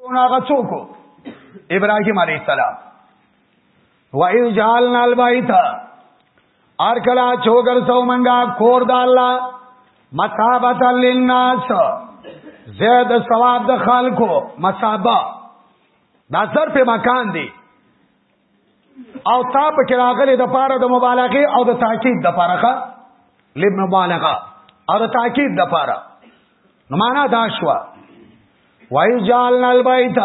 هغه څوک ابراهيم عليه السلام وَإِذْ جَعَلْنَا الْبَيْتَ ار کلا چوګر سو منګا کور د الله مصابت للناس زید ثواب د خلکو مصابه دا ظرف مکان دی او تا په کې راغلي د پاره د مبالغه او د تاکید د پاره ښه لب مبالغه او د تاکید د پاره نو معنا دا شو وای جالنا البیت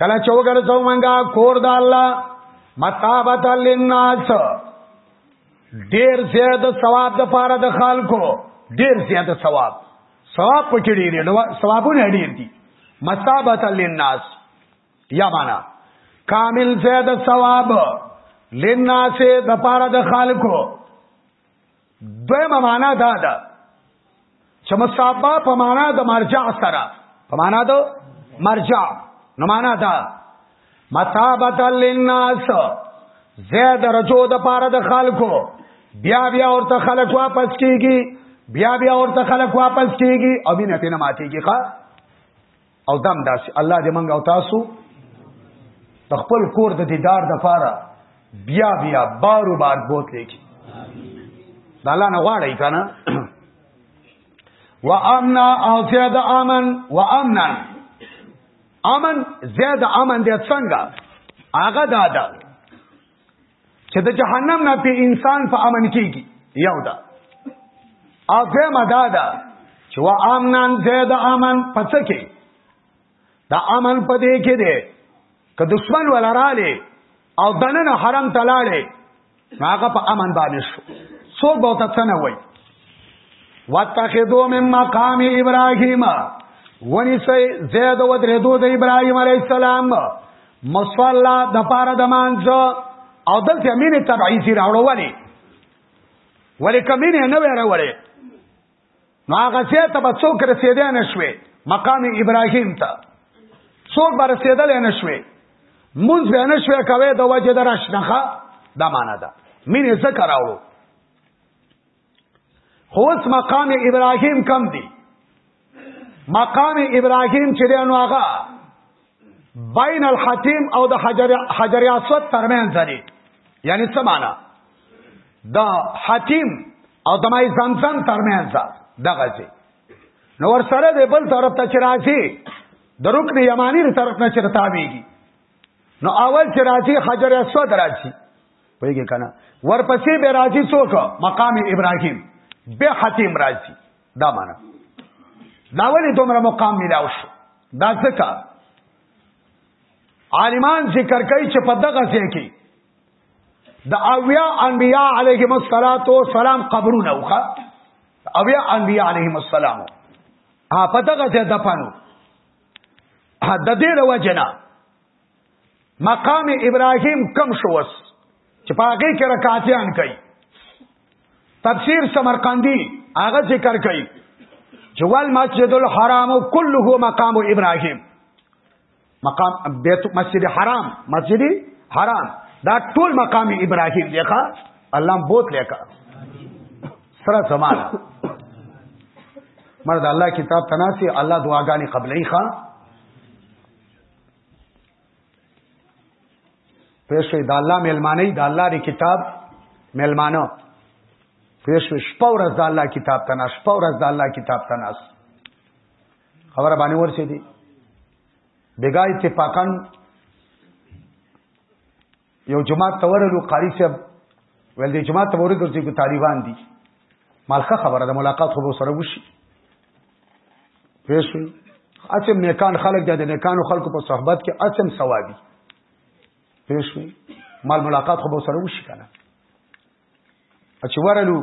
کله چوګر څو منګه کور د الله متابت للناس ډیر زیات ثواب د پاره د خلکو ډیر زیات ثواب ثواب پکې ډیر نو ثوابونه ډیر دي متابت للناس یا معنا کامل زید ثواب لناس د پاره د خالقو دویمه معنا دا ده چې مصابه په معنا د مرجع سره په معنا د مرجع نو معنا دا مصابت للناس زید رجو د پاره د خلکو بیا بیا ورته خلک واپس کیږي بیا بیا ورته خلک واپس کیږي او بیا نه پینه ماتیږي ښا او دم داسې الله دې منګ او تاسو د خپل کور د دیدار د پاره بیا بیا بارو بار بوت لیکي د الله نه غواړی کنه وامنا او زیاد امن وامنا امن زیاد امن دې څنګه هغه دادا چې د جهنم نه په انسان په امن کیږي یو دا او به مدا دا چې وا امنان زید امن پڅ کې دا امن په دې کې دی که دشمن ولراله او دنن حرم تلاله هغه په امن باندې شو څوک به تاسو نه وای واتخذو من مقام ابراهیم ونی سي زید و درې دوه د ابراهیم علی السلام مصلا د پاره د مانځه او دلته مینه تبعیزی راوړو ولی ولی کمینه نه وروړي نو هغه څه ته به څوک رسیدای نه شوي مقام ابراهیم ته څوک به رسیدل نه شوي مونږ به نه شوي کوي د وجه درشنخه دا معنا ده مینه ذکر راوړو خو اوس مقام ابراهیم کم دی مقام ابراهیم چې دی نو هغه بین الحتیم او د حجر حجر اسود ترمنځ دی یعنی څه معنا د حتیم او د مای زمزم ترمنځ دغه ځای نو ور سره د بل طرف ته چې راځي د رکن یمانی تر طرف نه چرتاویږي نو اول چې راځي حجر اسود راځي پوهیږي کنه ورپسې به راځي څوک مقام ابراهیم به حتیم راځي دا معنا دا ولې دومره مقام ملاو شو دا ځکه عالمان ذکر کوي چې په دغه ځای کې د اویا انبیاء علیهم الصلاۃ والسلام قبرونه وخه اویا انبیاء علیهم السلام ها په دغه ځای دفنو ها د دې وجنه مقام ابراهیم کم شوس چې پاګه کې رکعاتیان کوي تفسیر سمرقندی هغه ذکر کوي جوال مسجد الحرام كله مقام ابراهيم مقام بیت مسجد حرام مسجد حرام دا ټول مقام ابراهيم دی ښا الله بوت لیکا سره زمانہ مرد الله کتاب تناسی الله دعاګانی قبلې ښا پېښوي د الله ملمانه د الله ری کتاب ملمانه پېښوي شپه ورځ د الله کتاب ته ناس شپه ورځ د الله کتاب ته ناس خبره باندې ورسې دي بیګا اتفاقا یو جماعت ته ورلو قاری صاحب ول دې جماعت ته ورګر چې طالبان دي مالخه خبره د ملاقات خو سره وشي پېښوي اچم نیکان خلق د نیکانو خلکو په صحبت کې اچم ثوابي پېښوي مال ملاقات خو سره وشي کنه اچ ورلو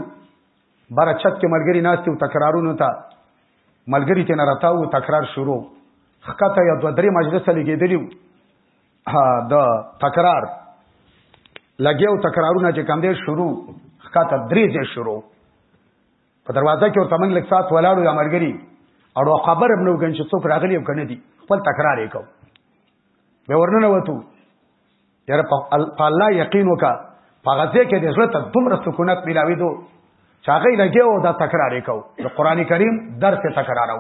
بار چت کې ملګری ناشته او تکرارونه تا ملګری ته نه راتاو تکرار شروع خکته یا دوه درې مجلس لګېدلی ها د تکرار لګیو تکرارونه چې کم دي شروع خاطر درې ځې شروع په دروازه کې ورته موږ لږ سات ولاړو یا مرګري او خبر هم نو ګنځ څوک راغلی او کنه دي خپل تکرار یې کو به ورننه وته یاره په الله یقین وکا په غزه کې د زړه ته دومره سکونت ملاوي دو چاغې لګیو دا تکرار یې کو د قران کریم درس تکرارو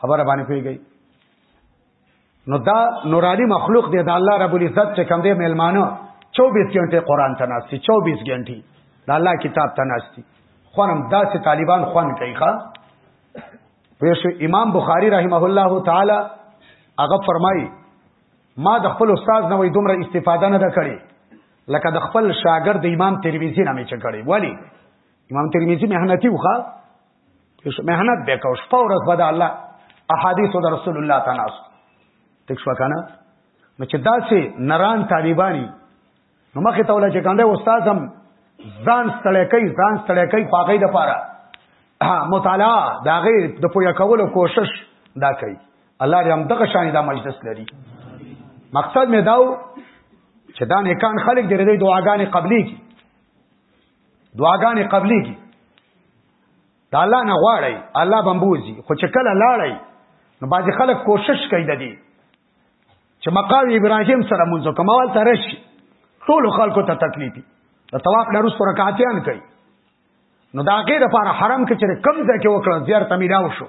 خبره باندې پیږي نو دا نورانی مخلوق دی دا الله رب العزت چې کوم دی ملمانو 24 غنټه قران ته ناشتي 24 غنټه دا الله کتاب ته ناشتي خونم داسې طالبان خون کوي ښا پېښو امام بخاری رحمه الله تعالی هغه فرمایي ما د خپل استاد نه وې دومره استفاده نه کړې لکه د خپل شاګرد امام ترمذی نه مې چکړې ولی امام ترمذی مهنتی وخه یو شو مهنت به کو شپه ورځ به د الله احادیث د رسول الله تعالی اس تک شو کنه نو چې داسې نران طالبانی نو مخه ته ولا چې کنده استاد هم ځان ستړی کوي ځان ستړی کوي خواږی د پاره مطالعه دا غي د پویا کولو کوشش دا کوي الله دې هم دغه شان دا مجلس لري مقصد مې داو چې دا نیکان خلک دې د دعاګانې قبلي کی دعاګانې قبليږي د الله نه غواړي الله بمبوزي خو چې کله لاړی نو باز خلک کوشش کوي د دې چې مقام ابراهيم سره مونږ کوموال تر شي ټول خلکو ته تکلیفي د طواف نه وروسته رکعاتيان کوي نو دا غیر لپاره حرام کې چې کم ځای کې وکړه زیارت میلاو شو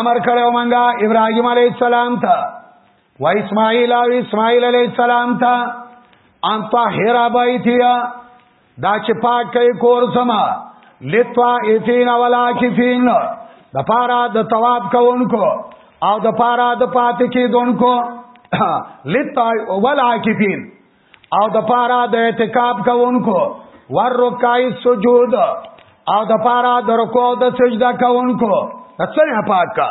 امر کړو مونږه ابراهيم عليه السلام ته و اسماعیل او اسماعیل علیہ السلام تا ان طاهر بیتیا دا چې پاک کوي کور سما لتوا ایفین ولا کفین د پارا د تواب کوونکو او د پارا د پاتې کېدونکو لتوا ولا کفین او د پارا د اعتکاف کوونکو ور رکای سجود او د پارا د رکو د سجده کوونکو د څنګه پاکا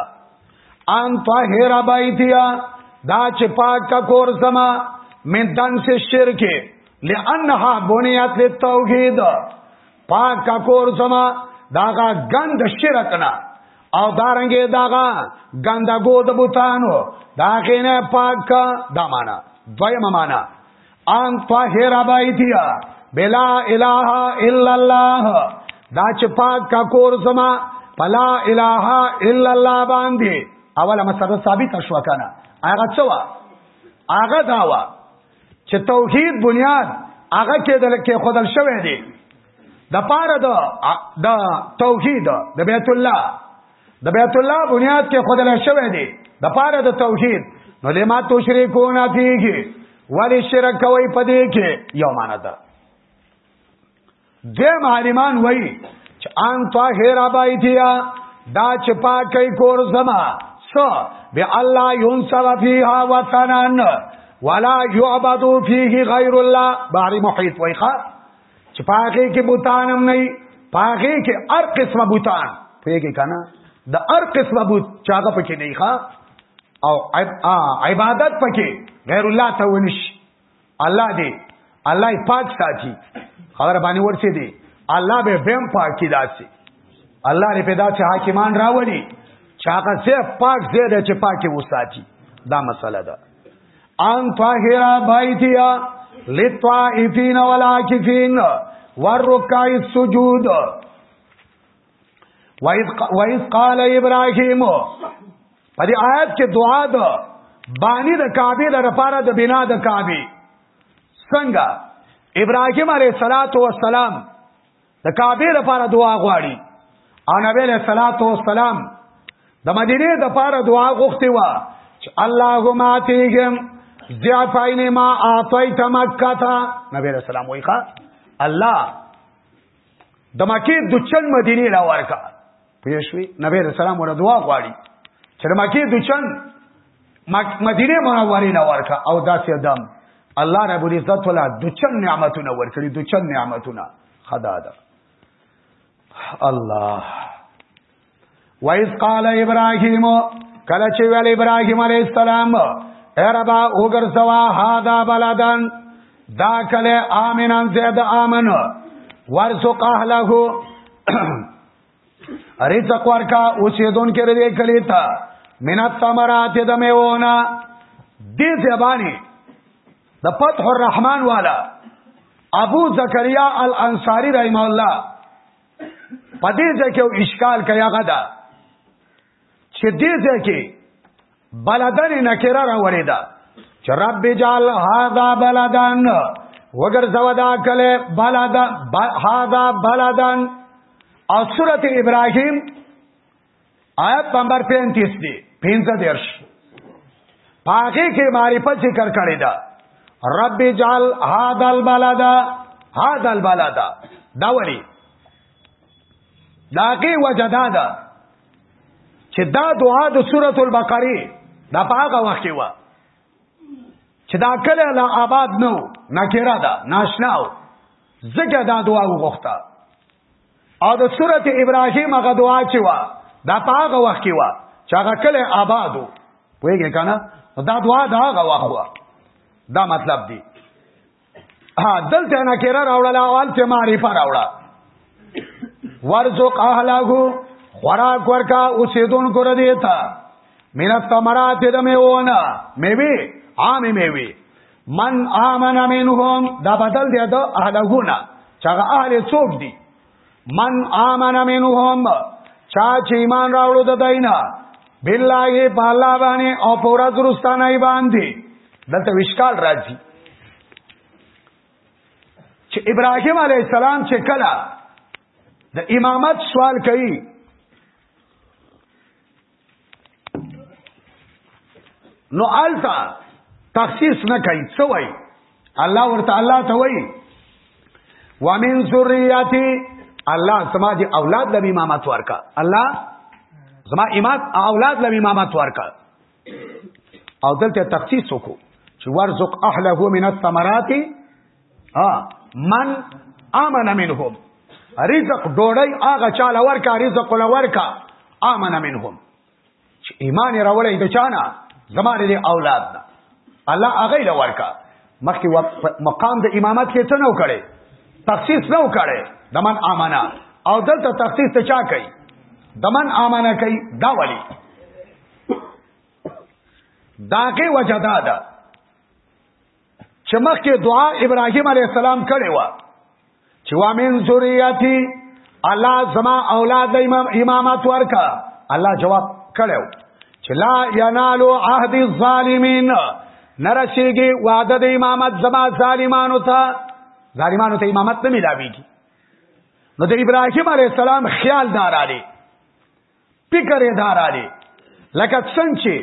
ان طاهر بایتیا دا چې پاکا کور زما من دنس شرک لانها بنیات للتوحید پاک کا کور زما داغه غند شرک نه او دارنګه داغه غند غو د بوتانو داغه نه پاک کا دمانه دویم معنا ان طاهر بایتیا بلا اله الا الله دا چې پاک کا کور زما پلا اله الا الله باندې اوله مسله ثابت شو کنه هغه څه وا هغه داوا چې توحید بنیاد هغه کې د کې خدل شوی دی د پاره د د توحید د بیت الله د بیت الله بنیاد کې خدل شوی دی د پاره د توحید نو لما تو شریکون فیږي ولی شرک کوي پدې کې یو معنا ده دیم عالمان وای چې ان طاهر ابایتیا دا چې پاکي کور زما س به الله ينصر فيها وثنان ولا يعبد فيه غير الله بحری محیط وایخه چې پاکي کې بوتانم نه پاکي کې هر قسمه بوتان پیږي کنه د هر قسمه بوت چاغه پکې نه ښه او عبادت پکې غیر الله ته ونشي الله دې الله یې پاک ساتي خبر باندې ورسې دي الله به بهم پاکي داسي الله دې پیدا چې حاکمان راوړي چې هغه سه پاک زیاده چې پاکي وساتي دا مسله ده ان طاهرا بایتیا لطائفین والعاکفین والرکع السجود وایز قال ابراهیم په دې آیت کې دعا ده باندې د کعبه د لپاره د بنا د کعبه څنګه ابراهیم علیه الصلاۃ والسلام د کعبه لپاره دعا غواړي او نبی علیہ الصلات والسلام د مدینه د لپاره دعا غوښتي وا چې اللهم اتیهم ضعفین ما اعطیت مکه نبی علیہ السلام وایي الله د مکه د چن مدینه لا ورکا پوه شوې نبی رسول الله مور دعا غواړي چې د مکه د چن مدینه منوره لا ورکا او داسې ادم الله رب العزت ولا د چن نعمتونه ورکړي د چن نعمتونه خدا ده الله وایس قال ابراهیم کله چې ویل ابراهیم علی السلام اربا وګرځوا هاذا بلدن دا کله امنان زید امن ورزق اهله رزق ورکا اوسیدون کې دې کلی تا منات ثمرات د میونا دې زبانی د فتح الرحمن والا ابو زکریا الانصاری رحم الله په دې ځای کې اشکال کوي هغه دا چې دې ځای کې بلدن نکره راوړې ده چې رب جعل هذا بلدان وګر زودا کله بلدان هذا بلدان او سورته ابراهيم آیت نمبر 35 دی 15 درش پاګه کې معرفت ذکر کړی دا رب جعل هذا البلد هذا البلد دا وری داګه وجدا دا چې دا دعا د سورۃ البقره دا پاګه وخت و چې دا کله لا آباد نو نکرا دا ناشناو زګه دا دعا وغوښته او د سورت ابراهیم هغه دعا چې وا دا په هغه وخت کې وا چې هغه کله آبادو ویګه کنه دا دعا دا هغه وخت وا دا مطلب دی ها دلته نه کېره راوړل اول ته معرفه راوړل ورزق اهله خوراک ورکا اوسیدون کو ردیتا من الثمرات د میونه میوه عام میوه من آمن منهم دا بدل دی دا اهلهونه چاگه اهل چوک دی من آمن منهم چا چې ایمان راوړو د دینه بالله په الله باندې او پورا درستانه باندې دلته وشکال راځي چې ابراهيم عليه السلام چې کله د امامت سوال کوي نو التا تخصیص نه کوي څه وای الله ورته الله ته وای ومن ذریاتی الله سما دي اولاد لبي امامت ورکا الله سما امام اولاد لبي امامت ورکا او دلته تخصیص وکړو چې ورزق اهله من الثمرات ها من امن منهم رزق ډوړی هغه چاله ورکا رزق له ورکا امن منهم چې ایمان راولې د چانه زماره دي اولاد نه الله هغه له ورکا مخکې مقام د امامت کې څه نو کړي تخصیص نو کړي د من امانه او دلته تخصیص ته چا کوي د من امانه کوي دا ولی داګه وجدا ده چې مخکې دعا ابراهیم علی السلام کړې و چې وامن ذریاتی الله زما اولاد امام امامت ورکا الله جواب کړو چې لا ینالو عهد الظالمین نرسیږي وعده د امامت زما ظالمانو ته ظالمانو ته امامت نه ملاويږي نو د ابراهیم علی السلام خیال دار علی فکر یې دارا دی لکه څنګه چې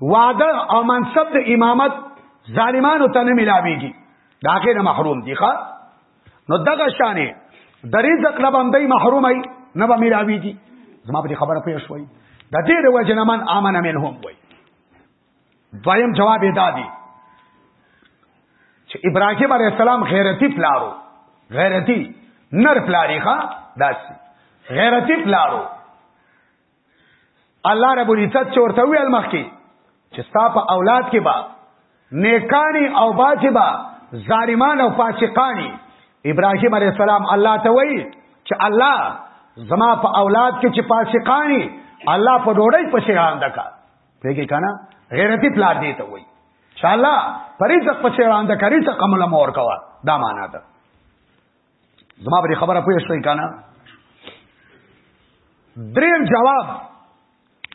وعده او منصب د امامت ظالمانو ته نه ملاويږي دا هغه محروم دي ښا نو دغه شانې د رزق نه باندې محرومای نه به ملاويږي زما په خبره پوه شوي د دې د وجه نه من امن منهم وای دویم جواب یې دادی چې ابراهیم علی السلام غیرتی پلارو غیرتی نر پلاری ښا داسي غیرتی پلارو الله رب العزت چې ورته ویل مخکي چې ستا په اولاد کې با نیکانی او باچی با ظالمان او فاسقانی ابراهیم علی السلام الله ته وایي چې الله زما په اولاد کې چې فاسقانی الله په ډوړی پسې راندکا پیګه کنه غیرتی پلار دی ته وای شاله پریزق په شیران د کری څخه مل مور کوا دا معنا ده زما به خبره پوه شوي کنه دریم جواب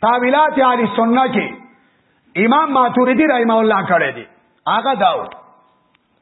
تاویلات علی سنت کې امام ماتوریدی رحم الله کړی دی هغه داو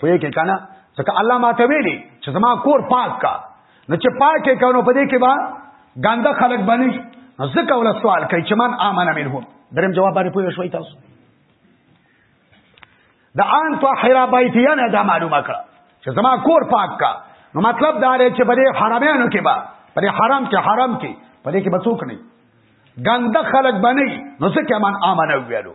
خو یې کې کنه ځکه الله ما ته ویلي چې زما کور پاک کا نو چې پاک کې کانو په دې کې با ګنده خلک بني نو ځکه ول سوال کوي چې من امنه منهم دریم جواب باندې پوه شوي تاسو د ان تو حرا بایتیان دا معلومه کړه چې زما کور پاک کا نو مطلب دا دی چې په دې حرمانو کې با په دې حرم کې حرم کې په دې کې بڅوک نه ګنده خلک بني نو ځکه من امنه ویلو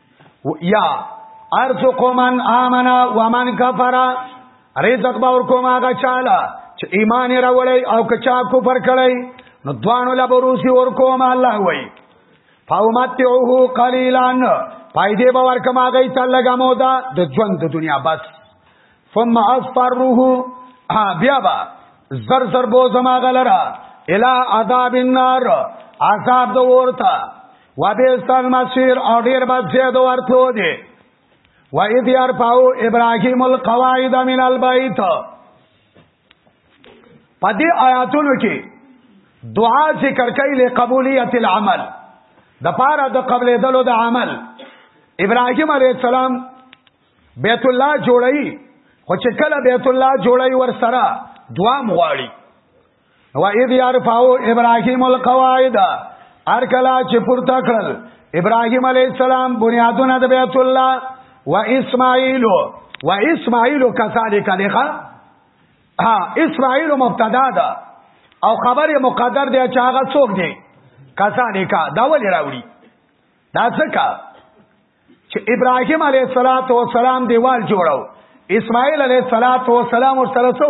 یا ارزق من آمن و من کفر رزق به ور کوم هغه چاله چې ایمان راوړی او که چا کفر کړی نو دوانو لا بروسی ور کوم الله وای فومتعه قليلا پایدې به ور کوم هغه ته لګا مودا د ژوند د دنیا بس ثم اصفره بیا با زر زر بو زما غلرا الى عذاب النار عذاب د ورته وبئس المصير او ډیر بد ځای د ورتلو دی و اذ يرفعو ابراهيم القواعد من البيت په دې آیاتونو کې دعا ذکر کوي له قبولیت العمل د پاره د قبلې دلو د عمل ابراهيم عليه السلام بیت الله جوړی خو چې کله بیت الله جوړی ور سره دعا مغواړي و اذ يرفعو ابراهيم القواعد ار کلا چې پورته کړل ابراهيم عليه السلام بنيادونه د بیت الله و اسماعيل و اسماعيل كذلك لغا ها اسماعيل مبتدا ده او خبر مقدر دی چې هغه څوک دی کذالک دا ولې راوړي دا څه چې ابراهيم عليه الصلاه والسلام دیوال جوړاو اسماعیل عليه الصلاه والسلام ور سره سو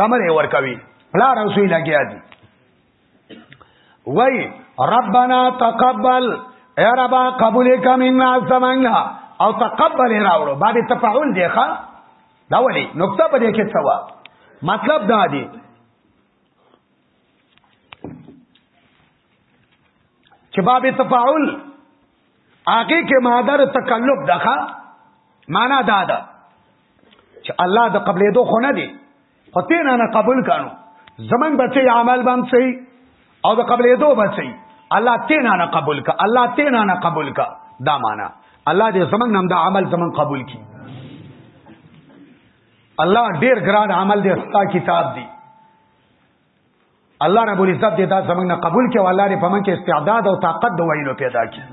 کمرې ور کوي بلا رسول لګیا دي وای ربنا تقبل اے ربا قبول کمنا زماننا او تقبل راوړو باب تفاعل دی ښا دا ولي نقطه په دې کې سوا مطلب دا دی چې باب تفاعل هغه کې مادر تکلف دغه معنا دا ده چې الله د قبلې دوه خونه دي خو ته نه قبول کانو زمنګ بچي عمل باندې صحیح او د قبلې دوه بچي الله ته نه قبول کا الله ته نه قبول کا دا معنا الله دې زمنګ نام دا عمل زمنګ قبول کی الله ډیر ګران عمل دې ستا کتاب دی الله رب العزت دې دا زمنګ نه قبول کړي او الله دې په من کې استعداد او طاقت د ویلو پیدا کړي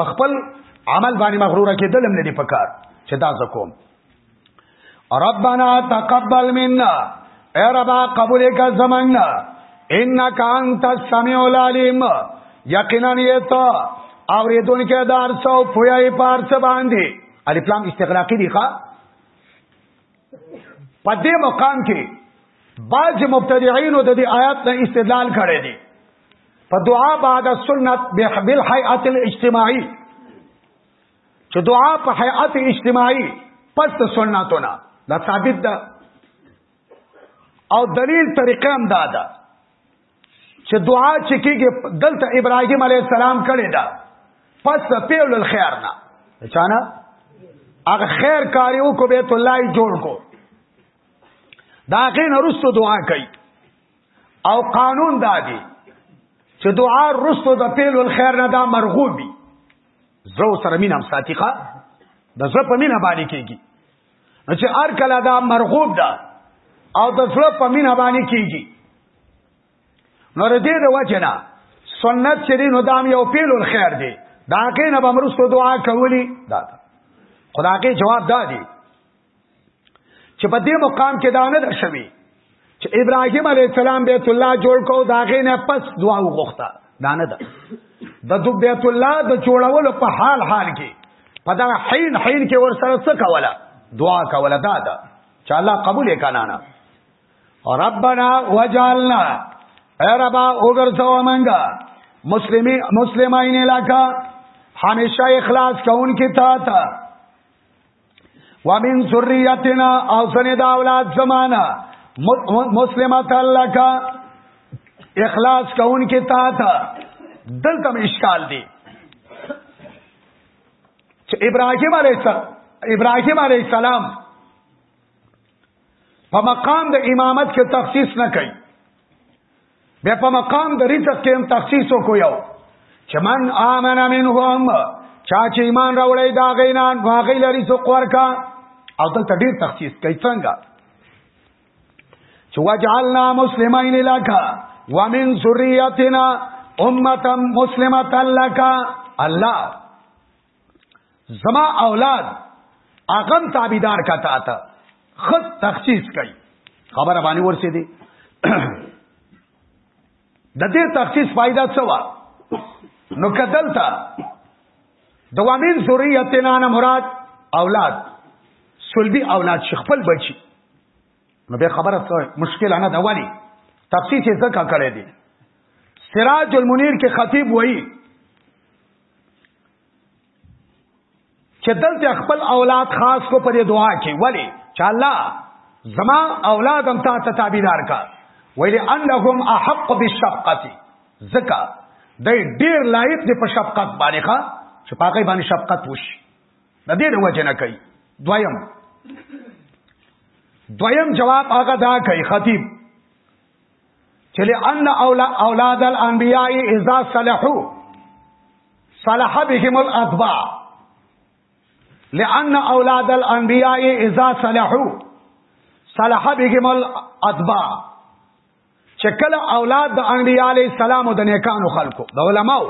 په خپل عمل باندې مغرور کېدل هم نه دي پکار چې دا زکوم ربنا تقبل منا اے ربا قبول کا زمنګ نه انک انت السمیع العلیم یقینا یې ته اوریدونکو دار سو پویا یې پارڅ باندې الف لام استغراقی دی ښا په دې مقام کې بعض مبتدعين د دې آیات نه استدلال کړی دی په دعا بعد السنت بالحیات الاجتماعي چې دعا په حیات اجتماعي پس سنتونه دا ثابت ده او دلیل طریقه هم دا ده چې دعا چې کېږي دلته ابراهيم عليه السلام کړې ده پس د پیول الخير نه چانه هغه خیر کاری وکړو بیت الله یې جوړ کو دا غې نرستو دعا کوي او قانون دا دی چې دعا رستو د پیل ول خیر نه دا مرغوبي زو سره مين هم ساتيخه د زړه په مين باندې کېږي چې هر کله دا مرغوب ده او د زړه په مینه باندې کیږي نو دې د وجنه سنت چې نو دام یو پیل الخير دی دا کې نه بمرستو دعا کولی دا خدا کې جواب دا دی چې په دې مقام کې دا نه شوي چې ابراهيم عليه السلام بیت الله جوړ کو دا غینه پس دعا وغوښته دانه ده د دو بیت الله د جوړولو په حال حال کې په دا حین حین کې ور سره څه کوله دعا کوله دا ده چې الله قبول یې کانا نه ربنا وجعلنا اے ربا وګرځو منګه مسلمي مسلمانین لکه همیشه اخلاص کون کی تا تا ومن ذریتنا او زنه دا اولاد زمانہ مسلمت الله کا اخلاص کون کې تا تا دلته اشکال دی چې ابراهیم علیه السلام ابراهیم علیه السلام په مقام د امامت کې تخصیص نه کوي بیا په مقام د رزق کې هم تخصیص وکړو یو چې من آمن منهم چا چې ایمان راوړی دا غینا هغه لري رزق ورکا او دلته ډیر تخصیص کوي څنګه چې وجعلنا مسلمین لك ومن ذریتنا امه مسلمه لك الله زما اولاد اغم تابیدار کا تا تا خود تخصیص کئی خبر بانی ورسی دی د دې تخصیص فائدہ څه وا نو کدل تا دوامین ذریاتنا نه مراد اولاد سلبی اولاد شیخ خپل بچی نو به خبره مشکل نه دا ولی تفصیل یې ځکه کړی دی سراج المنیر کې خطیب وایي چې دلته خپل اولاد خاص کو په دعا کې ولی چې الله زما اولاد هم تا ته تابعدار کا ویل انهم احق بالشفقه زکا د ډیر لایق دی په شفقت باندې ښا چې پاکي باندې شفقت وشي د دې د وجه نه کوي دویم دویم جواب هغه دا کوي خطیب چې لئن اولاد الانبیاء اذا صلحوا صلح بهم الاتباع لئن اولاد الانبیاء اذا صلحوا صلح بهم الاتباع چې کله اولاد د انبیاء علی السلام د نیکانو خلکو د علماو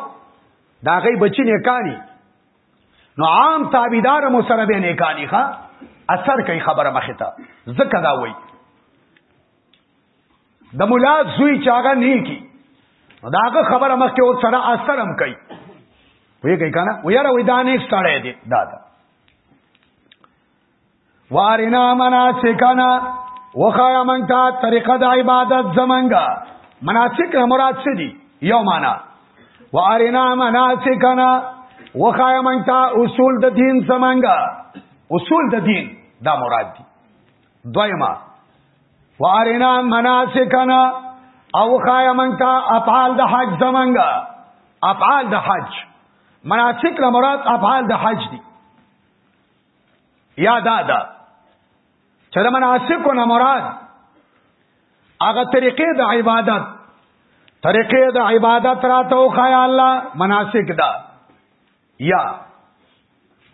دا غي بچی نیکانی نو عام تابعدار مو سره به نیکانی ښا اثر کوي خبره مخه ته زکه دا وایي د مولا زوی چاغه نه کی داغه خبره مخکې او سره اثر هم کوي وی کوي کنه و یاره وې دانې ستړې دي دا دا وارنا مناسکنا وخایا من تا طریقه د عبادت زمنګا مناسک مراد څه دي یو معنا وارنا مناسکنا وخایا من تا اصول د دین زمنګا اصول د دین دا مراد دي دویما وارنا مناسکنا او خای منتا افعال د حج زمنګا افعال د حج مناسک نه مراد افعال د حج دي یا دا دا چې د مناسکو نه مراد هغه طریقې د عبادت طریقې د عبادت راته او خای الله مناسک ده یا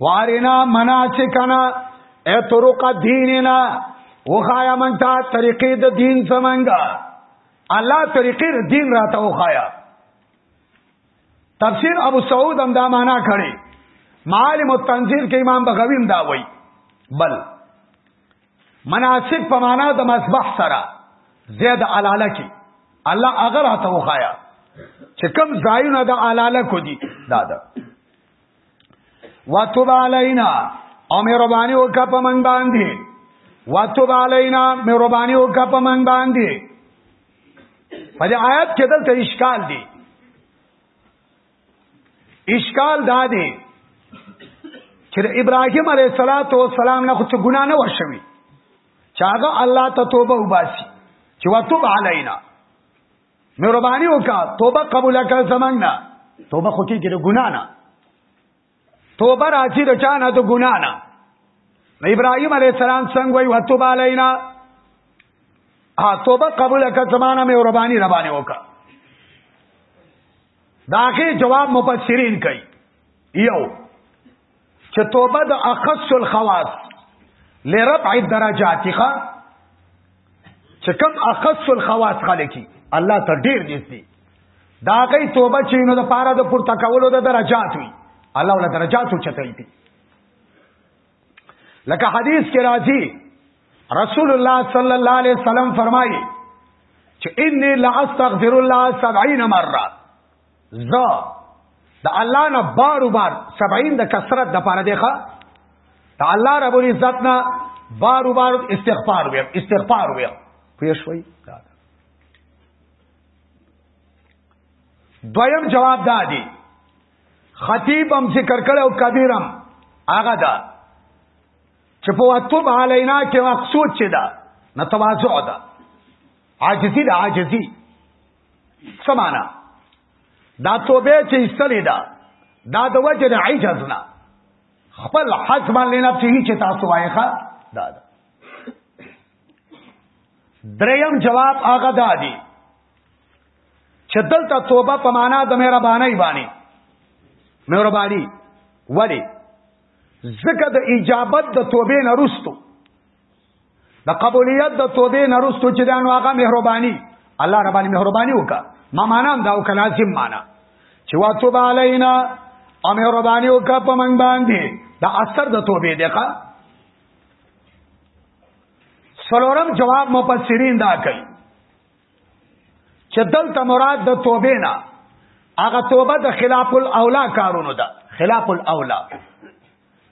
وارنا مناسکنا اے طرق دیننا وخایا من تا طریقې د دین زمنګا الله طریقې د دین راته وخایا تفسیر ابو سعود هم دا معنا کړي معالم التنزیل کې امام بغوی هم دا وایي بل مناسب په معنا د مسبح سره زید علاله کې الله هغه راته وخایا چې کم ځایونه د علاله کو دي دا ده وتوب علینا او مې ربانی وکا په من باندې وتوب علینا مې ربانی وکا په من باندې په دې آیات کې دلته اشکال دی اشکال دا دی چې د ابراهیم علیه صلوات و سلام نه خو څه ګنا نه وشوي چې هغه الله ته توبه وباسي چې وتوب علینا مهرباني وکړه توبه قبول کړه زمنګ نه توبه خو کې ګنا نه توبه راځي د چانه د ګنا نه ابراهيم عليه السلام څنګه وي وتوب علينا ها توبه قبول کړه زمانہ مې قرباني ربانه وکړه داغه جواب مفسرین کوي یو چې توبه د اخص الخواص لرفع الدرجات ښه چې کم اخص الخواص خلکی الله ته ډیر نږدې دا غي توبه چې نو د پاره د پورته کولو د درجات وي الله ول درجات چتای دي لکه حدیث کې راځي رسول الله صلی الله علیه وسلم فرمایي چې انی لا استغفر الله 70 مره زه د الله نه بار بار 70 د کثرت د پاره دی ښا د الله رب العزت نه بار بار استغفار وي استغفار وي پېښوي دویم جواب دا دی خطیب هم ذکر کړي او کبیرم هغه دا چې په وتوب علینا کې مقصود چې دا نتواضع ده عاجزی ده عاجزی سمانا دا توبه چې استلې ده دا د وجه د عجز نه خپل حق باندې نه چې چې تاسو وایې ښا دا ده دریم جواب هغه دا دی چې دلته توبه په معنا د مهرباني باندې مهرباني ولی ځکه د اجابت د توبې نه رستو د قبولیت د توبې نرستو چې دانو هغه مهرباني الله ربانی مهرباني وکا ما معنا هم دا او کلازم معنا چې وا توب علینا او مهرباني وکا په من باندې دا اثر د توبې دی ښا سلورم جواب مفسرین دا کوي چې دلته مراد د توبې نه هغه توبه د خلاف الاولا کارونو ده خلاف الاولا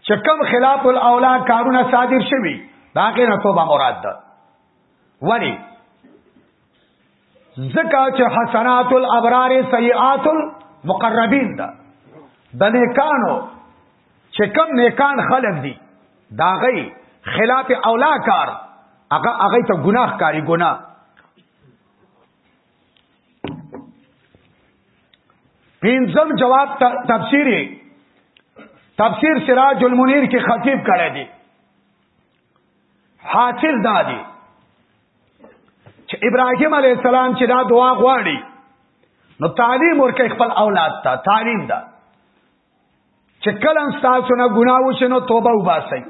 چې کوم خلاف الاولا کارونه صادر شوي دا کې نه توبه مراد ده ولی زکا چې حسنات الابرار سیئات المقربین ده د نیکانو چې کوم نیکان خلق دي دا غي خلاف اولا کار هغه هغه ته ګناه کاری ګناه پینځم جواب تفسیری تفسیر سراج المنیر کې خطیب کړی دی حاصل دا دی چې ابراهیم علی السلام چې دا دعا غواړي نو تعلیم ورکه خپل اولاد ته تعلیم ده چې کله تاسو نه ګناه وشي نو توبه وباسئ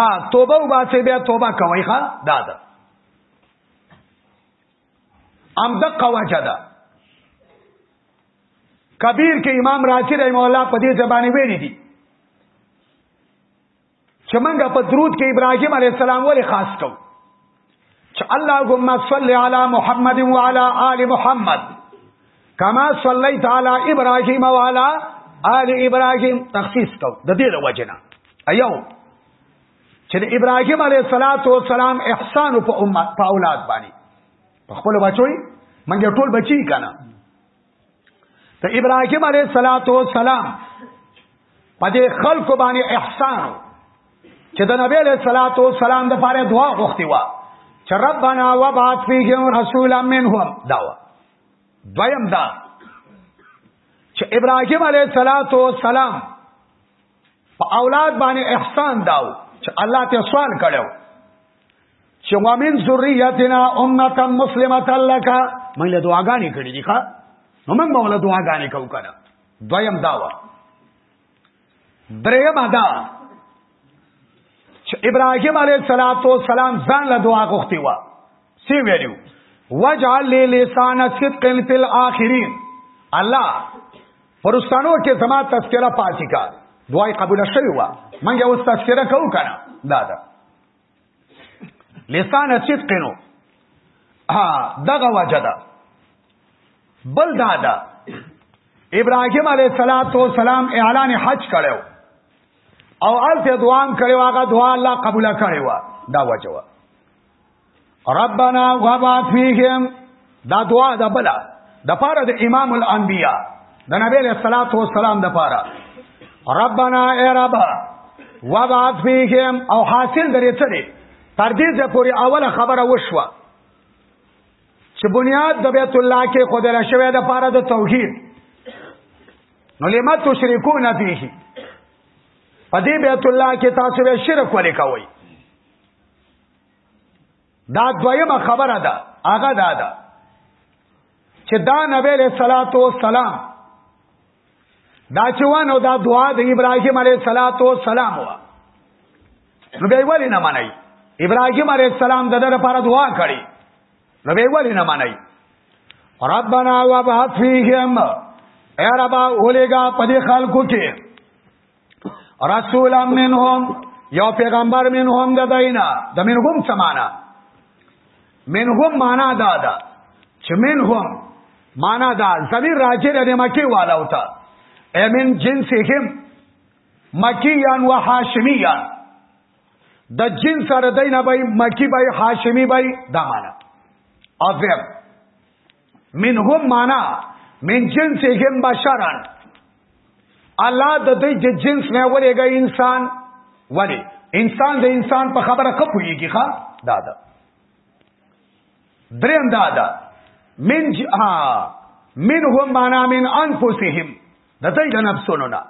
ها توبه وباسئ بیا توبه کوئ ښا دا ده ام د قواجه ده کبیر کې امام رازی رحم الله په دې زبانه ویلي دي چې موږ په درود کې ابراهیم علی السلام ولې خاص کو چې اللهم صل علی محمد وعلى آل محمد کما صلیت علی ابراهیم وعلى آل ابراهیم تخصیص کو د دې وجنه ایو چې د ابراهيم عليه صلوات و سلام احسان په امت په اولاد باندې په خپل بچوي منګه ټول بچي کنه ته ابراهيم عليه صلوات و سلام په دې خلق باندې احسان چې د نبی عليه صلوات و سلام د پاره دعا غوښتي و چې ربنا وبعث فيهم رسولا منهم دعوا دویم دا چې ابراهيم عليه صلوات و سلام په اولاد باندې احسان داو چې الله ته سوال کړو چې ومن ذریاتنا امه مسلمه لك موږ له دعاګانې کړې دي ښا نو موږ مولا دعاګانې کو کړه دویم داوا دریم ادا چې ابراهیم علیه السلام ځان له دعا غوښتي و سی ویلو وجعل لسان صدق فی الاخرین الله پرستانو کې زما تذکرہ پاتې کا دعای قبول شوی و منګه اوس تذکرہ کو کنه دا دا لسان صدق نو ها دغه وجدا بل دا دا ابراهيم عليه صلوات و سلام اعلان حج کړو او الته دوام کړو هغه دعا الله قبول کړو دا وجوا ربنا وبعث فيهم دا دعا ده بلا د پاره د امام الانبیاء د نبی له صلوات و سلام د پاره ربنا ای رب وبعث فیهم او حاصل درې څه دی تر دې ځې پوری اوله خبره وشوه چې بنیاد د بیت الله کې خدای له شوی د پاره د توحید نو لما تشركون فيه پدې بیت الله کې تاسو به شرک ولې کوئ دا دویمه خبره ده هغه دا ده چې دا نبی له صلوات و سلام دا چې وانه دا دعا د ابراهیم علیه صلوات و سلام وا نو به ولی نه منای ابراهیم علیه السلام د دې لپاره دعا کړې نو به ولی نه منای ربنا وبعث فیهم اے ربا اولیگا پدی خلقو کې رسولا منهم یو پیغمبر منهم د دینا د منهم سمانا منهم معنا دا ده چې منهم معنا دا زمير راجع د مکی والا وتا امن جنسهم مکیان و هاشمیان د جنس سره دینه به مکی به هاشمی به دا معنا اذب منهم معنا من جنسهم بشرا الله د دې د جنس نه ولېږي انسان ولی انسان د انسان په خبره کپويږي ښا دا دا دریم دا دا من ج... ها منهم معنا من انفسهم د دې د نفسونو نه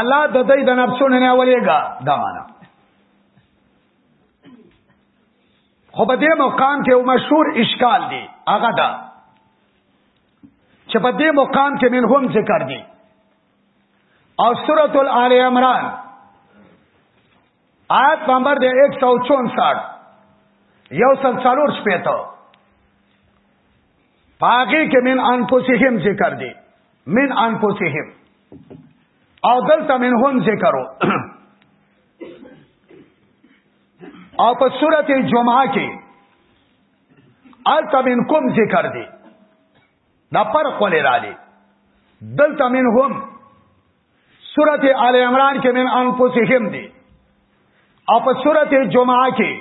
الله د دې د نفسونو نه ولېږي دا معنا خو په دې مقام کې یو مشهور اشکال دی هغه دا چې په دې مقام کې من هم ذکر دی او سورۃ الال عمران آیت نمبر دی 164 یو سل څلور شپېته پاګه کې من انفسهم ذکر دی من انفسهم او دلته من هم ذکرو او په سورت جمعه کې الته من کوم ذکر دی دا پر خپل را دی دلته من هم سورت آل عمران کې من انفسهم دی او په سورت جمعه کې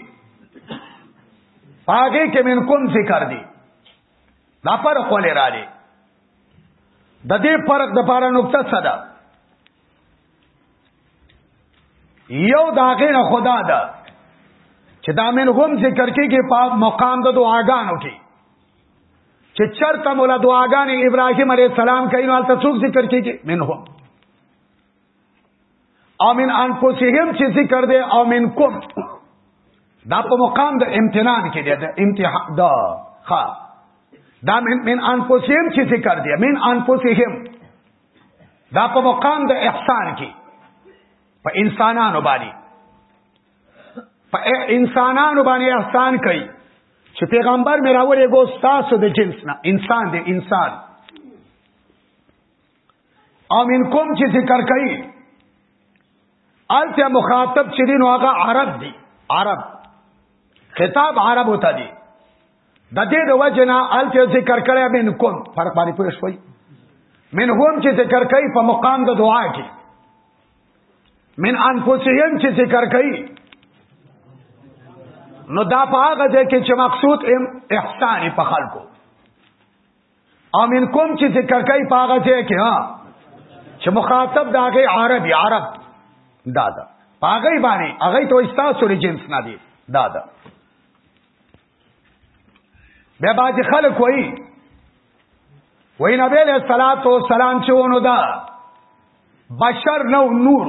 پاګه کې من کوم ذکر دی دا پر خپل را دی د دې فرق د پاره نقطه صدا یو دا غیر خدا ده چې دا من هم ذکر کېږي په مقام د دعاګانو کې چې چرته مولا دعاګانې ابراهیم علیه السلام کوي نو هلته څوک ذکر کېږي من هم او من انفسهم چې ذکر دی او من کوم دا په مقام د امتنان کې دی د امتحان دا ها دا من من انفسهم چې ذکر دی من انفسهم دا په مقام د احسان کې په انسانانو باندې په انسانانو باندې احسان کوي چې پیغمبر مې راوړې ګو تاسو د جنس نه انسان دی انسان او من کوم چې ذکر کوي الته مخاطب چې دین هغه عرب دی عرب خطاب عرب ہوتا دی د دې د وجنه الته ذکر کړی من کوم فرق باندې پوه شوي من هم چې ذکر کوي په مقام د دعا کې من انفسهم چې ذکر کوي نو دا په هغه ځای کې چې مقصود ام احسان په خلکو او من کوم چې ذکر کوي په هغه ځای کې ها چې مخاطب دا غي عرب عرب دا دا پاغی باندې هغه ته استاسو ری جنس نه دی دا دا بیا باج خلک وای وای نبی علیہ الصلات والسلام چې ونه دا بشر نو نور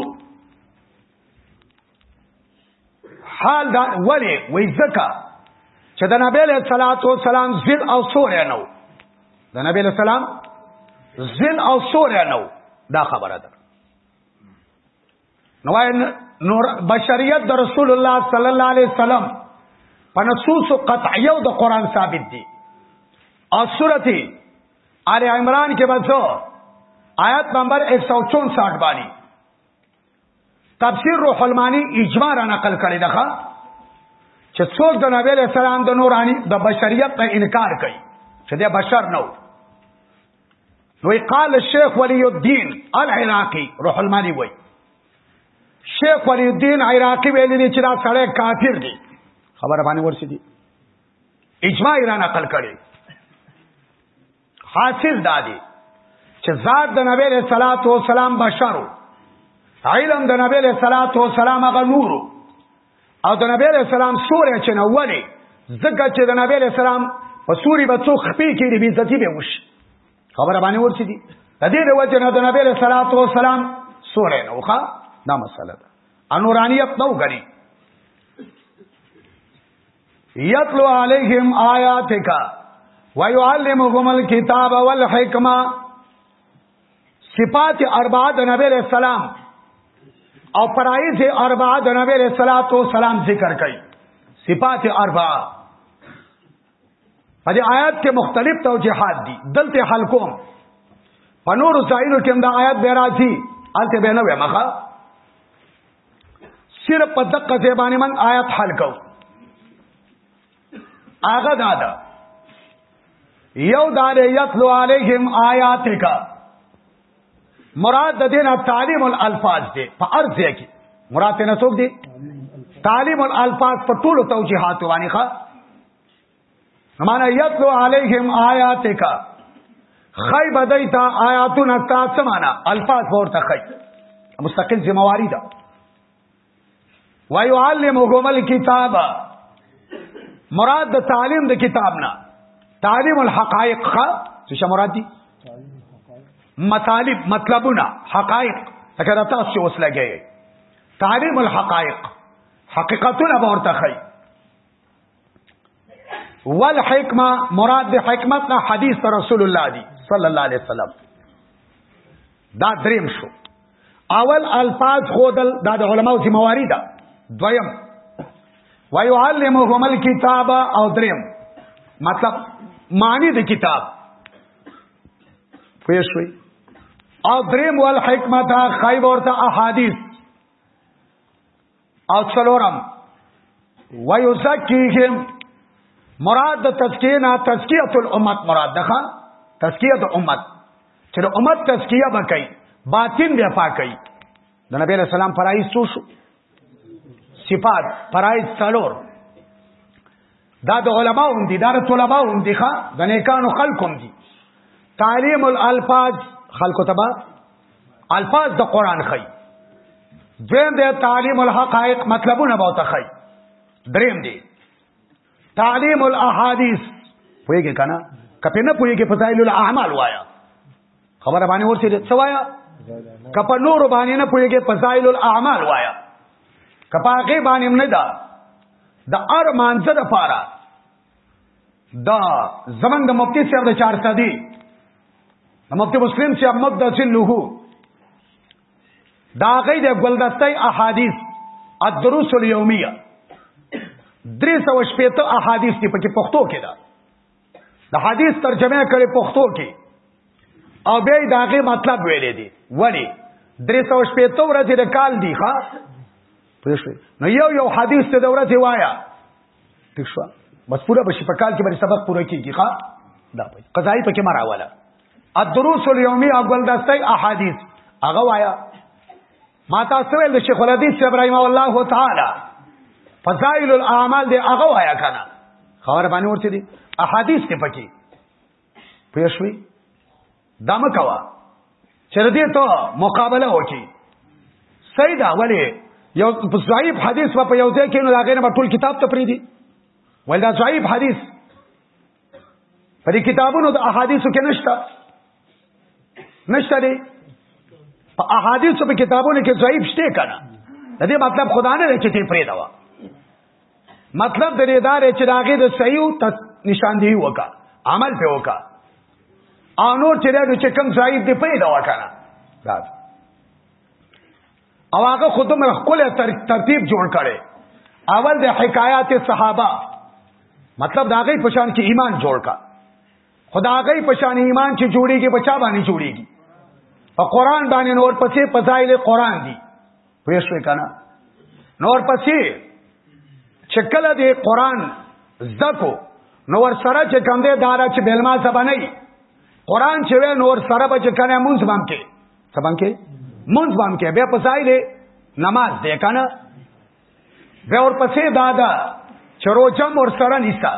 حال دا ولی وای زکا چې د نبی علیہ الصلات والسلام ذل او سور نو د نبی علیہ السلام ذل او سور نو دا خبره ده نوای نور بشریت د رسول الله صلی الله علیه وسلم په نصوص قطعیه او د قران ثابت دي او سورته آل عمران کې بچو آیت نمبر 164 باندې تفسیر روح المانی اجماع را نقل کړی دغه چې څوک د نبی له سلام د نورانی د بشریت په انکار کوي چې د بشر نه وی قال الشيخ ولي الدين العراقي روح الماني وی شیخ ولی الدین عراقی ویلی دی چې دا سړی کافر دی خبره باندې ورسې دي اجماع را نقل کړي حاصل دادی چې ذات د نبی له صلوات و سلام بشرو علم د نبی له صلوات و سلام هغه نورو او د نبی علیہ السلام سورې چې نه ولې ځکه چې د نبی علیہ السلام په سوري به څوک خپې کې دی بیزتی به وشي خبره باندې ورسې دي د دې د وجه نه د نبی علیہ الصلوۃ والسلام سورې نه وخا دا مسله ده انورانیت نو غني یتلو علیہم آیاتک ویعلمهم الكتاب والحکمه صفات اربعه د نبی له سلام او فرایض اربعه د نبی له صلوات و سلام ذکر کړي صفات اربعه په دې آیات کې مختلف توجيهات دي دلته حل کوم په نور ځایونو کې دا آیات به راځي الته به نه ومخه صرف په دقه زبانه من آیات حل کوم هغه دا ده یو دار یتلو علیهم آیاتک مراد د دینه تعلیم الالفاظ دی په ارزه کې مراد نه څوک دی تعلیم الالفاظ په ټولو توجیهات باندې ښه معنا یتلو علیهم آیاتک خی بدایتا آیاتنا تاسو معنا الفاظ ورته خی مستقل ذمہ واری ده ويعلمهم الكتاب مراد د تعلیم د کتاب نه تعلیم الحقائق خ څه مراد دي مطالب مطلبونه حقائق اگر تاسو چې اوس لګي تعلیم الحقائق حقیقتونه به ورته خي ول حکمه مراد د حکمت نه حدیث رسول الله دی صلی الله علیه وسلم دا دریم شو اول الفاظ خودل دا د علماو ذمہ واری ده دویم ويعلمهم الكتاب او دریم مطلب معنی د کتاب پېښوي او دریم ول حکمت خیب اورته احادیث او څلورم ويزکيهم مراد د تزکیه نه تزکیه الامت مراد ده تزکیه د امت چې د امت تزکیه وکړي باطن بیا پاکي د نبی له سلام پرایز څو شو صفات پرایز څلور دا د علماء هم دي دا د طلباء هم دي ښا د نیکانو خلق هم دي تعلیم الالفاظ خلق تبا الفاظ د قران خي دویم د تعلیم الحقائق مطلبونه به تخي دریم دی تعلیم الاحاديث پوهیږي کنه کپه نه پوهیږي فضائل الاعمال وایا خبره باندې ورته څه وایا کپه نور باندې نه پوهیږي فضائل الاعمال وایا کپه هغه باندې نه دا د ار مانزه د پاره دا زمنګ د مفتی صاحب د چار سادي د مفتی مسلم چې احمد د سلوه دا غي د ګلدستای احادیث الدروس الیومیه درې سو شپېته احادیث دي پکې پښتو کې ده د حدیث ترجمه کړي پښتو کې او بیا یې داغه مطلب ویلې دي ولی درې سو شپې تو ورځې د کال دی ښا پوښوي نو یو یو حدیث ته د ورځې وایا ٹھیک شو بس پورا بشي په کال کې باندې سبق پوره کیږي ښا دا په قضایي پکې مراواله الدروس اليومي اول دستي احاديث هغه وایا ما تاسو ویل د شیخ الحدیث ابراهیم الله تعالی فضائل الاعمال دی هغه وایا کنه خبر باندې ورته دي احادیث ته پکې پېښوي دم کوا چر دې ته مقابله وکي سیدا ولی یو ضعیف حدیث په یو ځای کې نو لاغې نه ټول کتاب ته پری دي ولدا ضعیف حدیث په دې کتابونو د احادیثو کې نشته نشته دی په احادیثو په کتابونو کې ضعیف شته کنه د دې مطلب خدا نه دی چې تی پرې دا مطلب د دې دا دی چې داګه د صحیح ته نشاندهي وکا عمل په وکا او نور چې دا چې کم ضعیف دی پرې دا وکړه راځه او هغه خود مر خپل ترتیب جوړ کړي اول د حکایات صحابه مطلب دا غي پشان کې ایمان جوړ کا خدا غي پشان ایمان چې جوړيږي بچا باندې جوړيږي په قران باندې نور پسې فضایل قران دي پېښوي کنه نور پسې چې کله دې قران زده کو نو ور سره چې کم دې دارا چې بلما زبانه قران چې وې نور سره بچ کنه مونږ بام کې سبام کې مونږ بام کې بیا پسای دې نماز دې کنه بیا ور پسې دادا چې روزم ور سره نيسا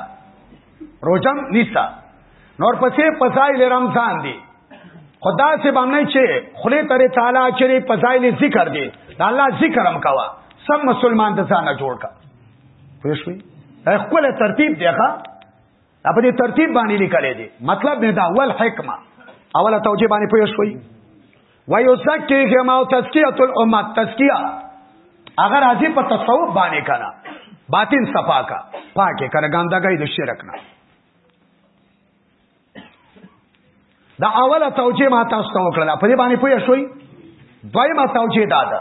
روزم نيسا نور پسې پسای دې رمضان دې خدا سے باندې چې خله تر تعالی چې پسای دې ذکر دې د الله ذکر هم کوا سم مسلمان د ځانه جوړ کا پوښوي خپل ترتیب دی ښا دا په دې ترتیب باندې لیکل دي مطلب دې دا اول حکمه اوله توجیه باندې پوه شوي ويزکیهم او تزکیه الامه تزکیه اگر راځي په تصوف باندې کړه باطن صفا کا پاکه کړه ګاندګۍ د شرک نه دا اوله توجیه ما تاسو ته وکړه په دې باندې پوه شوي دویمه توجیه دا ده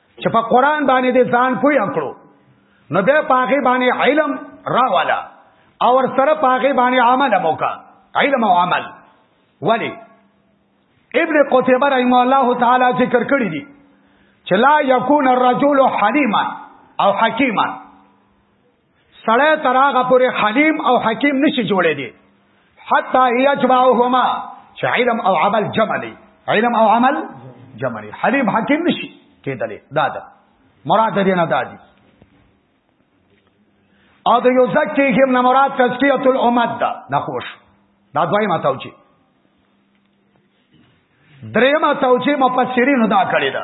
چې په قران باندې دې ځان پوي کړو نو به پاغه باندې علم راواله او ور سره پاغه باندې عمل موکا علم او عمل ولی ابن قتيبه رحم الله تعالی ذکر کړی دی چې لا یکون الرجل حلیما او حکیما سړی تراغه پورې حلیم او حکیم نشي جوړې دي حتا یجمعهما چې علم او عمل جمع دي علم او عمل جمع دي حلیم حکیم نشي کېدلې دا ده مراد دې نه دادي او د یو زکه کې نه مراد تزکیه الامت ده نه خوش دا دوی ما توجی درېما توجی مفسرین دا کړی ده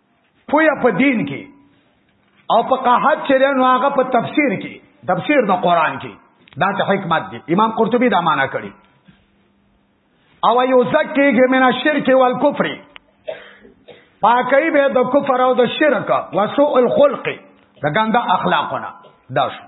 پویا په دین کې او په قاحت چې نو هغه په تفسیر کې تفسیر د قران کې دا ته حکمت دی امام قرطبي دا معنا کړی او یو زکیږي من الشرک والکفر پاکي به د کفر او د شرک او سوء الخلق د ګنده اخلاقونه دا شو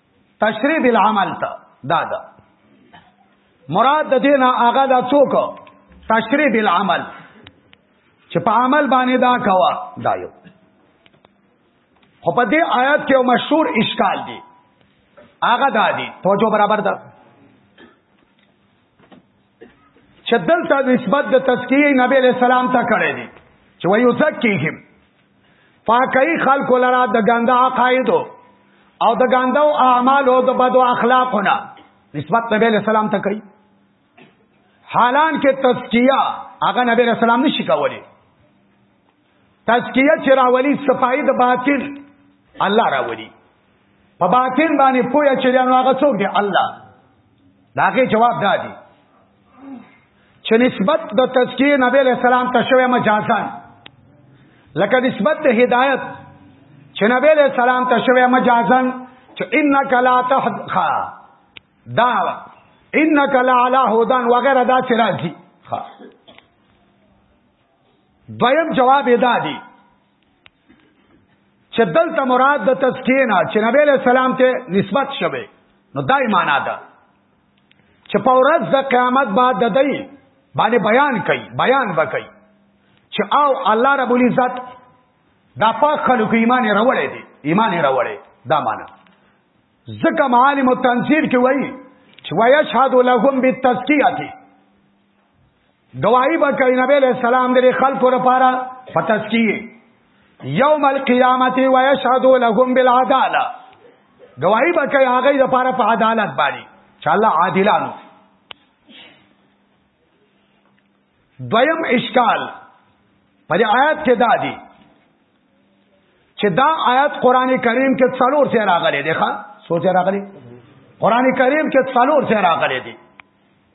تشریح بالعمل ته دا دا مراد د دینه هغه دا څوک تشریح بالعمل چې په عمل باندې دا کوا دا یو خو په دې آیات کې یو مشهور اشکال دی هغه دا دی توجه برابر ده چې دلته نسبت د تزکیه نبی علیہ السلام ته کړی دی چې وایي یزکیهم پاکي خلق لرا د ګنده عقاید او د ګنده او اعمال او د بدو اخلاقونه نسبت نبی علیہ السلام ته کوي حالان کې تزکیه هغه نبی علیہ السلام نشي کولی تزکیه چې راولي صفائی د باطل الله راولي په باطل باندې پوهه چې نو هغه څوک دی الله داګه جواب دادی چې نسبت د تزکیه نبی علیہ السلام ته شوی مجازان لکه نسبت د هدایت چې نبی علیہ السلام ته شوی مجازان چې انک لا تحدخا دا انک لا علی هدن وغیرہ دا چې راځي دویم جواب ادا دی چې دلته مراد د تزکیه نه چې نبی له سلام ته نسبت شوه نو دای معنا ده چې په ورځ د قیامت بعد د دی باندې بیان کوي بیان وکړي چې او الله رب العزت دا پاک خلق ایمان راوړې دي ایمان راوړې دا معنا ځکه معالم التنزیل کې وایي چې وایشهد لهم بالتزکیه گواہی به کوي نبی علیہ السلام د خلکو لپاره په تزکیه یوم القیامت و یشهد لهم بالعداله گواہی به کوي هغه لپاره په عدالت باندې چې الله عادلانو دویم اشکال په دې آیات کې دا دی چې دا آیات قران کریم کې څلور ځای راغلي دي ښا څو ځای راغلي قران کریم کې څلور ځای راغلي دي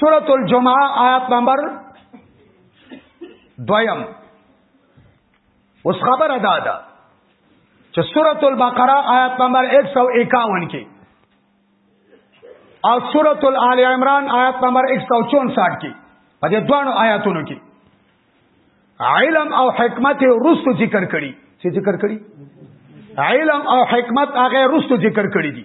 سورة الجمعه آیات نمبر دویم اوس خبره دا ده چې سورۃ البقره آیات نمبر 151 کې او سورۃ آل عمران آیات نمبر 164 کې په دې دوه آیاتونو کې علم او حکمت رستو ذکر کړي څه ذکر کړي علم او حکمت هغه رستو ذکر کړي دي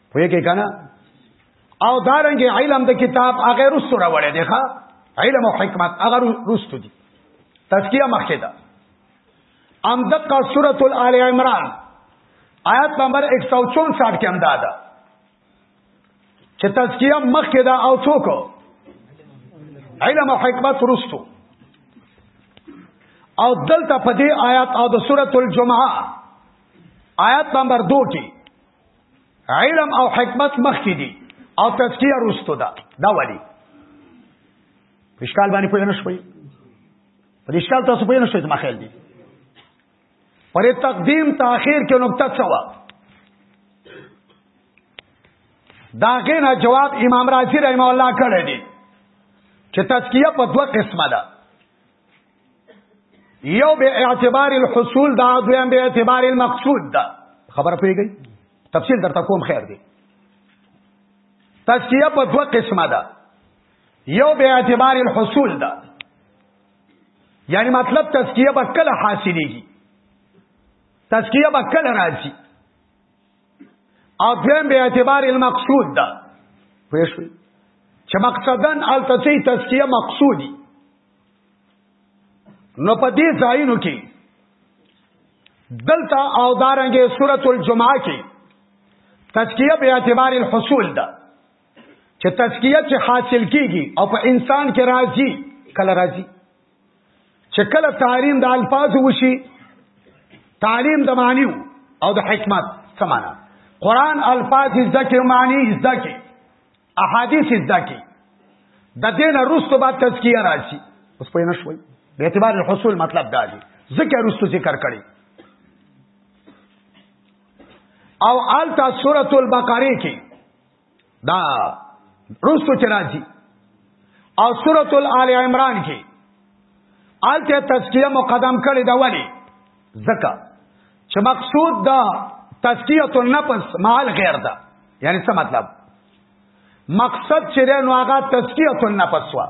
وې کې کنه او دارنګ علم د کتاب هغه رسو راوړې دی ښا علم او حکمت هغه رسو دي تزکیه مخکې ده ام دقه سورۃ آل عمران آیات نمبر 164 کې امدا ده چې تزکیه مخکې ده او څوک علم او حکمت رسو او دلته په دې آیات او د سورۃ الجمعه آیات نمبر 2 کې علم او حکمت مخکې دي او تزکیه رستو ده دا ولی اشکال باندې پوه نه شوي پر اشکال تاسو پوه نه شوي ما خیال دي پر تقدیم تاخير کې نقطه څه و دا غینا جواب امام رازی رحم الله کړی دی چې تزکیه په دوه قسمه ده یو به اعتبار الحصول دا دویم به اعتبار المقصود دا خبر پیږي تفصیل درته کوم خیر دی تزکیه په دوه قسمه ده یو به اعتبار الحصول ده یعنی مطلب تزکیه به کله حاصلېږي تزکیه به کله راځي او دویم به اعتبار المقصود ده پوه شئ چې مقصدن التسی تزکیه مقصودی نو په دې ځایونو کې دلته او دارنګه سورۃ الجمعه کې تزکیه به اعتبار الحصول ده چې تزکیه چې حاصل کیږي او په انسان کې راځي کله راځي چې کله تعلیم د الفاظ وشي تعلیم د معنی او د حکمت سمانا قران الفاظ ذکر معنی ذکر احادیث زده کی د دین رستو بعد تزکیه راشي اوس په نشوي به اعتبار الحصول مطلب دا دی ذکر رستو ذکر کړي او آلتا سورۃ البقره کې دا رستو چې راځي او سورۃ الال عمران کې آلته تزکیه مقدم کړي دا ولی زکا چې مقصود دا تزکیه النفس مال غیر دا یعنی څه مطلب مقصد چې نو هغه تزکیه النفس وا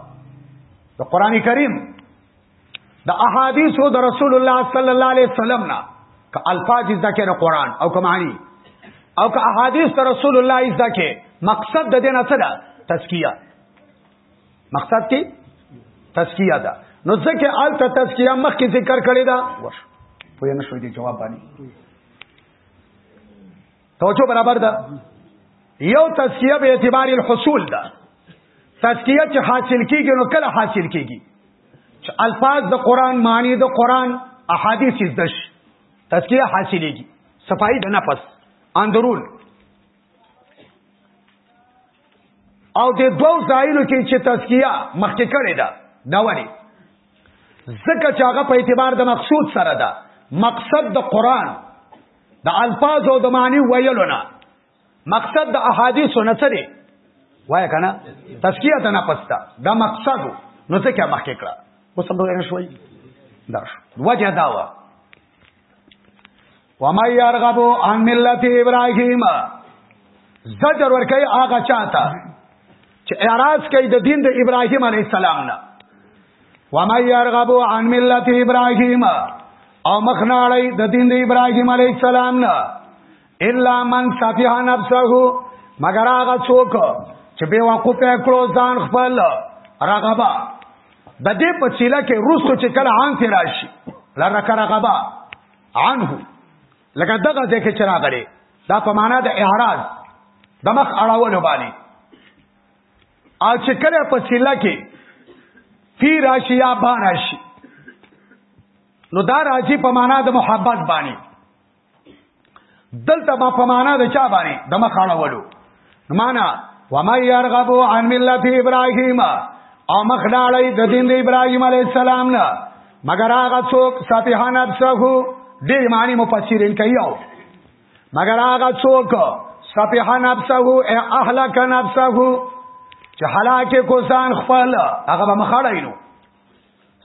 د قران کریم د احادیث او د رسول الله صلی الله علیه وسلم نه ک الفاظ ذکر قران او کمانی او که احادیث د رسول الله ذکر مقصد د دې نه څه ده تزکیه مقصد کې تزکیه ده نو ځکه آلته تزکیه مخکې ذکر کړی دا وش پوه نه شوې جواب باندې توجه برابر ده یو تزکیه به اعتبار الحصول ده تزکیه چې حاصل کیږي نو کله حاصل کیږي چې الفاظ د قران معنی د قران احادیث زدش تزکیه حاصلېږي صفائی د نفس اندرون او د دوو ځایونو کې چې تزکیه مخکې کړې ده دا ولی ځکه چې هغه په اعتبار د مقصود سره ده مقصد د قران د الفاظ او د معنی ویلو نه مقصد د احادیث نه څه دی وای کنه تزکیه ته نه پستا دا مقصد نو څه کې مخکې کړه اوس هم ورشوي دا وجه دا و وما يرغب عن ملت ابراهيم زجر ور کوي هغه چاته چې اعتراض کوي د دین د ابراهيم عليه السلام نه وما يرغب عن ملت ابراهيم او مخناړی د دین د ابراهيم عليه السلام نه الا من صفيح نفسه مگر هغه څوک چې به وقوف کړو ځان خپل رغبه د دې په چیله کې روسو چې کله عام کې راشي لره کرغبا عنه لکه دغه ځکه چې راغلي دا په معنا د اعراض د مخ اړولو باندې او چې کله په چیله کې فی راشي یا با راشي نو دا راځي په معنا د محبت باندې دلته ما په معنا د چا باندې د مخاړولو معنا وما يرغب عن ملت ابراهيم او مخداړی د دین د ابراهيم عليه السلام نه مگر هغه څوک سفیه نفسه ډېر معنی مفسرین کوي او مگر هغه څوک سفیه نفسه او اهلک نفسه چې هلاکه کو ځان خپل هغه به مخړاینو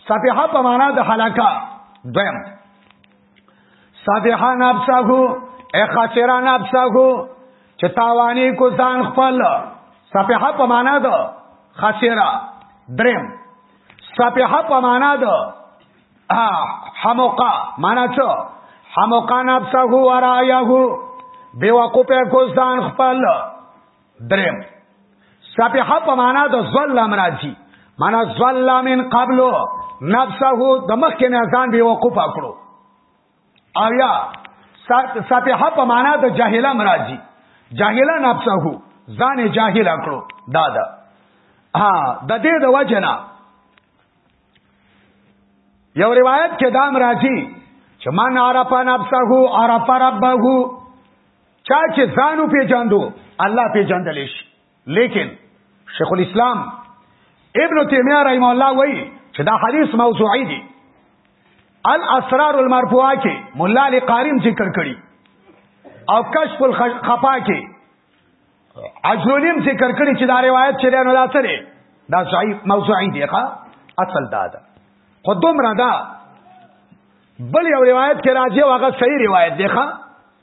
صفحه په معنا د حلقه دویم صفحه نفسه اے خسرا نفسه چې تاوانی کو ځان خپل صفحه په معنا د خسرا دریم صفحه په معنا د حمقا معنا څه حمقا نفسه ورایه بیوقوفه کو ځان خپل دریم سپیحه په معنا د ظلم راځي معنا ظلم من قبل نفسه د مخکې نه ځان به وقوف کړو او یا سپیحه په معنا د جاهله راځي جاهله نفسه ځان جاهل کړو دا دا ها د دې د وجنا یو روایت کې دام راځي چې من عرفه نفسه عرفه ربه چا چې ځان پیژاندو الله پیژندل شي لیکن شیخ الاسلام ابن تیمیه رحم الله وایي چې دا حدیث موضوعی دی الاسرار المرفوعه کې مولا علی قاریم ذکر کړي او کشف الخفا کې اجرونیم ذکر کړي چې دا روایت چیرې نه دا سره دا صحیح موضوعی دی ښا اصل دا ده خو دومره دا بل یو روایت کې راځي هغه صحیح روایت دی ښا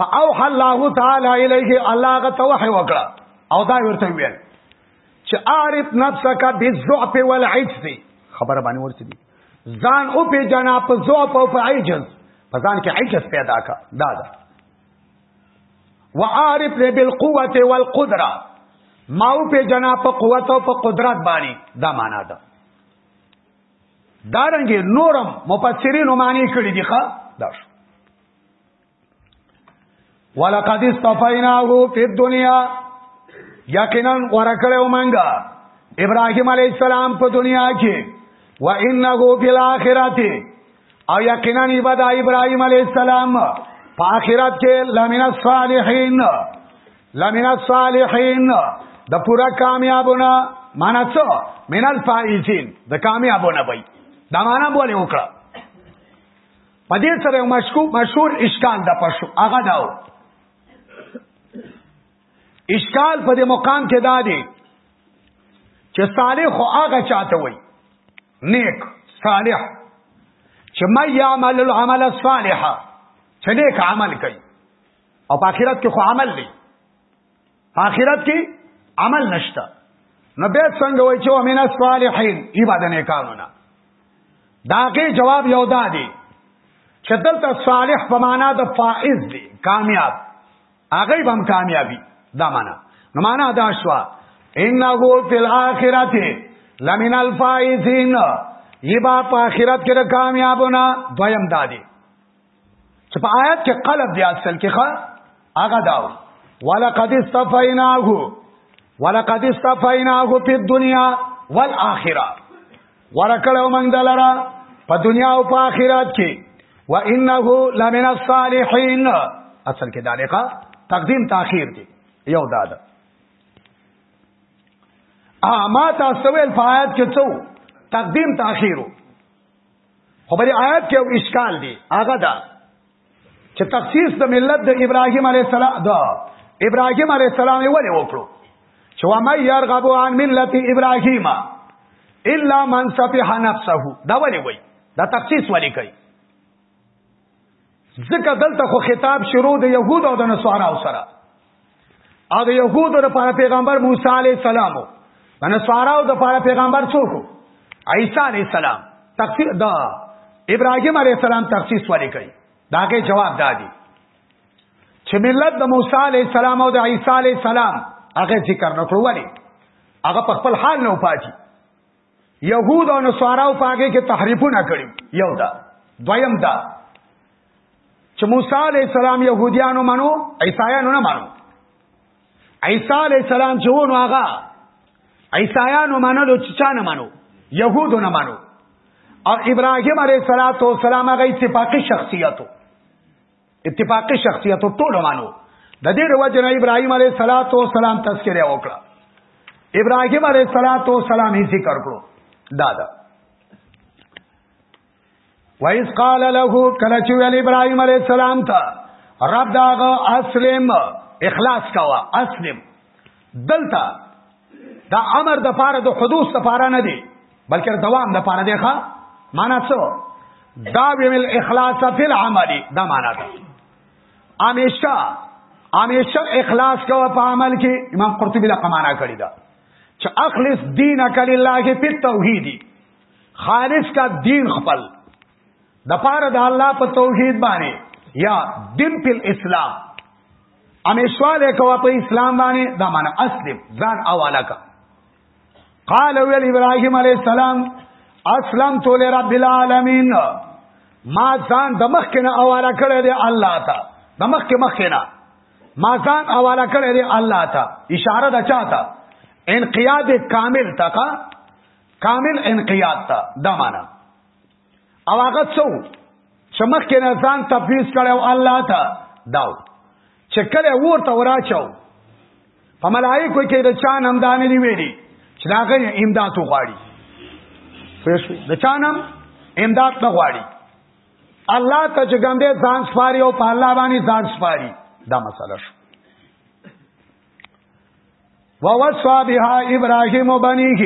فاوحى الله تعالی الیه الله غته وحی وکړه او دا ورته ویل چې عارف نفسک بالضعف والعجز خبره باندې ورته دي ځان او په جنا په ضعف او په عجز په ځان کې عجز پیدا کا دا دا وعارف بالقوه والقدره ما او په جنا په قوت او په قدرت باندې دا معنا ده دارنګ نورم مفسرین معنی کړی دی ښا دا شو ولقد استفیناه فی الدنیا یقینا ورکړو منګه ابراهیم علی السلام په دنیا کې و انه فی الاخرته او یقینا عباد ابراهیم علی السلام په آخرت کې لمن الصالحین لمن الصالحین د پورا کامیابونه معنا څه من الفائزین د کامیابونه وای دا معنا بوله وکړه په دې سره یو مشکوک مشهور اشکال د پښو هغه داو اشکال په دې مقام کې دا دی چې صالح خو هغه چاته وای نیک صالح چې مې عمل العمل الصالح چې نیک عمل کوي او په آخرت کې خو عمل دی آخرت کې عمل نشته نو به څنګه وای چې امین الصالحین عبادت نه کارونه داګه جواب یو دا دی چې دلته صالح په معنا د فائز دی کامیاب هغه به هم کامیابی دا معنا نو معنا دا شو انه فی الاخرته لمن الفائزین یبا په آخرت کې کامیابونه دویم دادی چې په آیات کې قلب دی اصل کې ښه هغه دا ولقد استفیناه ولقد استفیناه فی الدنیا والآخرة ورکړو موږ دلرا په دنیا او په آخرت کې وانه لمن الصالحین اصل کې دالقه تقدیم تاخير دی یو دادا اما تاسو ول فایت کې څو تقدیم تاخيرو خو بری آیات کې یو اشکال دی هغه دا چې تخصیص د ملت د ابراهیم علی السلام دا ابراهیم علی السلام یې ولې وکړو چې و ما يرغب عن ملت ابراهیم الا من سفح نفسه دا ولې وای دا تخصیص ولې کوي ځکه دلته خو خطاب شروع د يهود او د نصاراو سره او د يهود د پاره پیغمبر موسی عليه السلام د نصاراو د پاره پیغمبر څوک عيسى عليه السلام تخصیص دا ابراهيم عليه السلام تخصیص ولې کوي داګه جواب دادی چې ملت د موسی عليه السلام او د عيسى عليه السلام هغه ذکر نکړو ولې هغه په خپل حال نه پاتې يهود او نصارا او پاګه کې تحریفونه کړی یو دا دویم دا چې موسی علی السلام يهوديانو منو عیسایانو نه منو عیسی علی السلام چې ونه هغه عیسایانو منلو چې چا نه منو يهودو نه منو او ابراهيم عليه السلام هغه صفاقي شخصیتو اتفاقی شخصیت ټول مانو د دې د وجه نه ابراهيم عليه صلوات و سلام تذکره وکړه ابراهيم عليه صلوات و سلام یې ذکر کړو دا دا وایس قال له کله چې ویل ابراهيم عليه السلام ته رب داغه اسلم اخلاص کوا اسلم دلته دا امر د پاره د حدوث د پاره نه دی بلکې دوام د پاره دی ښا معنا څه دا ویل اخلاص فی العمل دا معنا ده همیشه همیشه اخلاص کوه په عمل کې امام قرطبی دا معنا کړی دا چې اخلص دینک لله فی التوحید خالص کا دین خپل د پاره د الله په توحید باندې یا دین په اسلام امیشواله کوا په اسلام باندې دا معنی اسلم ځان اواله کا قال ویل ابراهیم علی السلام اسلم تو لرب العالمین ما ځان د مخ کنه اواله کړی دی الله ته د مخ کې مخ کنه ما ځان اواله کړی دی الله ته اشاره د چاته انقیاد کامل تکا کامل انقیاد تا دا معنی او هغه څو چې مخکې نه ځان تفویض کړو الله ته داو چې کله ورته وراچو په ملائکه کې د چا نام دانه دی ویلي چې دا غي امداد وغواړي فیشو د چا نام امداد نه غواړي الله ته چې ګم دې ځان سپاري او په الله باندې ځان سپاري دا مسله شو ووصى بها ابراهيم بنيه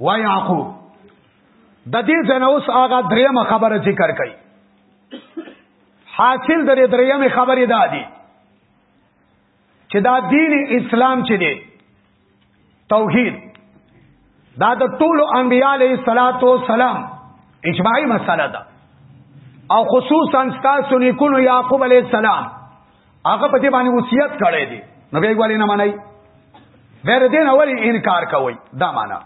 ويعقوب د دې ځنه اوس هغه دریمه خبره ذکر کړي حاصل د دې دریمه خبره دا دي چې دا دین اسلام چې دی توحید دا د ټولو انبیاله صلوات و سلام اجماعي مسله ده او خصوصا ستاسو نیکونو یعقوب علی السلام هغه په دې باندې وصیت کړی دی نو بیا ولې نه منای غیر دین اولی انکار کوي دا معنا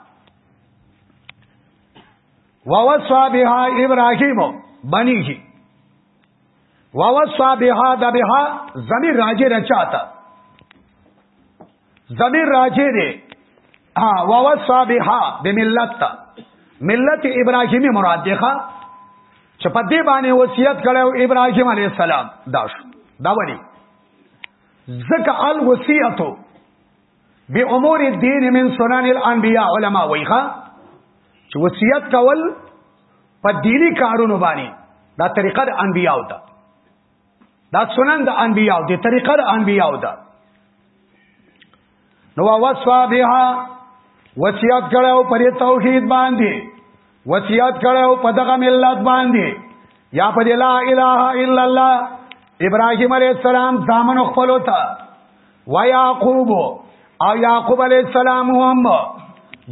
ووصى بها ابراهيم بنيه ووصى بها د بها زمير راجه رچاته ضمیر راجع دی ها ووصا بها بملت تا ملت ابراهیمی مراد دی ښا چې په دې باندې وصیت کړو ابراهیم علی السلام دا شو دا وړي زکه الوصیتو به امور الدین من سنن الانبیاء علما ویخه چې وصیت کول په دینی کارونو باندې دا طریقه د انبیاء ده دا سنن د انبیاء دی طریقه د انبیاء ده نو وصوا بها وصیت کړو پر توحید باندې وصیت کړو په دغه ملت باندې یا په لا اله الا الله ابراهیم علیه السلام ځامن خپل وتا و یعقوب او یعقوب علیه السلام هم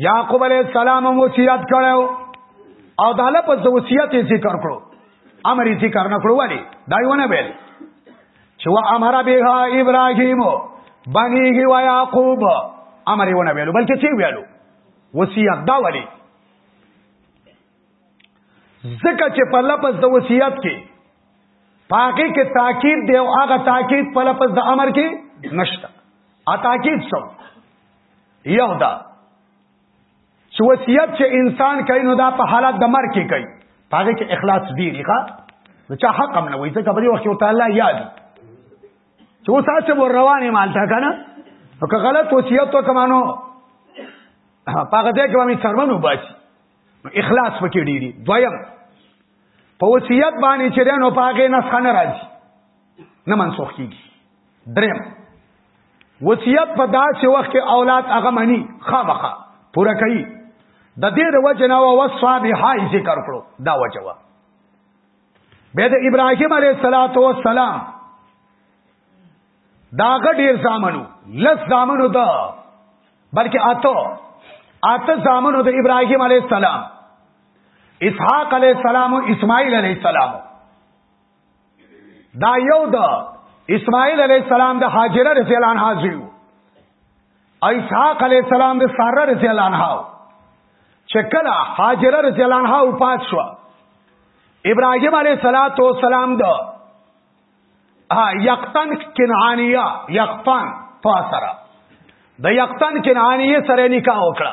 یعقوب علیه السلام وصیت کړو او دا لپس وصیت ذکر کړو امر یې ذکر نه کړو ولی دا یو نه ویل چې وا امر بها ابراهیم بنیه و یعقوب امر یې نه ویلو بلکې څه ویلو وصیت دا ولی ځکه چې په لفظ د وصیت کې پاکه کې تاکید دی او هغه تاکید په لفظ د امر کې نشته ا تاکید څو یو دا چې وصیت چې انسان کوي نو دا په حالت د مرګ کې کوي هغه کې اخلاص ډیر ښه نو چا حق هم نه وایي ځکه په دې وخت کې ورته الله یاد چې اوس هڅه ور روانې مالته کنه او که غلط وصیت وکمانو هغه ځای کې باندې سرمنو باسي نو اخلاص پکې ډیری دویم په وصیت باندې چې دنو پاګه نه څنګه راځي نه منسوخ کیږي دریم وصیت په داسې وخت کې اولاد هغه مني خامخه پوره کوي د دې د وجه نه وصوا بها ذکر کړو دا وجه وا به د ابراهیم علیه الصلاۃ والسلام دا غډیر زامنو لس زامنو دا بلکې اته اته زامنو د ابراهیم علیه السلام اسحاق علیه السلام او اسماعیل علیه السلام دا یو د اسماعیل علی السلام د هاجره رضی الله عنها زیو اسحاق علی السلام د ساره رضی الله عنها چې کله هاجره رضی الله عنها وفات شو ابراهیم علی صلوات و سلام د یقطن کنعانیه یقطن فاسره د یقطن کنعانیه سره نکاح وکړه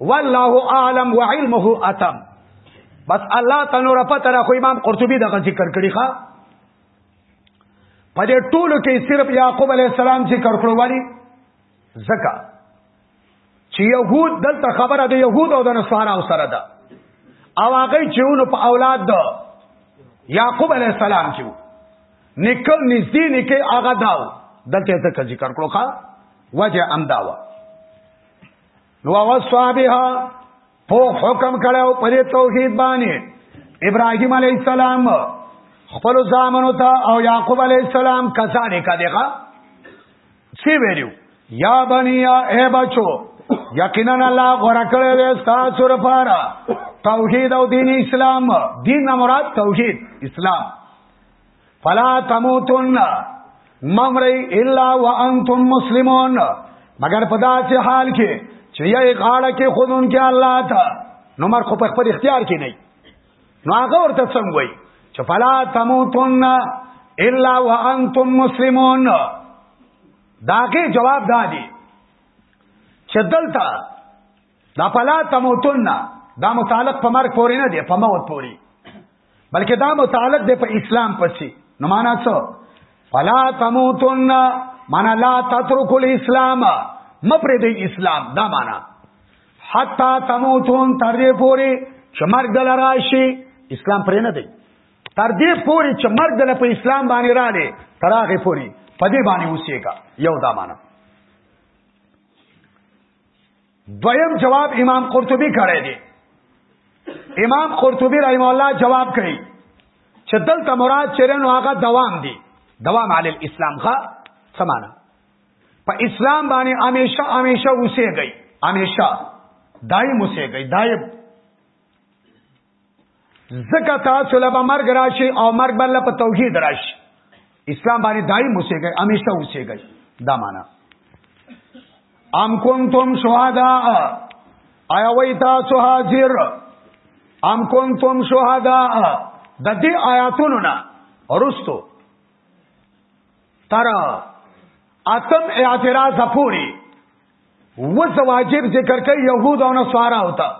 والله اعلم وعلمه اتم بس الله تنور پته را خو امام قرطبي دغه ذکر کړی ښا په دې ټولو کې صرف یعقوب علی السلام ذکر کړو ولی زکا چې يهود دلته خبره د يهود او د نصارا او سره ده او هغه چېونو په اولاد ده یعقوب علی السلام کې نکل نږدې نکي هغه داو دلته ته ذکر کړو ښا وجه امداوا نو وصوا بها په حکم کړو په توحید باندې ابراهیم علی السلام خپل زامنو ته او یعقوب علی السلام کسانه کدهغه سی ویلو یا بنیا اے بچو یقینا الله غره کړی دی تاسو لپاره توحید او دین اسلام دین مراد توحید اسلام فلا تموتن ممری الا وانتم مسلمون مگر په داسې حال کې چې یې غاړه کې خودون کې الله تا نو مر خو په خپل اختیار کې نه نو هغه ورته څنګه وای چې فلا تموتن الا وانتم مسلمون داګه جواب دادی چې دلته دا پلا تموتن دا متعلق په مرګ پورې نه دی په موت پورې بلکې دا متعلق دی په اسلام پسې نو معنا څه فلا تموتن معنا لا تترك الاسلام مپرې دی اسلام دا معنا حتا تموتون تر دې پورې چې مرګ دل راشي اسلام پرې نه دی تر دې پورې چې مرګ دل په اسلام باندې را لې تر هغه پورې په دې باندې اوسېګا یو دا معنا دویم جواب امام قرطبي کړی دی امام قرطبي رحم الله جواب کوي چې دلته مراد چرنو هغه دوام دی دوام علی الاسلام ښا سمانا په اسلام باندې همیشه همیشه اوسېږي همیشه دایم اوسېږي دایم زکه تاسو له مرګ راشي او مرګ بل په توحید راشي اسلام باندې دایم اوسېږي همیشه اوسېږي دا معنا ام کنتم شهدا آیا وای تاسو حاضر ام کنتم شهدا د دې آیاتونو نه ورستو تر اتم اعتراض پوری و زواجر ذکر کوي يهود او نصارا او ته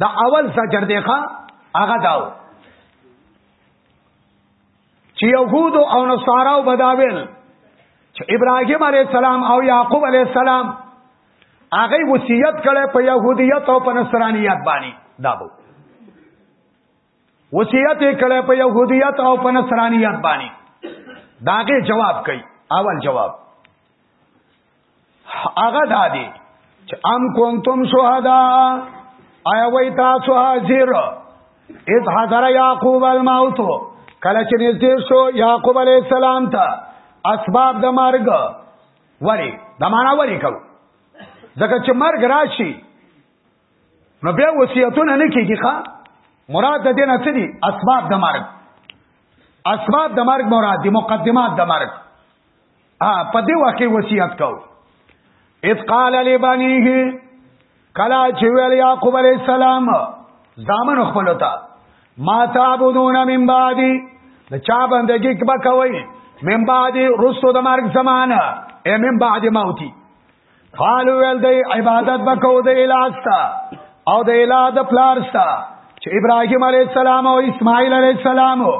دا اول زجر دی ښا هغه داو چې يهود او نصارا او بداویل چې ابراهيم عليه السلام او يعقوب عليه السلام هغه وصیت کړي په يهودیت او په نصرانيت باندې دا بو وصیت کړه په يهودیت او په نصرانیت باندې داګه جواب کوي اول جواب هغه دادی چې ام کنتم شهدا آیا وای تاسو حاضر اذ حضر یعقوب الموت کله چې نږدې شو یعقوب علی السلام ته اسباب د مرګ وری د معنا وری کو ځکه چې مرګ راشي نو بیا وصیتونه نه کیږي ښا مراد د دې نه څه دي اسباب د مرګ اسباب د مرګ مراد دي مقدمات د مرګ ا په دې واقع وصیت کو اذ قال لبنيه کلا چې ویل یعقوب علی السلام زامن خپل تا ما تعبدون من بعدي د چا بندګي کبا کوي من بعدي رسو د مرګ زمانہ ای من بعد موتي قالو ویل دی عبادت بکو د الاستا او د الا د پلارستا چې ابراهيم عليه السلام او اسماعيل عليه السلام او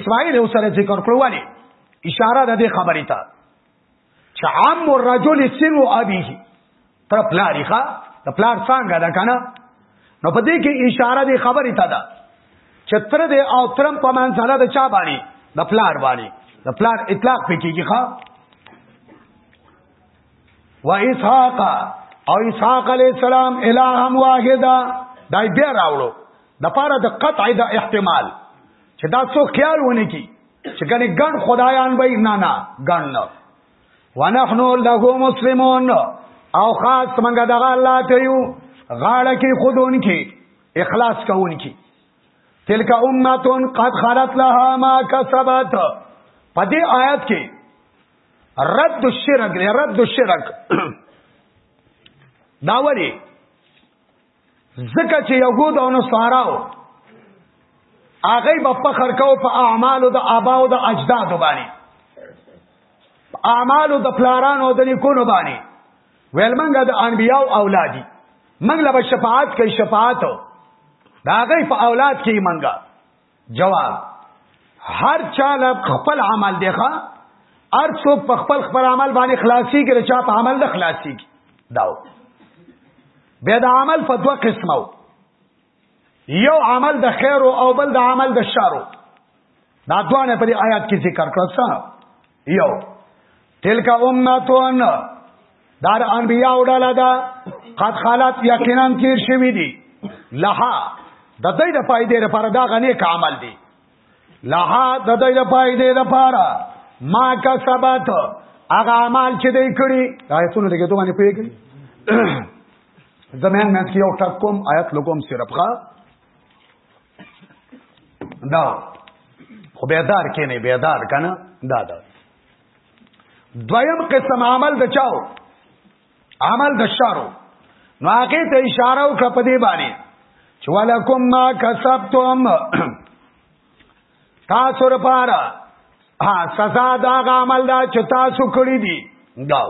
اسماعيل او سره ذکر کړو والی اشاره ده دې خبرې ته چې عام الرجل سن ابيه تر پلاری ښا د پلار څنګه ده کنه نو په دې کې اشاره دې خبرې ته ده چې تر دې او ترم په منځله د چا باندې د پلار باندې د پلار اطلاق پکې کیږي ښا و اسحاق او اسحاق علی السلام الہم واحدا دای بیا راوړو د پاره د قطع د احتمال چې دا څو خیال ونه کی چې کني ګڼ خدایان به نه نه ګڼ نه ونحن له مسلمون او خاص منګه دغه الله ته یو غاړه کې خودون کې اخلاص کوون کې تلک امه قد خلت لها ما کسبت پدې آیات کې رد الشرک دی رد الشرک دا وری زکه چې يهود او نصاراو هغه په فخر کو په اعمالو د آبا او د اجداد باندې اعمالو د پلارانو د نیکونو باندې ویل منګه د انبیاء او اولادي منګ له شفاعت کوي شفاعت دا غي په اولاد کې منګه جواب هر چا له خپل عمل دی ښا هر څوک په خپل خپل عمل باندې خلاصي کې چا په عمل نه خلاصي کې داو بیا د عمل په دوه قسمو یو عمل د خیر او بل د عمل د شر دا دوه په دې آیات کې ذکر کړل څه یو تلک امتون دار انبیاء وډاله دا قد خالات یقینا تیر شوی دی لها د دې د فائدې لپاره دا غنی عمل دی لها د دې د فائدې لپاره ما کا سبات هغه عمل چې دې کړی آیتونه دې ته باندې پیګی زمین مې کې یو ټکوم آیت لګوم صرفغه دا خو بیدار کې نه بیدار کنه دا دا دویم قسم عمل د چاو عمل د شارو نو هغه ته اشاره او کپدې باندې چې ولکم ما کسبتم تاسو لپاره ها سزا دا عمل دا چې تاسو کړی دي دا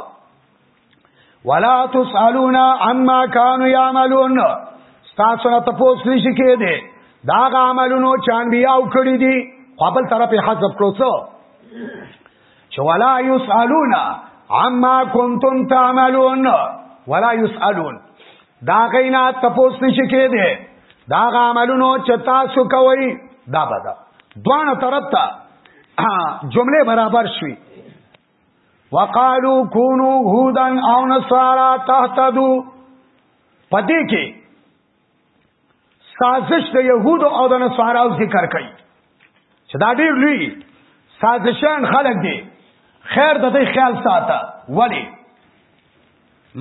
ولا تسالون عما كانوا يعملون تاسو نه تاسو نشي کېده دا عملونو چان بیا وکړي دي خپل طرف حذف کړو څو چې ولا يسالون عما كنتم تعملون ولا يسالون دا غینا تاسو نشي کېده دا عملونو چې تاسو کوي دا بدا دوانه طرف ته جمله برابر شوي وقالو کونو هودن او نصارا تهتدو پدې کې سازش د يهودو او د نصاراو ذکر کړي چې دا ډېر لوی سازشان خلک دي خیر د دې خیال ساته ولی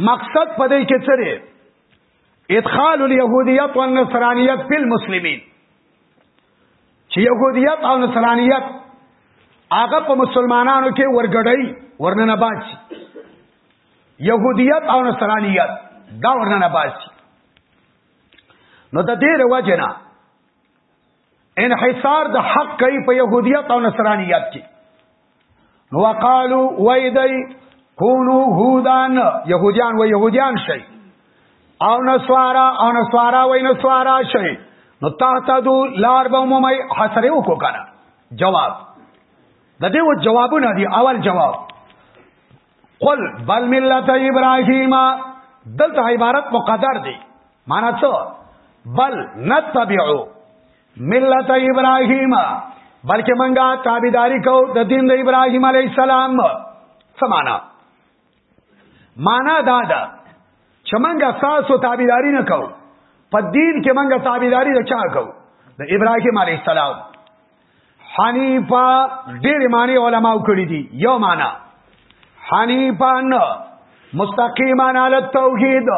مقصد پدې کې څه دی ادخال اليهوديت والنصرانيت في المسلمين چې يهوديت او نصرانيت هغه په مسلمانانو کې ورګړی ورننه باسي يهوديت او نصرانيت دا ورننه باسي نو د دې وجنه انحصار د حق کوي په يهوديت او نصرانيت کې نو قالو وای دی کونو هودان يهوديان و يهوديان شي او نسوارا او نسوارا و نسوارا شي نو تهتدو لار به مومي حسره وکړه کنه جواب د دې و جوابونه دي اول جواب قل بل ملت ابراهیم دلته عبارت مقدر دی معنا څه بل نتبعو ملت ابراهیم بلکې منګه تابعداري کو د دین د ابراهیم علی السلام سمانا معنا دا ده چې منګه تاسو تابعداري نه کو په دین کې منګه تابعداري د چا کو د ابراهیم علی السلام حنیفا ډېر معنی علماو کړی دي یو معنا حنیفان مستقیمان علی التوحید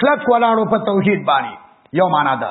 کلک ولاړو په توحید باندې یو معنا ده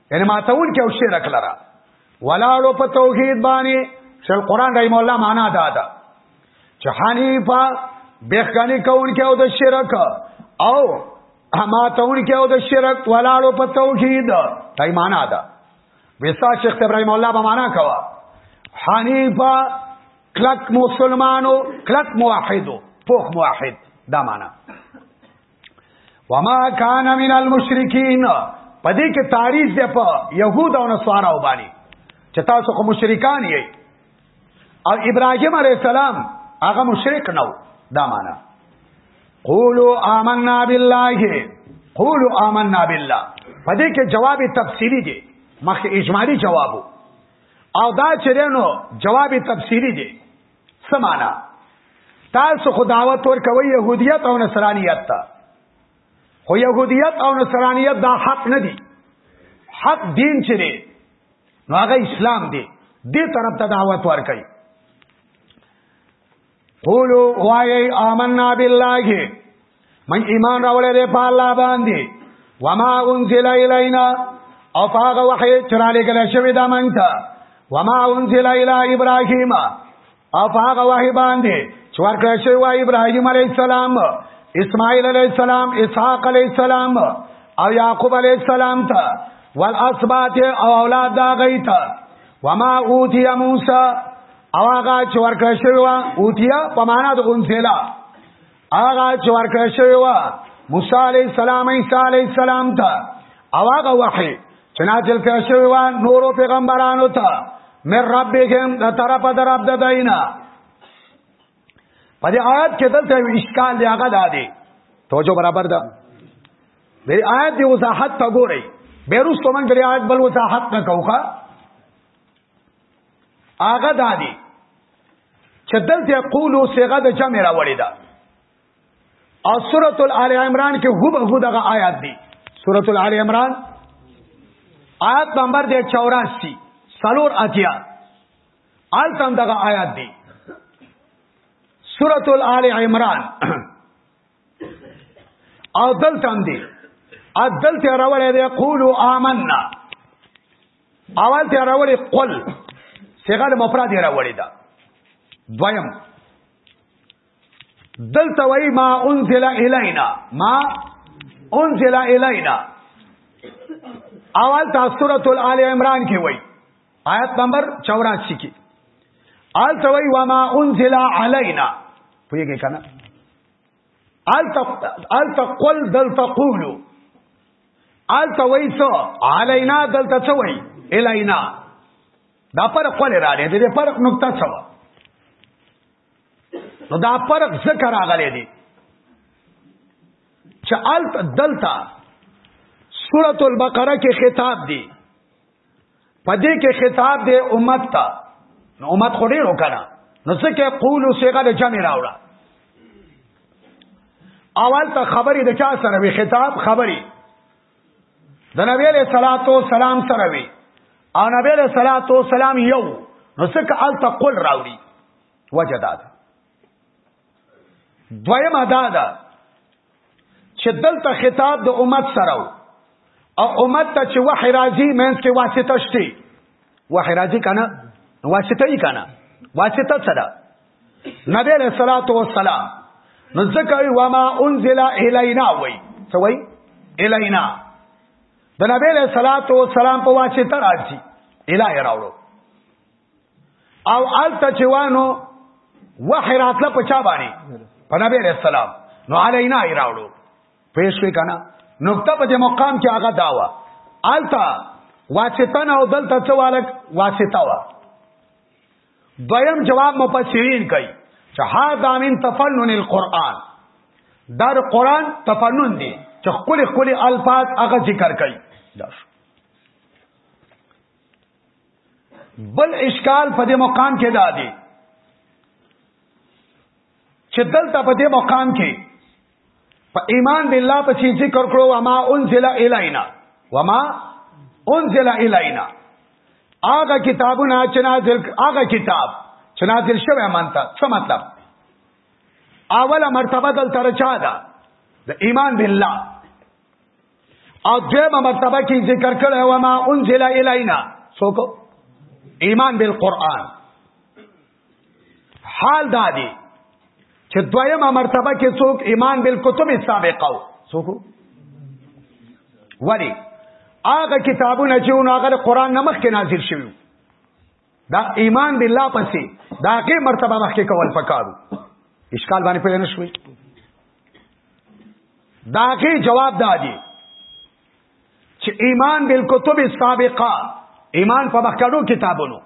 یعنی ماتون کې او شرک لرا ولاړو په توحید باندې چې القرآن رحم الله معنا دا ده چې حنیفا بخنی کون کې او د شرک او اما تون کې او د شرک ولاړو په توحید دای معنا ده وسا شیخ ابراهیم الله به معنا کوا حنیفا کلک مسلمانو کلک موحدو پوخ موحد دا معنا وما کان من المشرکین پدې کې تعریض دی په يهود او نصارا وبانی چې تاسو خو مشرکان یې او ابراهيم عليه السلام هغه مشرک نو دا معنا قولوا آمنا بالله قولوا آمنا بالله پدې کې جواب تفصیلی دی مخکې اجمالی جوابو او دا چرېنو جواب تفصیلی دی سمانا تاسو خو دعوت ورکوي يهوديت او نصرانيت ته خو يهوديت او نصرانيت دا حق نه دي حق دین چې دی نو هغه اسلام دی دې طرف ته دعوت ورکوي قولوا وای آمنا بالله من ایمان راولې دی په الله باندې وما انزل الینا او هغه وحی چې را لګل شوی دا مونږ ته وما انزل الی ابراهیم او هغه وحی باندې چې ورکړل شوی و ابراهیم علی السلام اسماعیل علی السلام اسحاق علی السلام او یعقوب علی السلام ته والاسبات او اولاد دا غی ته وما اوتی موسی او هغه چې ورکړل شوی و اوتیا په معنا د انزل هغه چې ورکړ شوی و موسی علی السلام عیسی علی السلام ته او هغه وحی چې نازل کړ شوی و نورو پیغمبرانو ته مر ربهم د طرف در رب د دینا په دې آیات کې دلته یو اشکال دی هغه دادی توجه برابر ده دې آیات دی وضاحت ته ګورئ بیروس تو من دې آیات بل وضاحت نه کوخه هغه دادی چې دلته قولو صيغه د جمع راوړې ده او سورۃ الال عمران کې هو به دغه آیات دي سورۃ الال عمران آیات نمبر 84 سلور اتیا آل تم دغه آیات دي سورۃ الال عمران او دلته هم دي عدل ته راوړې ده قولو آمنا اول ته راوړي قل صيغه د مفرد راوړي دا دویم دلته وای ما انزل الینا ما انزل الینا اول تا سورۃ آل عمران کې وای آیت نمبر 84 کې آل توي وما انزل علينا پوهیږئ کنه الته قل دلته قولو الته وای سو علینا دلته څه وای الینا دا پر قل را لې دې پر نقطه څه نو دا فرق ذکر راغلی دی چې الت دلتا سورۃ البقره کې خطاب دی پدې کې خطاب دی امت ته نو امت خو ډیر وکړه نو ځکه قول صيغه د جمع راوړه اول ته خبرې د چا سره وي خطاب خبرې د نبی له صلوات و سلام سره وي او نبی له صلوات و سلام یو نو څکه ال تقول راوړي وجداد دویم ادا ده چې دلته خطاب د امت سره او امت ته چې وحی راځي مینس کې واسطه شته وحی راځي کنه واسطه یې کنه واسطه سره نبی علیہ الصلوۃ والسلام نو ځکه و ما انزل الینا وای څه وای الینا د نبی علیہ الصلوۃ والسلام په واسطه راځي الای راوړو او الته چوانو وحی راتله په چا باندې په نبی علیہ السلام نو علینا ای راوړو پېښ وی کنه نقطه په دې مقام کې هغه داوا التا واسطه نه او دلته څه والک واسطه وا دویم جواب مفسرین کوي چې ها دامن تفنن القرآن در قرآن تفنن دی چې خپل خپل الفاظ هغه ذکر کوي دا شو بل اشکال په دې مقام کې دا دی چې دلته په دې مقام کې په ایمان بالله په چې ذکر کړو وما انزل الینا وما انزل الینا هغه کتابونه چې نازل هغه کتاب چې نازل شوی مانته څه مطلب اوله مرتبه دلته رچا ده د ایمان بالله او دویمه مرتبه کې ذکر کړی و ما انزل الینا څوک ایمان بالقران حال دا دی چې دویمه مرتبه کې څوک ایمان بالکتب السابقه څوک ولی هغه کتابونه چې هغه قران نمخ کې نازل شوی دا ایمان بالله پسې دا کې مرتبه مخکې کول پکارو اشکال باندې پیدا نشوي دا کې جواب دادی چې ایمان بالکتب السابقه ایمان په مخکړو کتابونو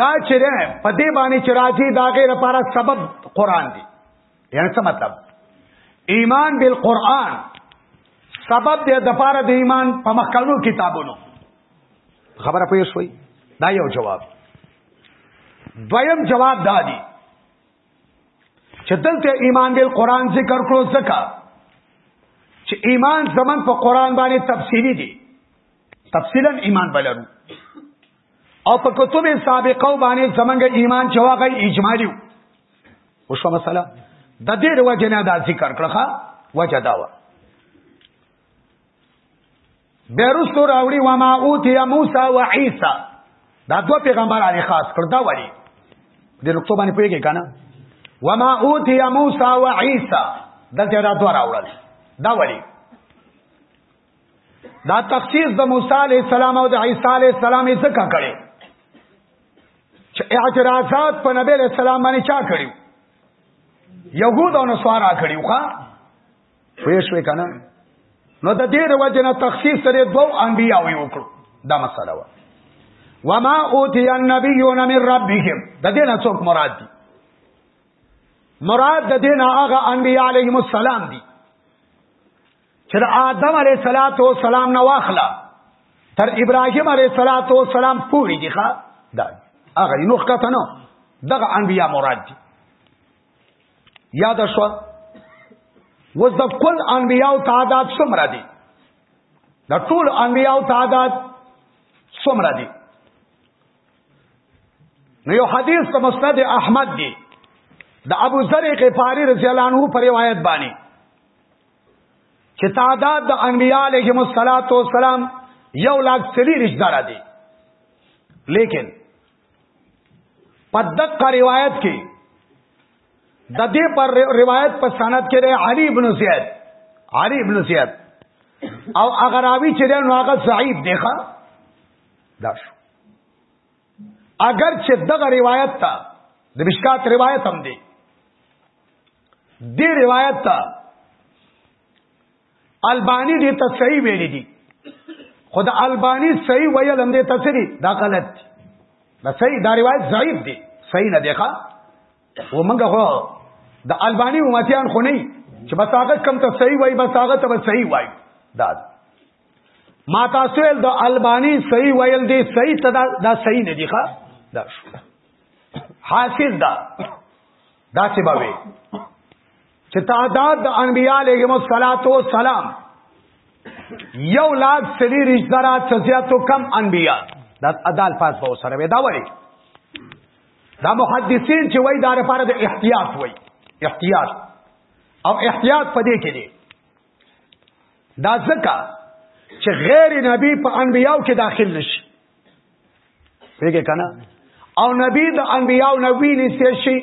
دا چې ده په دې باندې چې راځي دا غیر لپاره سبب قران دی یعنی څه مطلب ایمان بالقران سبب دې د لپاره د ایمان په مخکړو کتابونو خبره پوه شوي دا یو جواب دویم جواب دا دی چې دلته ایمان بل قران ذکر کړو ځکه چې ایمان زمن په قران باندې تفصیلی دی تفصیلا ایمان بلرو او په کتب سابقه باندې زمنګ ایمان چې واغی اجمالی وو شو مسله د دې وجه نه دا ذکر کړه وجه دا و بیرستو راوړي و ما اوتی موسی و عیسی دا دوه پیغمبرانه خاص کړ دا وړي د نقطه باندې پوهیږي کنه و ما اوتی موسی و عیسی دلته دا دوه راوړل دا وړي دا تخصیص د موسی علی السلام او د عیسی علی السلام یې څخه کړي چې اعتراضات په نبی علیہ السلام باندې چا کړیو يهود او نصارا کړیو ښا پوه شوې که نه نو د دې د وجه نه تخصیص سره دوو انبیاو یې وکړو دا مسله وه وما اوتی النبیون من ربهم د دې نه څوک مراد دي مراد د دې نه هغه انبیاء علیهم السلام دي چې آدم علیه الصلاۃ والسلام نه واخلا تر ابراهیم علیه الصلاۃ والسلام پوری دي ښا دا هغه نو ښکته نو دغه انبیاء مراد دي یاد شو وز د کل انبیاء تعداد څومره دي د ټول انبیاء تعداد څومره دي نو یو حدیث په مسند احمد دی د ابو ذر غفاری رضی الله عنه پر روایت باندې چې تعداد د انبیاء علیهم الصلاۃ والسلام یو لاکھ سری رشتہ را دي لیکن په دغه روایت کې د دې پر روایت په سند کې دی علي ابن زیاد علي ابن زیاد او هغه راوی چې نو هغه ضعیف دی ښا دا شو اگر چې دغه روایت ته د مشکات روایت هم دی دې روایت ته البانی دې ته صحیح ویل دي خود البانی صحیح ویل هم دې ته صحیح دا غلط دي دا صحیح دا روایت ضعیف دي صحیح نه دی ښا و موږ خو د البانی امتیان خو نه چې بس هغه کم ته صحیح وای بس هغه ته صحیح وای دا ما تاسو ول د البانی صحیح ویل دی صحیح ته دا صحیح نه دی ښا دا حاصل دا دا چې به وي چې تعداد د انبیاء علیهم الصلاۃ والسلام یو لاک سری رشدرا چزیاتو کم انبیاء دا عدال پاس به سره وي دا وایي دا محدثین چې وای دا لپاره د احتیاط وای احتیاط او احتیاط پدې کې دی دا ځکه چې غیر نبی په انبیاو کې داخل نشي پیګه کنه او نبی د انبیاء او نبی نسیه شي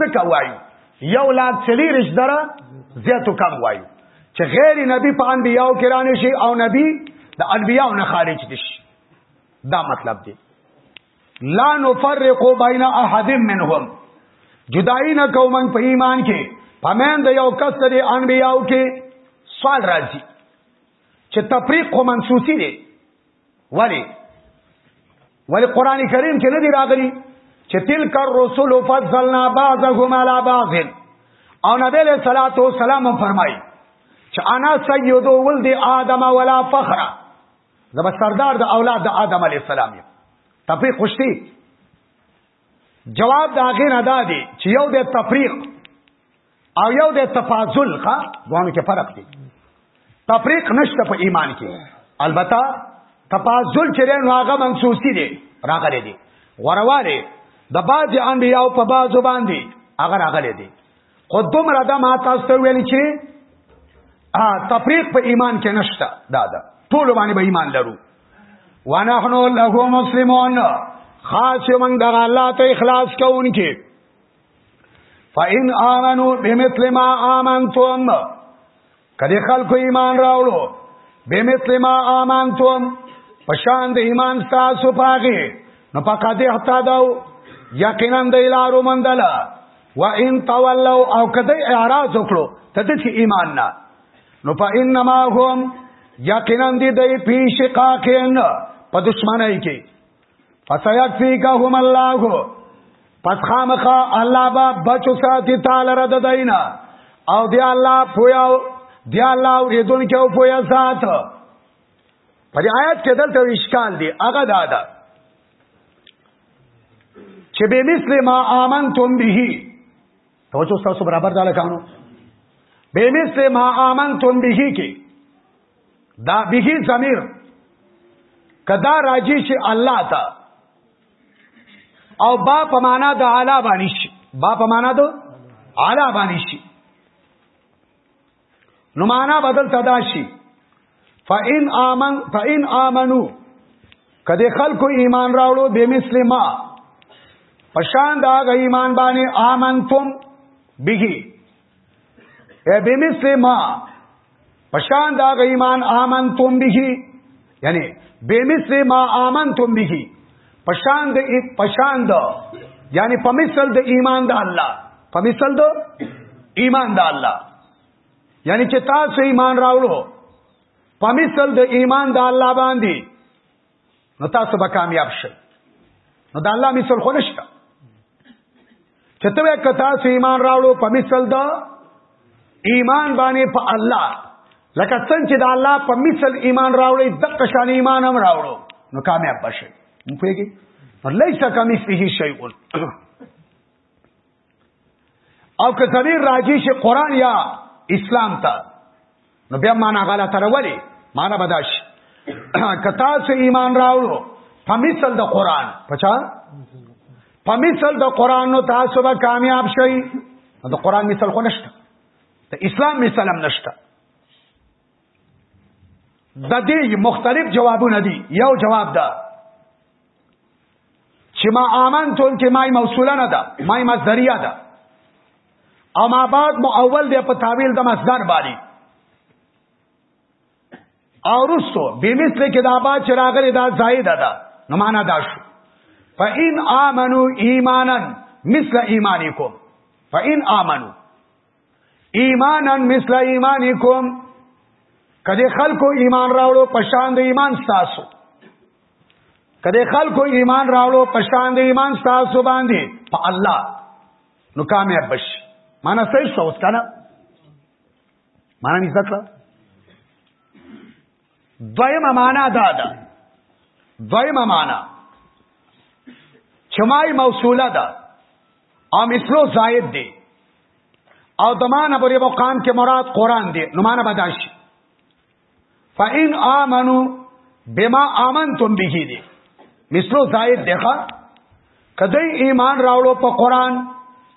زکه وایو یو لا چلی رشدره زیاتو کم وایو چې غیر نبی په انبیاء کې رانه شي او نبی د انبیاء نه خارج دي شي دا مطلب دی لا نفرق بین احد منهم جدائی نه کومن په ایمان کې پمن د یو کس د انبیاء کې سوال راځي چې تفریق خو منسوسی دی ولی ولی قران کریم کې نه دی راغلی چې تلک الرسل فضلنا بعضهم على بعض او نبی له صلوات و سلام فرمای چې انا سید ولد آدم ولا فخر زما سردار د اولاد د آدم علی السلام یم تفریق خوشتی جواب د هغه نه دادی چې یو د تفریق او یو د تفاضل ښا دوانو کې فرق دی تفریق نشته په ایمان کې البته تفاضل چې نو هغه منسوسی دی راغلی دی غورواله د باج انبیاء په بازو باندې هغه راغلی دی خو دومره د ما تاسو ته ویل چې تفریق په ایمان کې نشته دا ده ټول باندې به ایمان لرو ونحنو له مسلمون خاص یو موږ د الله ته اخلاص کوونکې فإن آمنوا بمثل ما آمنتم کدی خلکو ایمان راوړو بمثل ما آمنتم پشان د ایمان تاسو پاغي نو فقد اهتدوا یقینا د لارو مندل و ان تولوا او کدی اعراض وکړو تد چې ایمان نه نو فإنما هم یقینا دی د پیش قاقین په دشمنی کې فسيكفيكهم الله پس خامخا الله با بچو ساتي تعالی رد دینا او دی الله پویا دی الله اوریدون کې او پویا ذات په دې آیات کې دلته اشکال دی هغه دا ده چې به مثل ما آمنتم به توجه تاسو برابر داله کانو به مثل ما آمنتم به کې دا به ضمیر کدا راجی شي الله تا او با په معنا د اعلی باندې شي با په معنا د اعلی باندې شي نو معنا بدل تدا شي فإن آمن فإن آمنو کدی خلکو ایمان راوړو به مثل ما پشان دا غ ایمان باندې آمنتم بگی اے بمثل ما پشان دا غ ایمان آمنتم به یعنی بمثل ما آمنتم به پشان د پشان د یعنی په مثل د ایمان د الله په مثل د ایمان د الله یعنی چې تاسو ایمان راوړو په مثل د ایمان د الله باندې نو تاسو به کامیاب شئ نو د الله مثال خو نشته چې ته وې کتا سو ایمان راوړو په مثال دا ایمان باندې په الله لکه څنګه چې د الله په مثال ایمان راوړې د قشان ایمان هم راوړو نو کامیاب بشئ نو پیږي پر لیسا کمیسه شیء او که ضمیر راجی شي قران یا اسلام ته نو بیا معنا غلطه راولي معنا بداش کتا سه ایمان راوړو په مثل د قران پچا په مثل د قران نو تاسو به کامیاب شئ د قران مثال خو نشته د اسلام مثال هم نشته د دې مختلف جوابونه دي یو جواب ده چې ما آمنتم کې مای موصوله نه ده مای مصدریه ده او ما بعد مو اول دی په تعویل د مصدر باندې او رسو بمثل کې دا با چې راغلی دا زائد ده نو معنا دا شو فإن آمنوا ایمانا مثل ایمانکم فإن آمنوا ایمانا مثل ایمانکم کدی خلکو ایمان راوړو پشان د ایمان تاسو کله خلکو ایمان راوړو پښتان دی ایمان تاسو باندې په الله نو کامیاب بش معنا صحیح شو اوس کنه معنا نه ذکر دویمه معنا دا ده دویمه معنا چمای موصوله ده او مثلو زائد دی او دمانه بری مقام کې مراد قران دی نو معنا بداشي فإن آمنو بما آمنتم به دي مثلو زائد دغه کدی ایمان راوړو په قران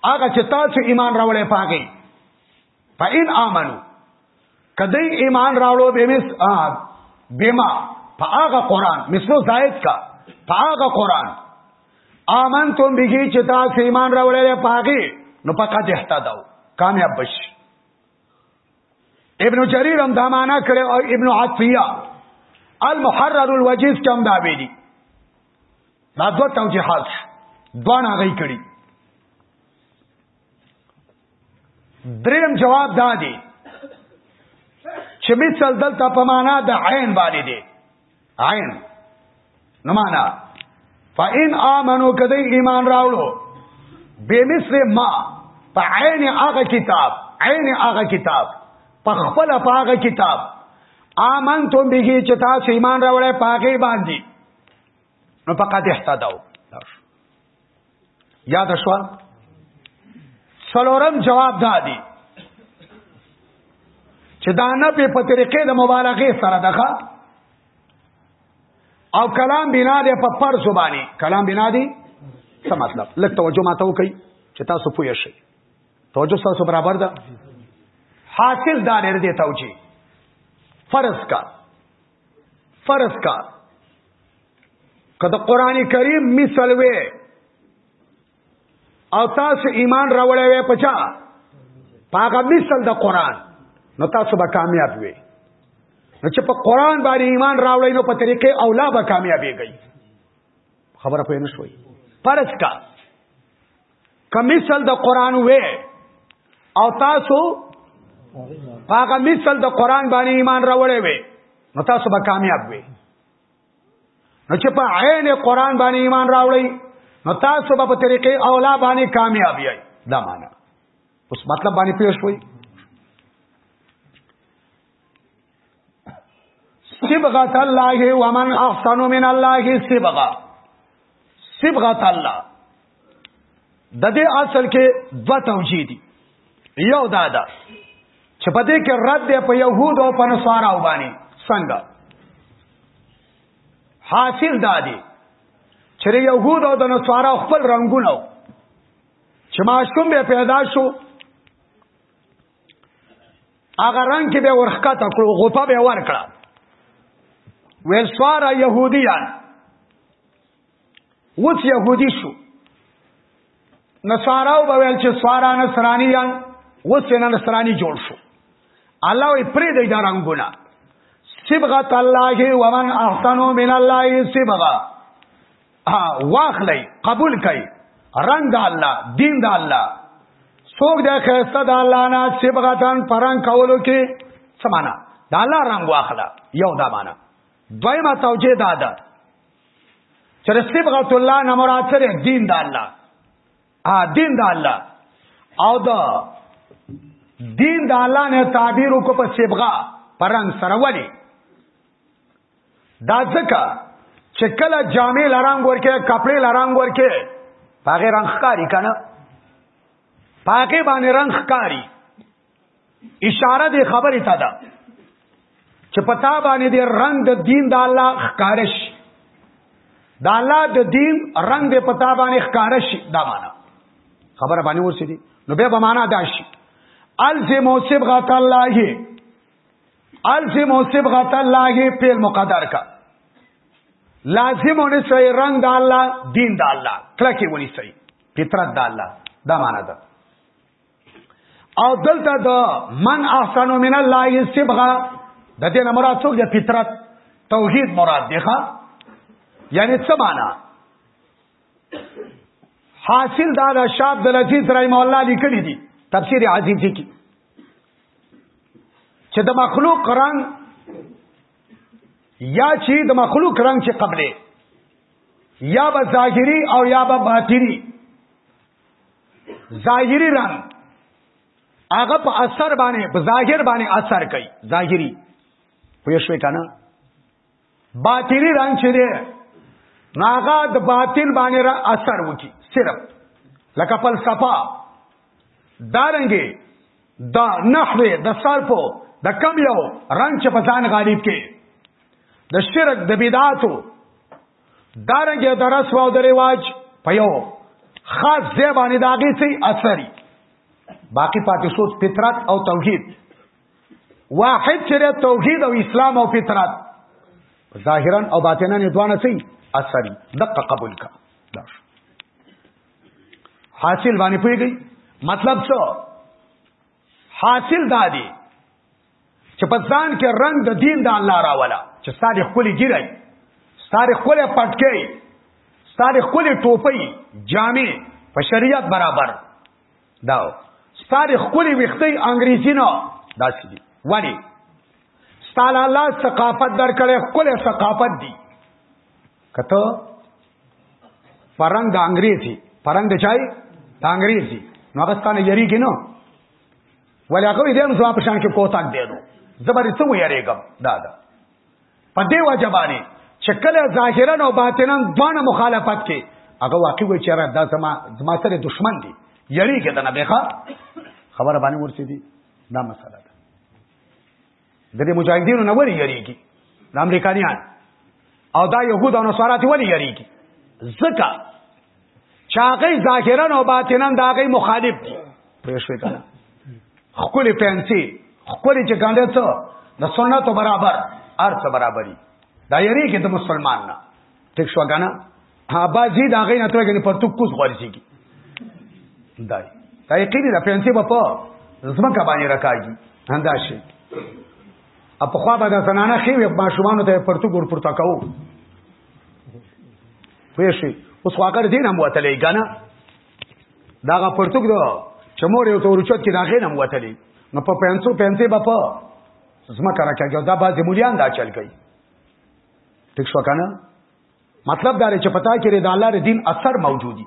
هغه چې تاسو ایمان راوړې پاګې فإن آمنو کدی ایمان راوړو به مس بما په هغه قران مثلو زائد کا په هغه قران آمنتم به چې تاسو ایمان راوړې پاګې نو پکا دهتا داو کامیاب بشي ابن جریر هم دا معنا کړي او ابن عطیه المحرر الوجیز کم دا ویلي دا دوه توجیهات دوانه غي کړي دریم جواب دا دی چې مثال دلته په معنا د عین باندې دی عین نو معنا فإن آمنو کدی ایمان راوړو بمثل ما په عین هغه کتاب عین هغه کتاب په خپل هغه کتاب آمن تم به چې تاسو ایمان راوړې پاګې باندې نو فقط احتداو یاد شو څلورم جواب دا دی چې دا نه په طریقې د مبالغه سره دغه او کلام بنا دی په پر زبانی کلام بنا دی څه مطلب لکه توجه ماته وکي چې تاسو پوه شئ توجه تاسو برابر ده حاصل دا لري دی توجه فرض کا فرض کا کله قران کریم مثال وې او تاسو ایمان راوړې وې پچا پاګه مثال د قران نو تاسو به کامیاب وې نو چې په قران باندې ایمان راوړې نو په طریقې اولا به کامیابې گئی خبره پوه نه شوي فرض کا کمثل د قران وې او تاسو هغه مثل د قران باندې ایمان راوړې وې نو تاسو به کامیاب وې نو چې په عین قران باندې ایمان راوړې نو تاسو به په طریقې اولا باندې کامیاب یې دا معنا اوس مطلب باندې پیښ وې صبغت الله ومن احسن من الله صبغه صبغت الله د دې اصل کې دوه توجیه دي یو دا ده چې په دې کې رد دی په يهود او په نصارا باندې څنګه حاصل دا دی چې يهود او د نصارا خپل رنگونه چې ماشوم به پیدا شو هغه رنگ کې به ورخکا تکړو غوپا به ورکړه ویل سوارا يهوديان وڅ يهودي شو نصاراو به ویل چې سوارا نصرانيان وڅ نه نصراني جوړ شو الله یې پرې دی دا رنگونه صبغت الله ومن احسن من الله صبغه واخلئ قبول کړئ رنگ د الله دین د الله څوک د خسته د الله نه صبغتان پرنګ کولو کې سمانا د الله رنگ واخلا یو دا معنا دویمه توجیه دا ده چې صبغت الله نه مراد سره دین د الله ا دین د الله او دا دین د الله نه تعبیر کو په صبغه پرنګ سره ولی دا ځکه چې کله جامې لرنګ ورکه کپڑے لرنګ ورکه پاګه رنگ ښکاری کنه پاګه باندې رنگ ښکاری اشاره دی خبرې ته ده چې پتا باندې دی رنگ د دین د الله ښکارش د الله د دین رنگ د پتا باندې ښکارش دا معنا خبره باندې ورسې دي نو به معنا دا شي الزم او صبغه الله الزم و صبغت الله پیل مقدر کا لازم ونی سي رنگ د الله دین د الله کلکی ونی سي فطرت د الله دا معنا ده او دلته د من احسن من الله صبغه د دې نه مراد څوک د فطرت توحید مراد دی ښا یعنی څه معنا حاصل دا د شاب د لذیذ رحم الله لیکلی دي تفسیر عزیزی کی چې د مخلوق رنگ یا چې د مخلوق رنگ چې قبلې یا به ظاهری او یا به باطنی ظاهری رنگ هغه په اثر باندې په ظاهر باندې اثر کوي ظاهری پوه شوې کنه باطلی رنگ چې دی ناغا د باطل باندې را اثر وکي صرف لکه فلسفه دارنګي د نحوه د صرفو د کم یو رنگ چې په ځان غالب کې د شرک د بدعاتو دارنګي د رسوا او د رواج په یو خاص ځای باندې داږي سي اثري باقی پاتې سوچ فطرت او توحید واحد چې توحید او اسلام او فطرت ظاهرا او باطنا نه دوانه سي اثري دقه قبول کا دا شو حاصل باندې پويږي مطلب څه حاصل دا دی چې په ځان کې رنگ د دین د الله راولا چې ستاره خولي ګیرای ستاره خولي پټکې ستاره خولي ټوپۍ جامې په شریعت برابر دا ستاره خولي وختي انګريزي نه داسې دي وړي ستاره الله ثقافت درکړې خولي ثقافت دي کته فرنګ انګريزي فرنګ چای د انګريزي نو هغه ستانه یری کې نو ولې هغه دې هم ځواب شان کې کوتاک دی نو زبر څه ویریږم دا دا په دې وجه باندې چې کله ظاهرا او باطنا دوه مخالفت کې هغه واقع وي چې را دا زما زما سره دشمن دي یری کې دنه بخا خبره باندې ورسې دي دا مسله ده د دې مجاهدینو نه وری یریږي د امریکایان او دا يهود او نصارات ولی یریږي ځکه چاغی ظاهرا او باطنا دا غي مخالف دي پوه شو کنه خپل پنسي خپل چې ګاندې ته د سنت برابر ارث برابرۍ دا یری کې د مسلمان نه ټیک شو کنه ها بازي دا غي نه ترګه نه پرتو کوس غورځي کی دای دا یقیني دا پنسي په په زمکه باندې راکاږي هندا شي اپ خو به د زنانه خې ما شومان ته پرتو ګور پرتا کوو پېښې اوس خو هغه دین هم وتلې کنه دا غا پرتګ دا چې مور یو تورچت کې دا غین هم وتلې نو په 500 پنځه به په زما کرا کېږي دا بعضی مليان دا چل کوي ټیک شو کنه مطلب دا چې پتا کې د الله د دین اثر موجودي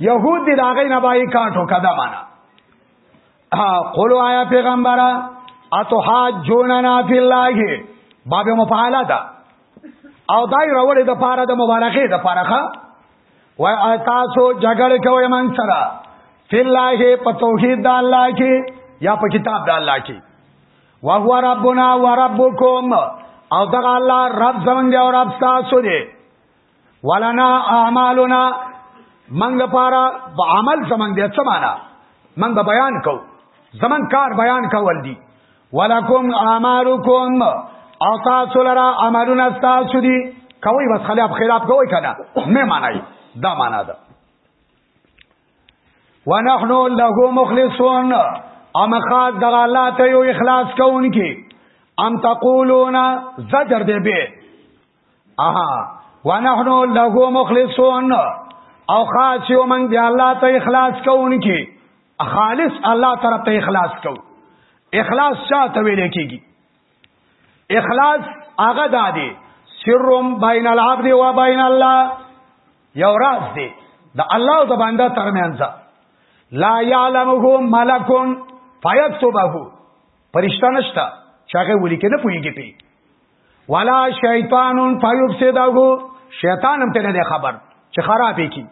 يهود دې دا غي نه بای کاټو کدا معنا قولو آیا پیغمبره اتو حاجوننا فی الله باب مفعاله ده او دای راوړې د پاره د مبارکې د پارهخه وای تاسو جګړه کوي من سره فی الله په توحید د الله کې یا په کتاب د الله کې وهو ربنا وربکم او دغه الله رب زمونږ او رب تاسو دی ولنا اعمالنا من لپاره په عمل زمنګ دې څه معنا من به بیان کو زمنګ کار بیان کول دي ولکم اعمالکم او تاسو لرا عملنا تاسو دي کوي بس خلاف خلاف کوي کنه مې معنی دا معنا ده ونحن له مخلصون ام خاص در الله ته یو اخلاص کوونکی ام تقولون زجر دې به اها ونحنو له مخلصون او خاص یو من دی الله ته اخلاص کوونکی خالص الله طرف ته اخلاص کو اخلاص چاته ویل کیږي اخلاص هغه دادی سرم بین العبد و بین الله یو راز دی د الله او د بنده ترمنځ لا یعلمه ملک فیکتبه فرشتہ نشتا چاغه ولیکنه پویږي پی ولا شیطان فیفسده شیطان هم ته نه خبر چې خرابې کی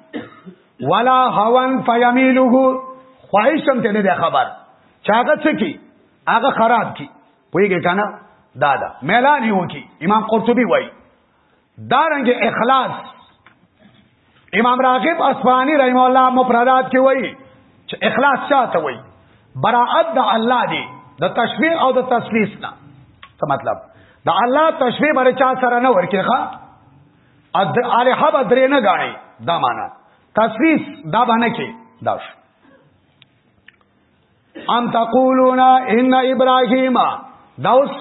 ولا هوان فیمیلوه خواهش هم ته نه خبر چاغه څه کی هغه خراب کی پویږي کنه دادا میلان یو کی امام قرطبي وای دارنګ اخلاص امام راغب اصفهانی رحم الله مفردات کې وایي چې اخلاص چاته وایي براءت د الله دی د تشبیه او د تسلیث نه څه مطلب د الله تشبیه بر چا سره نه ورکه ښا اد الہ بدر نه غاڼي دا معنا تسلیث دا باندې کې دا شو ان تقولون ان ابراهیم دا اوس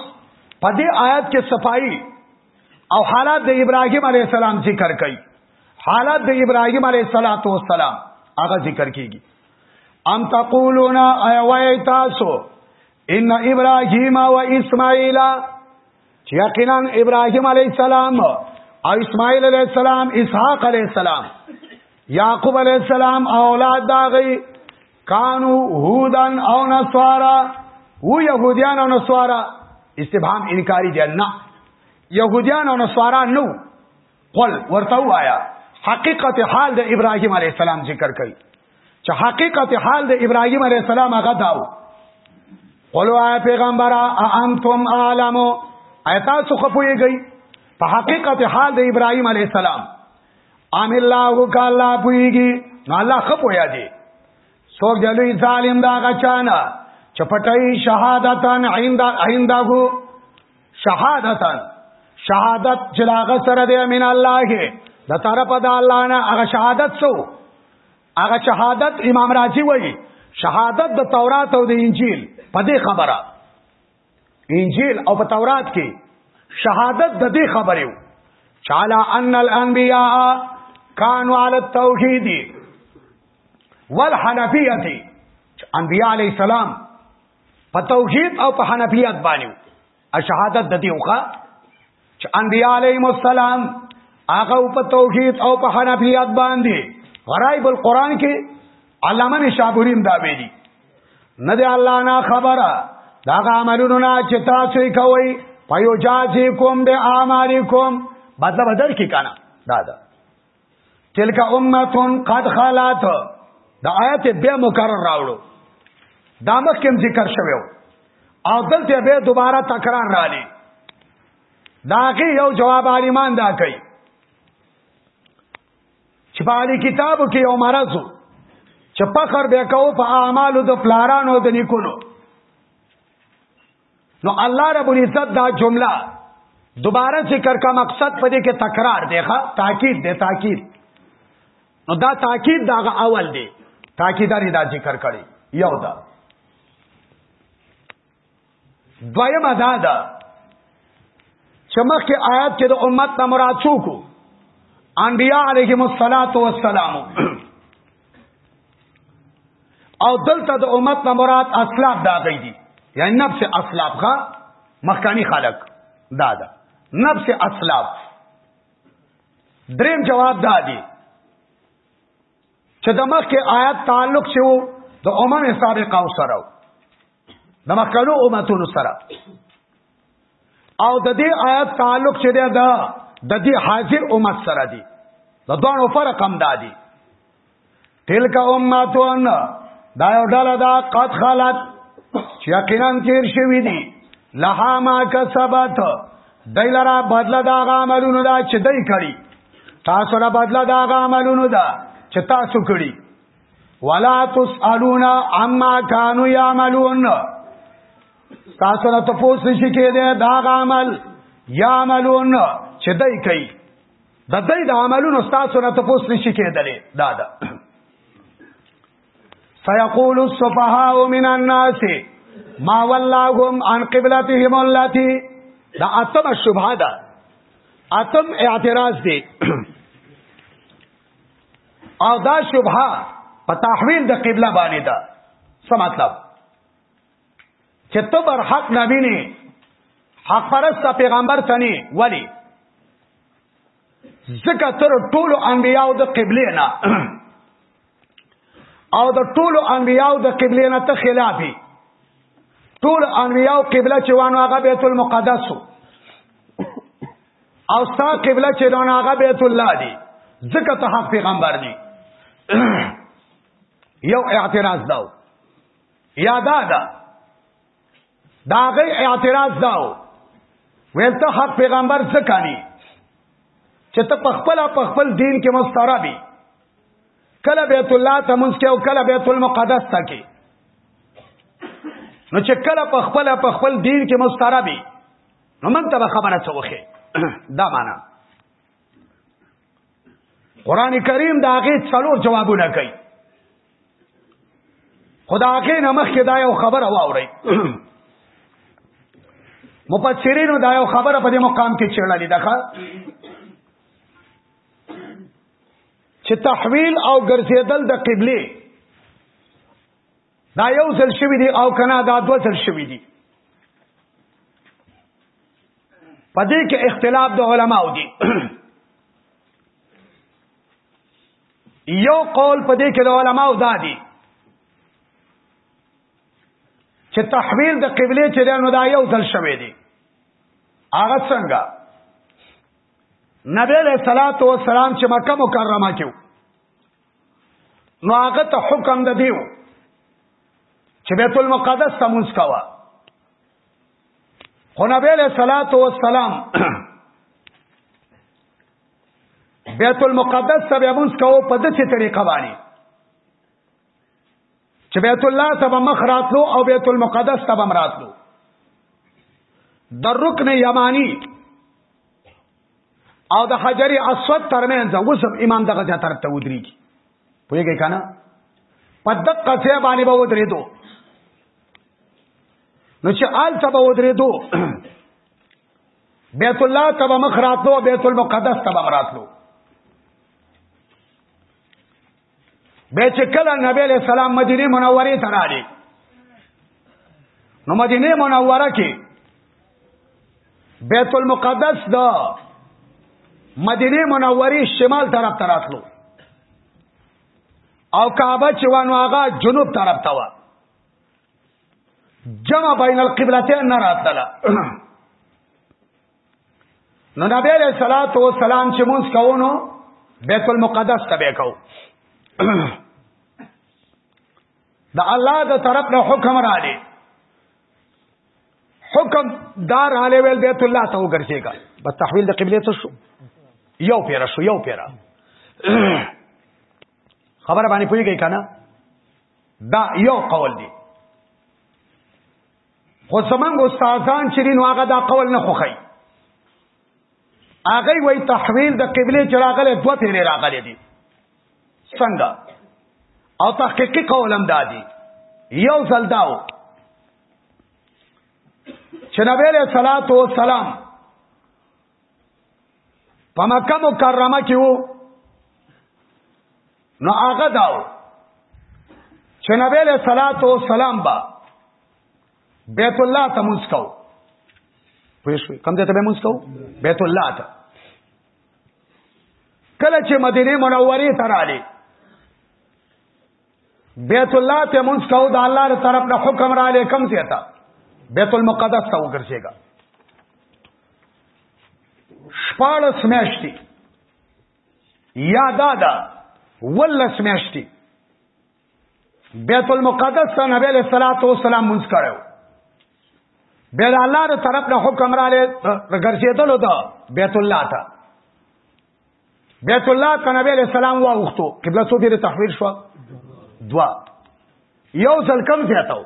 په دې آیات کې صفائی او حالات د ابراهيم عليه السلام ذکر کړي حالات د ابراهيم عليه السلام هغه ذکر کیږي ام تقولون ايوای تاسو ان ابراهيم و اسماعيل یقینا ابراهيم عليه السلام او اسماعيل عليه السلام اسحاق عليه السلام يعقوب عليه السلام اولاد داغي کانو هودن او نصارا و يهوديان او نصارا استفهام انکاری دی نه يهوديان او نصارا نو قل ورته وایا حقیقت حال د ابراهيم عليه السلام ذکر کړي چې حقیقت حال د ابراهيم عليه السلام هغه داو قل وایا پیغمبر انتم عالمو ایتاسو خپويږي په حقیقت حال د ابراهيم عليه السلام ان الله کالا پویږي الله خپو یا دی څوک دلوی ظالم دا غچانا چپټای شهادتن عند عندغه شهادتن شهادت جلاغه سره دی من الله د طرف د الله نه هغه شهادت سو هغه شهادت امام رازی وایي شهادت د تورات او د انجیل په دې خبره انجیل او په تورات کې شهادت د دې خبرو چالا ان الانبیاء کانوا علی التوحید والحنفیه انبیاء علی السلام په توحید او په حنفیت باندې شهادت د دې وکړه چې انبیاء علیهم السلام هغه په توحید او په حنفیت باندې غرایب القرآن کې علامه نشابوریم دا ویلي نه دی الله نه خبره دا عملونه نه چې تاسو یې کوي پيو جاجي کوم به اعمالکم بدل بدل کې کنه دا دا تلک امتون قد خالات دا آیت بیا مکرر راوړو دا مخکم ذکر شویو او دلته بیا دوباره تکرار رالی داغه یو جواب عالمان دا کوي چې په علی کتابو کې یو مرزو چې فخر به کو په اعمالو د پلارانو د نیکونو نو الله رب العزت دا جمله دوباره ذکر کا مقصد په دې کې تکرار دی ښا تاکید دی تاکید نو دا تاکید دا اول دی تاکیدار دا ذکر کړي یو دا دویم ادا دا چې مخکې آیات کې د امت نه مراد څوک انبیاء علیهم الصلاۃ والسلام او دلته د امت نه مراد اسلاب دا غي دي یعنی نفس اسلاب ښا مخکانی خلق دا ده نفس اسلاب دریم جواب دا دی چې د مخکې آیات تعلق چې وو د امم سابقه سره د مخکلو امتونو سره او د دې آیات تعلق چې ده دا د دې حاضر امت سره دی د دوه فرق هم دادی تلک امتون دا یو ډله دا قد خلت چې یقینا تیر شوی دی لها ما کسبت دای لرا بدله دا غاملونو دا چې دای کړی تاسو را بدله دا غاملونو دا چې تاسو کړی ولا تسالون عما كانوا يعملون تاسو نه تاسو شي کې ده دا عمل یا عملون چې دای کوي د دې د عملونو تاسو نه تاسو نشي کېدلې دا دا سيقول السفهاء من الناس ما ولاهم عن قبلتهم التي دا اتم شبهه ده اتم اعتراض دی او دا شبهه په تحویل د قبله باندې ده څه مطلب چې ته بر حق نه ویني حق پرست پیغمبر تني ولی ځکه تر ټولو انبیاو د قبله نه او د ټولو انبیاو د قبله نه ته خلافي ټول انبیاو قبله چې وانه هغه بیت المقدس او ستا قبله چې دونه هغه بیت الله دی ځکه ته حق پیغمبر دی یو اعتراض داو یادا دا دا غي اعتراض داو ویل ته حق پیغمبر څه کانی چې ته پخپل پخپل دین کې مستاره بي کله بیت الله ته مونږ کې او کله بیت المقدس ته کې نو چې کله پخپل پخپل دین کې مستاره بي نو مونږ ته خبره څه وخه دا معنا قران کریم دا غي څلور جوابونه کوي خدا هغه نه مخکې دا یو خبره واوري مفسرینو دا یو خبره په دې مقام کې چیړلې ده چې تحویل او ګرځیدل د قبله دا یو ځل شوی دی او کنا دا دو ځل شوی دی په دې کې اختلاف د علماو دی یو قول په دې کې د علماو دا دی چې تحویل د قبله چې نو دا یو ځل شوی دی هغه څنګه نبی له صلوات و سلام چې مکه مکرمه کې نو هغه ته حکم د دیو چې بیت المقدس ته مونږ کاوه خو نبی له صلوات و سلام بیت المقدس ته مونږ کاوه په دغه طریقه باندې چې بیت الله ته به مخ راتلو او بیت المقدس ته به راتلو د رکن یمانی او د حجر اسود ترمنځ اوس امام دغه ځای تر ته ودرېږي پوهېږئ که نه په دقه ځای باندې به ودرېدو نو چې هلته به ودرېدو بیت الله ته به مخ راتلو بیت المقدس ته به راتلو به چې کله نبی له سلام مدینه منوره ته راغی نو مدینه منوره کې بیت المقدس دا مدینه منوره شمال طرف ته راتلو او کعبه چې وانو هغه جنوب طرف ته و جمع بین القبلتین نه راتله نو نبی علیہ الصلات والسلام چې مونږ کوونو بیت المقدس ته به کو د الله د طرف له حکم را دي حکم دار علی ویل بیت الله ته وګرځيګا په تحویل د قبله ته شو یو پیرا شو یو پیرا خبره باندې پوری گئی کنه دا یو قول دی خو زمنګ استادان چې نو هغه دا قول نه خوخی هغه وای تحویل د قبله چراغله دوه پیری راغلي دي څنګه او تحقیقی قولم دادی یو ځل داو چې نبی له صلوات و سلام په مکه مکرمه کې وو نو هغه داو چې نبی له صلوات و سلام با بیت الله ته مونږ کو پوښوي کوم ځای ته به مونږ کو بیت الله ته کله چې مدینه منوره ته رااله بیت الله ته مونږ کو د الله تر طرف نه حکم را لیکم ته تا بیت المقدس ته وګرځيګا شپاړس میاشتي یا دادا ولس میاشتي بیت المقدس ته نبی له صلوات و سلام مونږ کړو بیت الله تر طرف نه حکم را لې ګرځیدل دا بیت الله ته بیت الله ته نبی علیہ السلام واغښتو قبله څو دې تحویل شو دوا یو ځل کم زیاتو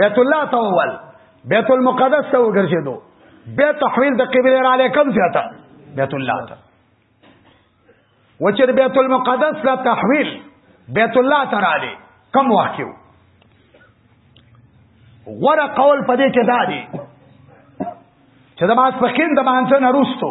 بیت الله ته ول بیت المقدس ته وګرځیدو به تحویل د قبله را لیکم زیاته بیت الله ته وچر بیت المقدس لا تحویل بیت الله ته را لې کم وخت یو غره قول پدې کې دادی چې د ماسپخین د مانځنه روستو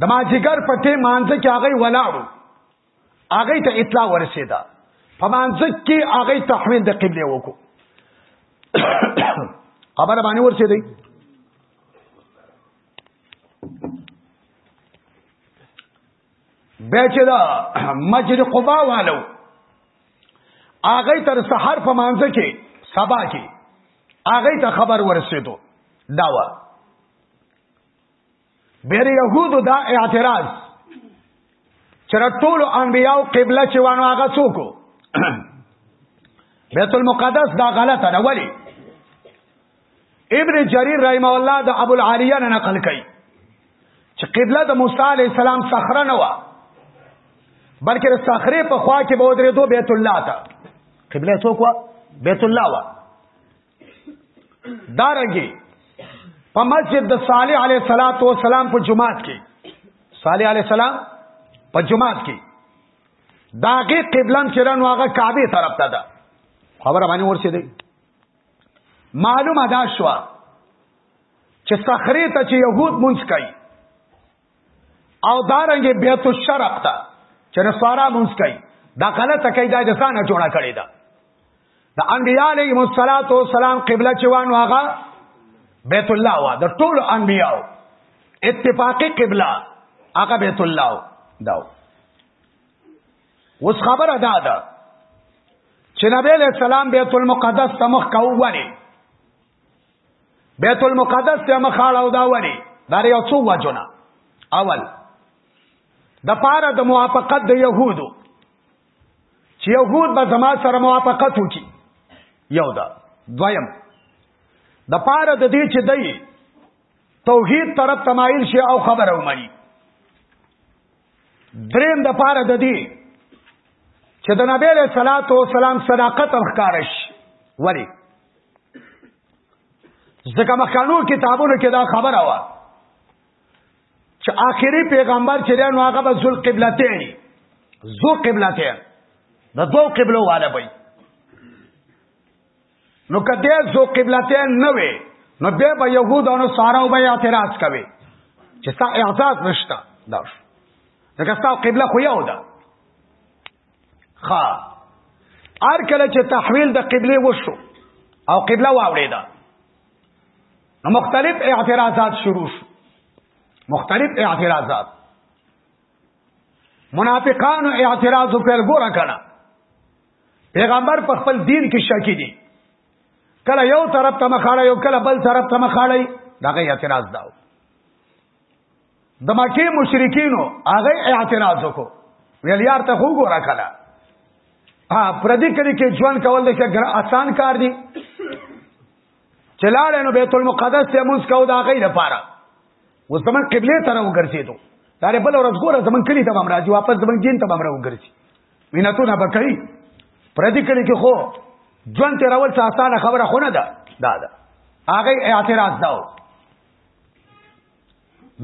د ماجیګر په ټیم مانځ کې هغه ولاړو هغه ته اطلاع ورسېده په مانځ کې هغه تحویل د قبله وکړو خبره باندې ورسېده به چې دا مسجد قباء والو هغه تر سحر په مانځ کې سبا کې هغه ته خبر ورسېدو دا و بیر یهودو دا اعتراض چر ټول انبیاء قبله چې وانه هغه څوک بیت المقدس دا غلطه ده ولی ابن جریر رحم الله د ابو العالیه نه نقل کړي چې قبله د موسی علی السلام صخره نه و بلکې د صخره په خوا کې به درې دو بیت الله ته قبله څوک و بیت الله و دارنګي په مسجد د صالح علی صلوات و سلام په جمعات کې صالح علی السلام په جمعات کې داغه قبلم چې رانو هغه کعبه طرف ته ده خبره باندې ورسې دی معلومه دا شو چې صخره ته چې يهود مونږ کوي او دارنګ بیت الشرق ته چې نصارا مونږ کوي دا غلطه کوي دا د ځانه جوړه کړی دا د انبیاء علیهم الصلاۃ والسلام قبله چې وانه هغه بیت الله وا د ټول انبیاء اتفاقی قبله هغه بیت الله دا اوس خبره دا ده چې نبی له سلام بیت المقدس ته مخ کوو ونی بیت المقدس ته مخاړه او دا ولی دا یو څو وجونه اول د پاره د موافقت د يهودو چې يهود به زما سره موافقت وکي یو دا دویم د پاره د دې چې دی توحید طرف تمایل شي او خبره ومني دریم د پاره د دې چې د نبی له صلوات و سلام صداقت ښکارش وری ځکه مخکانو کتابونو کې دا خبره و چې آخري پیغمبر چې دی نو هغه به ذل قبلتین ذو قبلتین د دوو قبلو والا وي نو کته ذو قبلتین نه وي نو به به يهود او نصارا به اعتراض کوي چې ستا اعزاز نشته دا ځکه ستا قبله خو یو ده خا ار کله چې تحویل د قبله وشو او قبله واوړېده نو مختلف اعتراضات شروع شو مختلف اعتراضات منافقان اعتراض پر ګوره کړه پیغمبر په خپل دین کې شکی دي کله یو طرف ته مخاړه یو کله بل طرف ته مخاړه دغه اعتراض داو د مکه مشرکینو هغه اعتراض وکړو ویل یار ته خو ګورا کړه ها پردي کړي کې ژوند کول د ګر آسان کار دی چلاړ نو بیت المقدس ته موږ کو دا غي لپاره اوس زمون قبله تر وګرځیدو دا بل ورځ ګوره زمون کلی ته بمراځي واپس زمون دین ته بمره وګرځي ویناتو نه بکړي پردي کړي کې خو ژوند ته راول څه آسان خبره خونه ده دا ده هغه اعتراض داو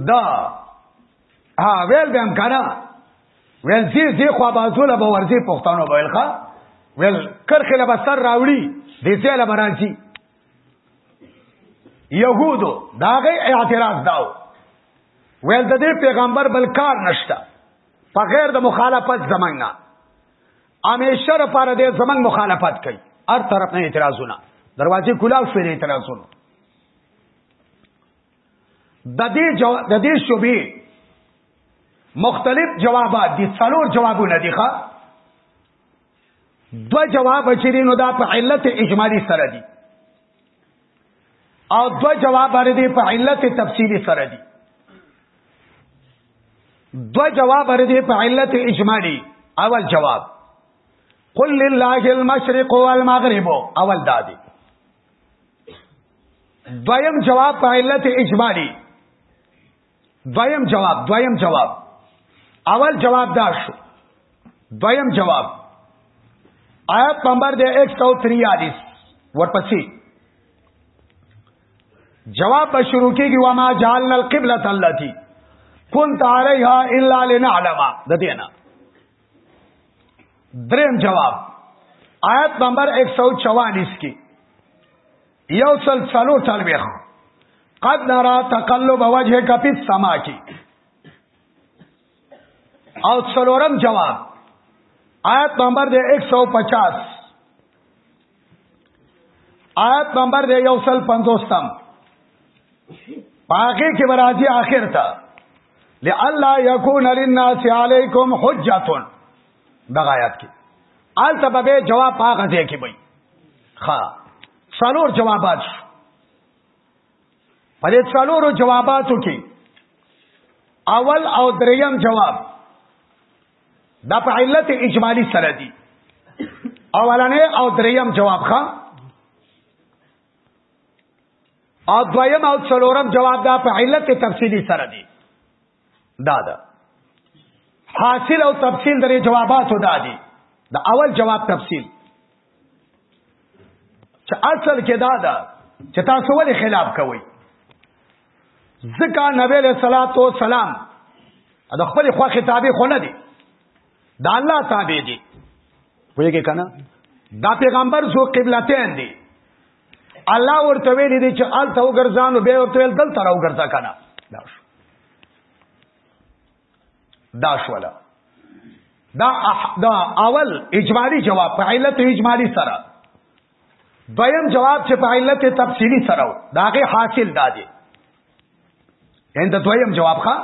دا ها ویل به هم کنه ویل زی زی خو بازول به ورزی پښتنو به الخه ویل کرخه له بسر راوړي دې ته له برانچی يهودو داغه اعتراض داو ویل د دې پیغمبر بل کار نشته په غیر د مخالفت زمنګ نه همیشه لپاره دې زمنګ مخالفت کوي هر طرف نه اعتراضونه دروازې کلاو شوې اعتراضونه د دې جو... د دې شوبې مختلف جوابات دي څلور جوابونه دي ښا دو جواب چې نو دا په علت اجمالی سره دي او دو جواب باندې دي په علت تفصیلی سره دي دو جواب باندې دي په علت اجمالی اول جواب قل لله المشرق والمغرب اول دادی دویم جواب په علت اجمالی دویم جواب دویم جواب اول جواب دا شو دویم جواب آیت نمبر دی 143 ورپسې جواب به شروع کیږي و ما جعلنا القبلة التي كنت عليها الا لنعلم د دینه دریم جواب آیت نمبر 144 کې یو سل څلو تلويخ قد نرا تقلب وجهك في السماء کې او څلورم جواب آیت نمبر دې 150 آیت نمبر دی یو سل پندوستم پاکی کی برازی آخر تا لئلا یکون للناس علیکم حجتون دغه آیات کې آل تبه جواب پاغه ځای کې وي ها څلور جوابات شو په دې څلورو جواباتو کې اول او دریم جواب دا په علت اجمالی سره دي اولنې او دریم جواب ښا او دویم او څلورم جواب دا په علت تفصیلی سره دي دا ده حاصل او تفصیل درې جواباتو دا دي د اول جواب تفصیل چې اصل کې دا ده چې تاسو ولې خلاف کوئ ځکه نبی له صلوات و سلام د خپل خوا خطابې خو نه دي دا الله تابع دي وایي کنه دا پیغمبر زو قبلتین دي الله ورته ویل دي چې آل ته وګرځانو به ورته ویل دل تر وګرځا کنه دا شو دا شولا دا اح... دا اول اجمالی جواب په علت اجمالی سره دویم جواب چې په علت تفصیلی سره داغه حاصل دادي اند دویم جواب ښا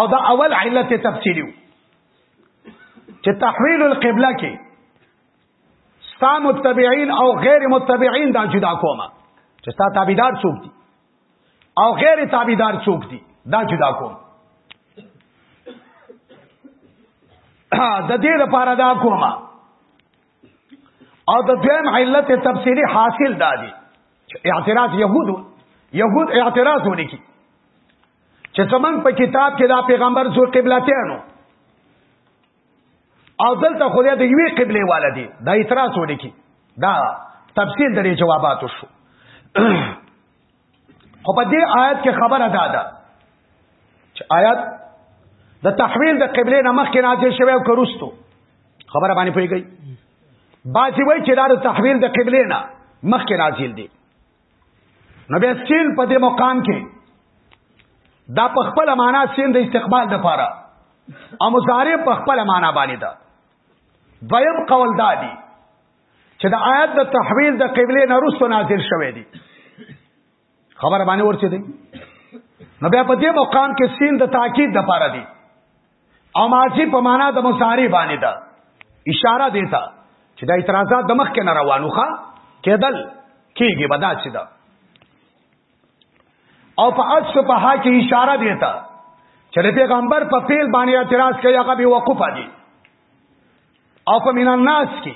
او دا اول علت تفصیلی چې تحویل القبله کې ستا متبعين او غیر متبعين دا جدا کومه چې ستا تابعدار څوک دي او غیر تابعدار څوک دي دا جدا کوم د دې لپاره دا کومه او د دویم علت تفسیری حاصل دادی اعتراض يهود يهود اعتراض ونکي چې زمنګ په کتاب کې دا پیغمبر زو قبلتینو او دلته خو د یوې قبله والا دی دا اعتراض ولیکي دا تفصیل درې جوابات شو خو په دې آیت کې خبره ده ده چې آیت د تحویل د قبله نه مخکې نازل شوی او کروستو خبره باندې پوهیږي باځي وای چې دا د تحویل د قبله نه مخکې نازل دي نو بیا سین په دې مقام کې دا په خپل معنا سین د استقبال د پاره او مضارع په خپل معنا باندې ده دویم قول دا دی چې د آیات د تحویل د قبله نه رسو نازل شوه دی خبر باندې ورچې دی نو بیا په دې مقام کې سین د تاکید د پاره دی او ماضی په معنا د مصاری باندې ده اشاره دیتا چې دا اعتراضات د مخ کې نه روانو ښا کېدل کېږي بدا چې ده او په اصف په ها کې اشاره دیتا چې پیغمبر په فعل باندې اعتراض کوي هغه به وقوف دي او په مینا ناس کې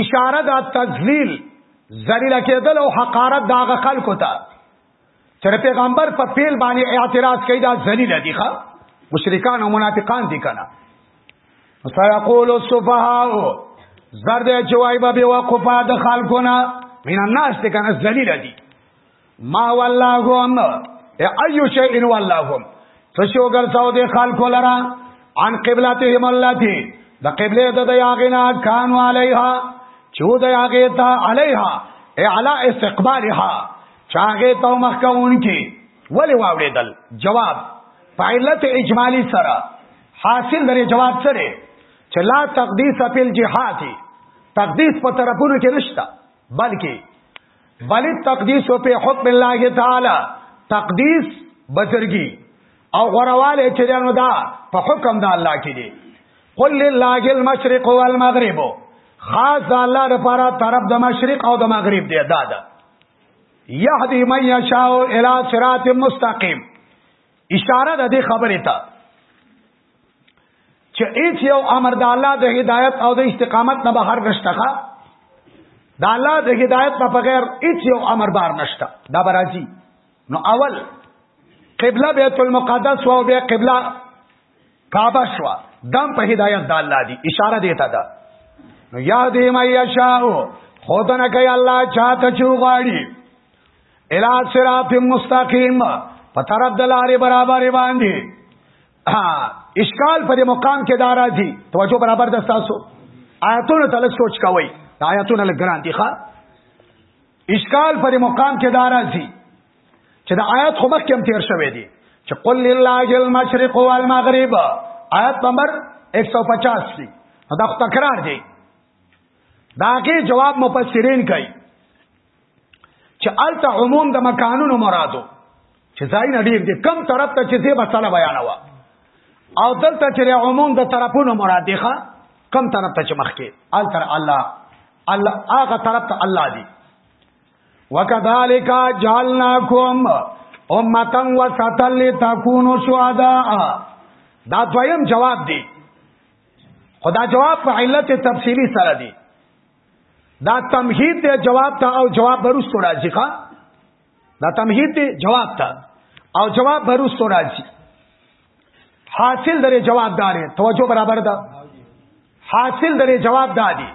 اشاره دا تذلیل ذلیل کېدل او حقارت داغه خلکو ته چې پیغمبر په پیل باندې اعتراض کوي دا ذلیل دي ښا مشرکان او منافقان دي کنه سيقول السفهاء زرد چوای به وقفه د خلکو نه مین الناس ته کنه ذلیل دي ما ولاهم ایو شیء ولاهم څه شو ګرځاو دي خلکو لرا عن قبلتهم التي د قبله د یاغنا کانو علیها چود یاغتا علیها ای علی استقبالها چاغه تو مخکون کی ولی واوریدل جواب فعلت اجمالی سره حاصل لري جواب سره چې لا تقدیس په الجهاد تقدیس په طرفونو کې نشته بلکې بل تقدیس په حکم الله تعالی تقدیس بزرگی او غرواله چې دنو دا په حکم د الله کې دی قل لله المشرق والمغرب خاص الله لپاره طرف د مشرق او د مغرب دی دا دا یهدی من یشاء الی صراط مستقیم اشاره د دې خبرې ته چې هیڅ یو امر د الله د هدایت او د استقامت نه بهر نشته د الله د هدایت نه بغیر هیڅ یو امر بار نشته دا برازي نو اول قبله بیت المقدس او بیا قبله کعبه شو دم په هدایت د الله دی اشاره دیتا ده نو یاد یې مې یشاء خدانه کوي الله چاته چوغاړي الی صراط مستقیم په طرف د لارې برابر باندې ها اشکال پر مقام کې دارا دي توجه برابر د تاسو آیاتونو ته لږ سوچ کوئ آیاتونه لږ ګران دي ښا اشکال پر مقام کې دارا دي چې د آیات خو مخکې هم تیر شوی دی چې قل لله المشرق والمغرب آیات نمبر 150 دی دا تکرار دی داګه جواب مفسرین کوي چې الته عموم د مکانونو مرادو چې ځای نه ډیر دي کم طرف ته چې زی مسله بیانوا او دلته چې عموم د طرفونو مراد دی ښا کم طرف ته چې مخکې التر الله الله هغه طرف ته الله دی وکذالک جعلناکم امتا وسطا لتكونوا شهداء دا دویم جواب دی خدا جواب په علت تفصیلی سره دی دا تمهید دی جواب ته او جواب برستو راځي ښا دا تمهید دی جواب ته او جواب برستو راځي حاصل درې جواب دار توجه برابر ده حاصل درې جواب دادي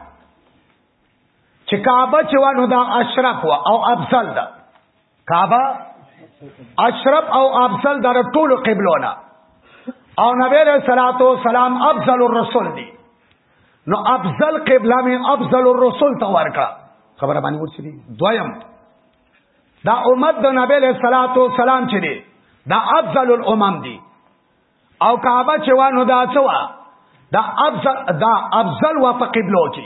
چې کعبه چې وانه دا اشرف او افضل ده کعبه اشرف او افضل در ټولو قبلونه او نبی علیہ الصلوۃ والسلام افضل الرسل دی نو افضل قبله می افضل الرسل ته ورکړه خبره باندې ورسېږي دویم دا امت د نبی له صلوات و سلام چې دی دا افضل الامم دی او کعبه چې وانه دا څه وا دا افضل دا افضل وا په قبله کې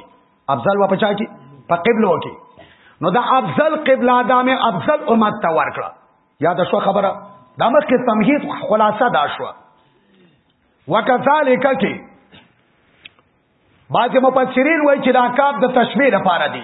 افضل وا په چا کې په قبله کې نو دا افضل قبله دا مې افضل امت ته ورکړه یا دا شو خبره دا مخکې تمهید خلاصه دا شو وکذالک کې بعض مفسرین وایي چې دا کاب د تشبیه لپاره دی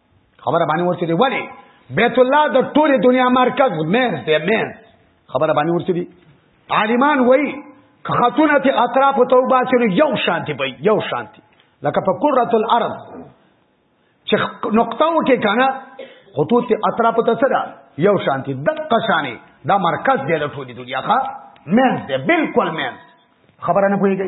خبره باندې ورته دی ولی بیت الله د ټوله دنیا مرکز مینز دی مینز خبره باندې ورته دی عالمان وای خاتونه ته اطراف ته وباسي یو شانتی به یو شانتی لکه په قرۃ الارض چې نقطه وکي کنه خطوط اطراف ته سره یو شانتی دقه شانی دا مرکز دی د ټوله دنیا ښا مینز دی بالکل مینز خبره نه پوهیږي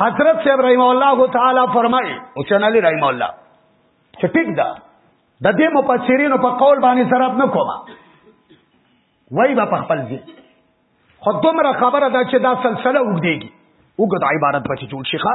حضرت صاحب رحم الله تعالی فرمای حسین علی رحم الله چې ټیک ده د دې مفسرینو په قول باندې سره نه کومه وای با په خپل ځای خو دومره خبره ده چې دا سلسله وګدېږي وګد عبارت پکې جوړ شيخه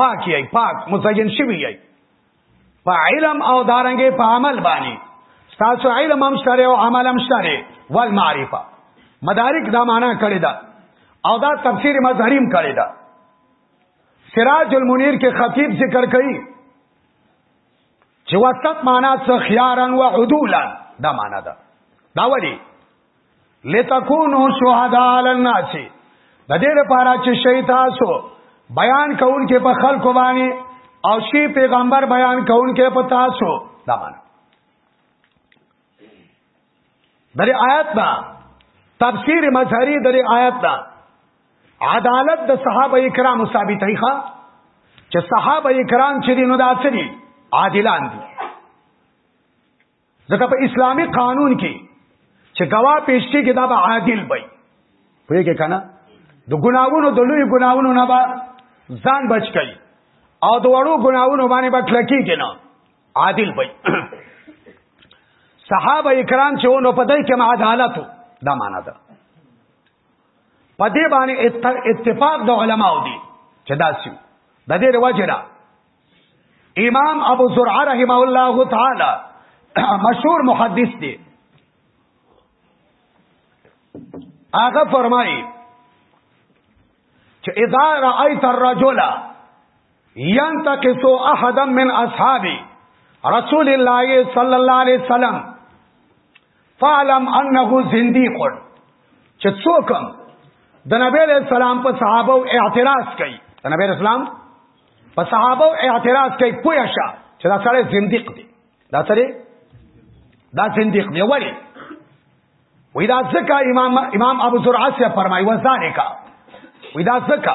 پاک یی پاک مزین شوی یی په علم او دارنګې په عمل باندې تاسو علم هم شته او عمل هم شته ول معرفه مدارک دا معنا کړی دا او دا تفسیر مظهریم کړی دا سراج المنیر کې خطیب ذکر کړي چې وسط معنا څه خيارن و عدولن دا معنا ده دا وړي لتكونوا شهداء على الناس د دې لپاره چې شي تاسو بیان کول کې په خلکو باندې او شي پیغمبر بیان کول کې په تاسو دا باندې درې آیات دا تفسیر مظهری درې آیات دا عدالت د صحابه کرامو ثابتې ښا چې صحابه کرام چې نو داسري عادلان دي ځکه په اسلامی قانون کې چې گواه پیش کېږي دا به عادل وي پوهیږي کنه د ګناوونو د لوی ګناوونو نه به ځان بچ کړي او د وړو ګناوونو باندې به کلکیږي نه عادل وي صحابه کرام چې ونه پدای کې عدالت دا معنا ده په دې باندې اتفاق د علماو دی چې دا سیو د دې رواج را امام ابو زرعه رحمه الله تعالی مشهور محدث دی هغه فرمایي چې اذا رايت الرجل ينتقص احدا من اصحابي رسول الله صلی الله علیه وسلم فعلم انه زنديق چې څوک د نبی له سلام په صحابه اعتراض کوي د نبی اسلام په صحابه اعتراض کوي پوه شه چې دا سړی زنديق دی دا سړی دا زنديق دی ولی وی دا ځکه امام امام ابو زرعه سے فرمایي وځانه کا وی دا ځکه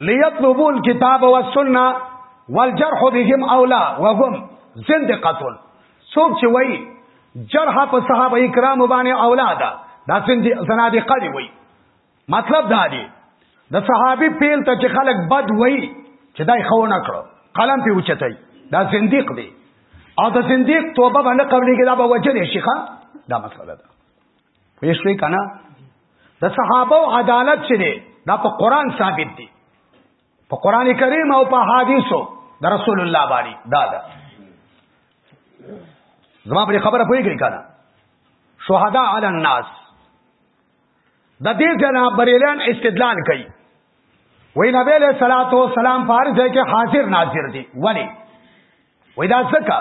ليطلبوا الكتاب والسنه والجرح بهم اولا وهم زندقتون څوک چې وای جرح په صحابه کرام باندې اولا ده دا څنګه زنادقه دی وای مطلب دا دی د صحابي پیل ته چې خلک بد وای چې دای خو نه کړو قلم په اوچتای دا زنديق دی او د زنديق توبه باندې قبلې کې دا به وجه شيخه دا مسله ده پوه شوې کنه د صحابه او عدالت چې دی دا په قران ثابت دی په قران کریم او په حدیثو د رسول الله باندې دا ده زما پر خبره پوهیږئ کنه شهدا علی الناس د دې جنا بریلان استدلال کوي وای نبی له صلوات و سلام فارض کې حاضر ناظر دي ولی وای دا ځکه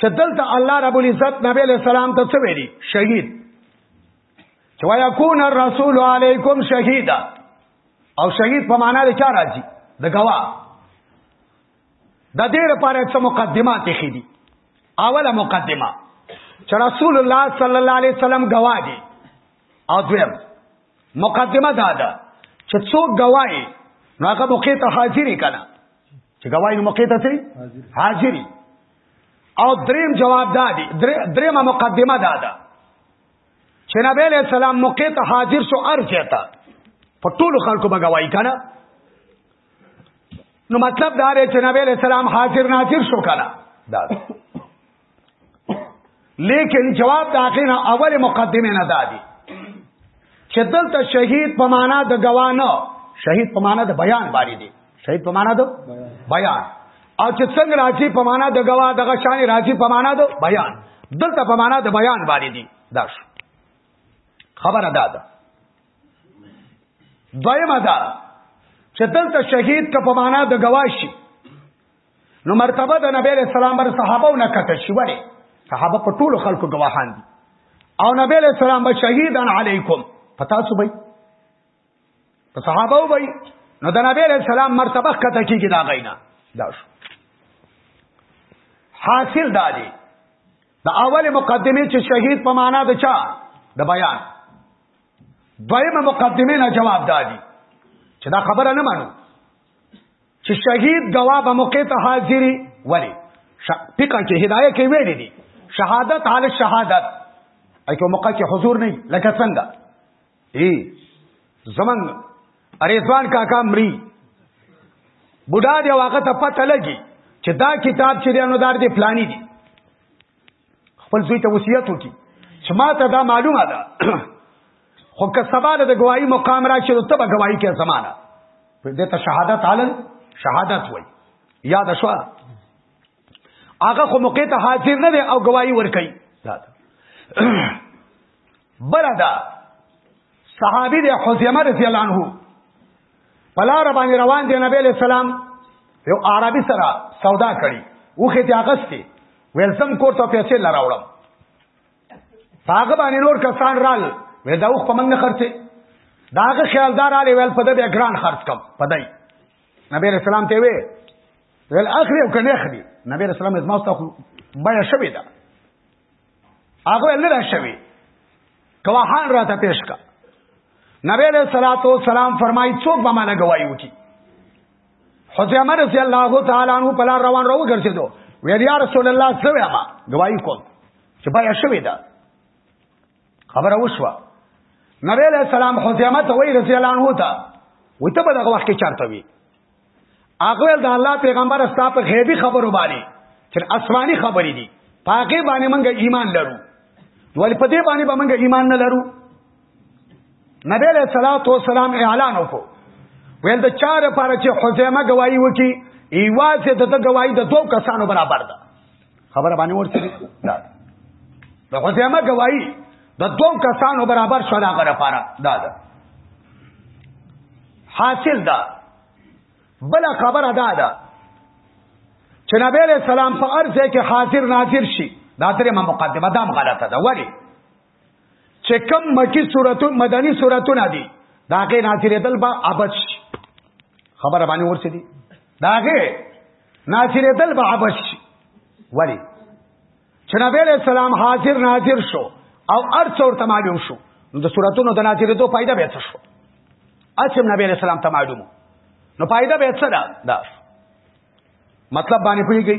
چې دلته الله رب العزت نبی له سلام ته څه ویلي شهید چې وایا کون الرسول علیکم شهیدا او شهید په معنا د چا راځي د غوا د دې لپاره څه مقدمات خې دي اوله مقدمه چې رسول الله صلی الله علیه وسلم غوا دي او دویم مقدمه دا ده چې څوک غوايي نو هغه موقع ته حاضر کنا چې گواهی نو موقع ته سي حاضری او دریم جواب دا دی دریمه مقدمه دا ده چې نبی علیہ السلام موقع ته حاضر شو ارجه ته په ټولو خلکو به گواہی کنه نو مطلب دا دی چې نبی علیہ السلام حاضر ناظر شو کنه دا لیکن جواب د هغه نه اول مقدمه نه دادی چې دلته شهید په معنا د ګوانه شهید په معنا د بیان باندې دی شهید په معنا د بیان او چې څنګه راځي په معنا د غوا دغه شان راځي په معنا د بیان دلته په معنا د بیان باندې دي دا شو خبره ده ده دویمه ده چې دلته شهید که په معنا د غوا شي نو مرتبه د نبی له سلام بر صحابه نه کته شي وړي صحابه په ټولو خلکو گواهان دي او نبی له سلام به شهیدان علیکم پتا سو بھائی په صحابه وای نو د نبی له سلام مرتبه کته کیږي دا غینا دا شو حاصل دا دی د اول مقدمه چې شهید په معنا د چا د بیان دویمه مقدمه نه جواب دادی چې دا خبره نه مانو چې شهید گواه به موقع ته حاضری ولی فقہ کې هدايه کې ویل دي شهادت علی شهادت ایکو موقع کې حضور نه لکه څنګه ای زمن ریضوان کاکا مری بوډا دی واقع ته پته لګي چې دا کتاب چې دی نو دار دی فلانی دی خپل زوی ته وصیت وکړي چې ما ته دا معلومه ده خو که سبا د گواہی مقام را چې ته به گواہی کې زمانہ دې ته شهادت علن شهادت وای یاد شو هغه خو موقع ته حاضر نه دی او گواہی ورکړي بلدا صحابي دی حزیمه رضی الله عنه پلار باندې روان دی نبی علیہ السلام یو عربي سره سودا کړي وخه ته اغستی ویلسم کور ته پیسې لراوړم هغه باندې نور کسان رال وې دا وخ په منګه خرڅه داغه خیالدار علی ویل په دې ګران خرڅ کم پدای نبی رسول الله ته وی ویل اخري او کنه اخري نبی رسول الله زما تاسو بیا شوی دا هغه نه راشوي گواهان را ته پیش کا نبی علیہ الصلوۃ والسلام فرمای څوک به مانه گواہی وکي حذیمه رضی الله تعالی عنہ په لار روان راو ګرځیدو ویل یا رسول الله څه وایم گواہی کوم چې بیا شوی دا خبره وشوه نبی علیہ السلام حذیمه ته وی رضی الله عنه ته وته په دغه وخت کې چارته وی هغه د الله پیغمبر ستا په غیبی خبرو باندې چې اسماني خبرې دي پاګه باندې موږ ایمان لرو ول په دې باندې موږ ایمان نه لرو نبی له صلوات و سلام اعلان وکړو ویل د چار لپاره چې حزیمه گواہی وکي ایواز د د گواہی د دوه کسانو برابر ده خبره باندې ورسېږي دا د خزیمه گواہی د دوو کسانو برابر شو دا غره پاره دا ده حاصل دا بل خبره دا ده چې نبی له سلام په ارزه کې حاضر ناظر شي دا درې ما مقدمه دام غلطه ده ولی چې کم مکی سورته مدني سورته نه دي داګه نازلېدل با ابد شي خبره باندې ورسې دي داګه نازلېدل با ابد شي ولی چې نبی له سلام حاضر ناظر شو او ارڅ اور تماجم شو نو د سوراتونو د نازلېدو فائدہ به څه شو اچم نبی له سلام تماجم نو فائدہ به څه ده دا مطلب باندې پوهیږئ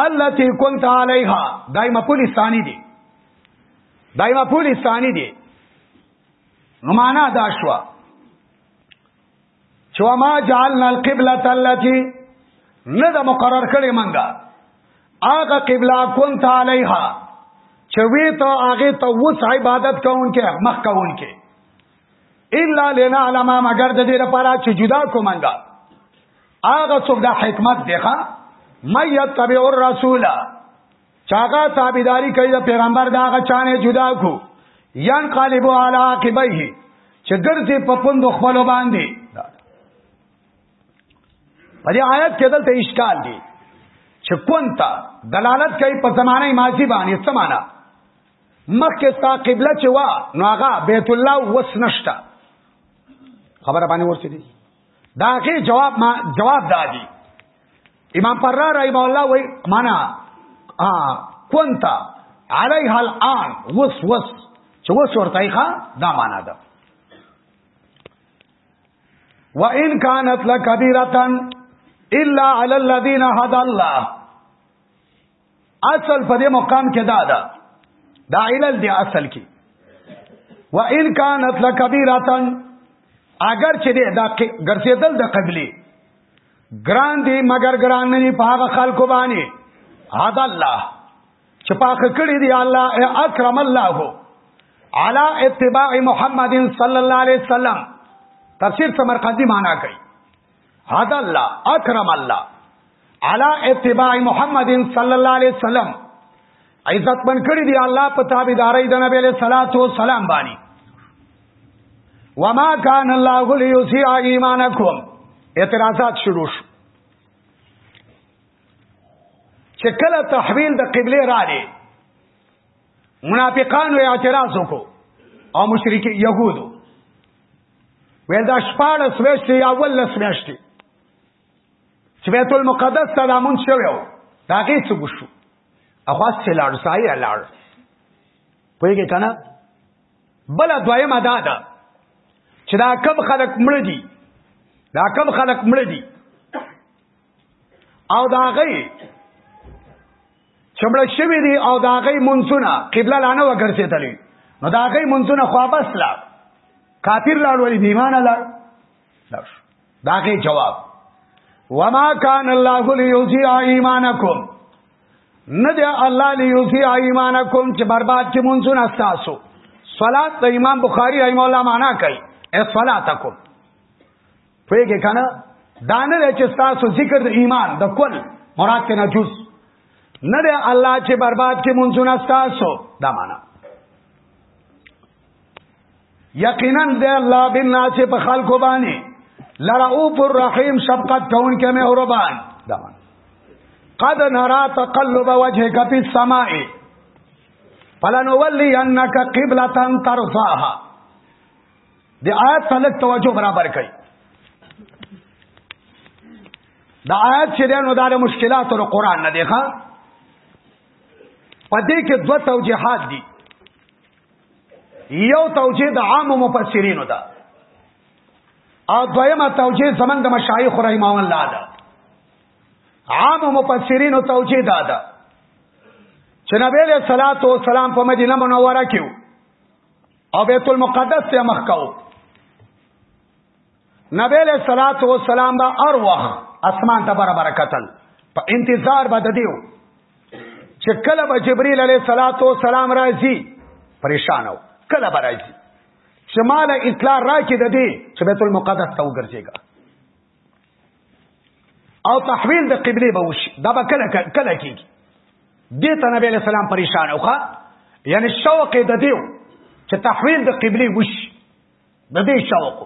التي كنت عليها دایمه پولی ثانی دی دایمه پولی ثانی دی نو معنا دا شو چې ما جعلنا القبلة التي نه دا مقرر کړی منګه هغه قبله كنت عليها چې وی ته هغه ته وس عبادت کوونکې مخ کوونکې الا لنعلم مگر د دې لپاره چې جدا کومنګا هغه څوک دا حکمت دی ښا مې یتبع الرسول چاغه تابعداري کوي د پیغمبر دا هغه چانه جدا کو یان قالب علی عقبیه چې ګرځي په پوند خپل باندې په دې آیت کې دلته اشکال دی چې کونتا دلالت کوي په زمانه ماضی باندې څه معنا مخکې ستا قبله چې وا نو هغه بیت الله وس نشتا خبره باندې ورسېدي دا کې جواب ما جواب دادی امام فرار رحم الله وای معنا ا كنت عليها الان وس وس چې وس ورته ښه دا معنا ده وان كانت لكبيره الا على الذين هدى الله اصل په دې مقام کې دا ده دا علل دی اصل کې و ان کانت لکبیرتن اگر چې دې دا ګرځیدل د قبلي ګران دی مگر ګران نه په هغه خلکو باندې عاد الله چې پاک کړی دی الله اکرم الله علی اتباع محمد صلی الله علیه وسلم تفسیر سمرقندی معنا کوي عد الله اکرم الله علا اتباع محمد صلی الله علیه وسلم عزت من کړی دی الله په تابعداري د نبی له صلوات و سلام باندې وما کان الله لیسیع ایمانکم اعتراضات شروع شو چې کله تحویل د قبله را لې منافقانو اعتراض وکړو او مشرک يهودو وې دا شپاړس وېشتې یا ولس وېشتې چې بیت المقدس ته لامون شوی و دا غي څه وشو اخوا سلاړ سای لاړ پوهیږي کنه بل دویمه دا ده چې دا کم خلک مړ دي دا کم خلک مړ دي او دا غي چمړ شوی دی او دا غي منځونه قبله لانه وګرځیدلې نو دا غي منځونه خو بس لا کافر لاړ ولی بیمانه لاړ دا غي جواب وما كان الله ليضيع ايمانكم نه دی الله ليضيع ايمانكم چې برباد کې منځونه تاسو صلات د امام بخاری رحم الله معنا کوي اصلاتکم پوهیږئ کنه دا نه دی چې تاسو ذکر د ایمان د کل مراد ته نه جز نه دی الله چې برباد کې مونږونه تاسو دا معنا یقینا دی الله بنا چې په خلکو باندې لرؤف الرحیم شفقت کون کې مې اوربان دا معنا قد نرا تقلب وجهك في السماء فلنولينك قبلة ترضاها د آیت ته لږ توجه برابر کړئ د آیت چې دنو د مشکلاتو د قران نه دی ښا په دې کې دوه توجيهات دي یو توجيه د عام مفسرینو ده او دویمه توجيه زمنګ د مشایخ رحمه الله ده عام مفسرینو توجيه ده ده چې نبی له صلوات و سلام په مدینه منوره کې او بیت المقدس ته مخ کاو نبی له صلوات و سلام با ار وخت اسمان ته برابر کتل په انتظار به د دیو چې کله به جبرئیل علیه صلوات و سلام راځي پریشان و کله به راځي شمال اطلاع راکې د دې چې بیت المقدس ته وګرځيږي او تحویل د قبله به وشي دا به کله کله کیږي دې ته نبی علیہ السلام پریشان اوخه یعنی شوق د دیو چې تحویل د قبله وشي د دې شوق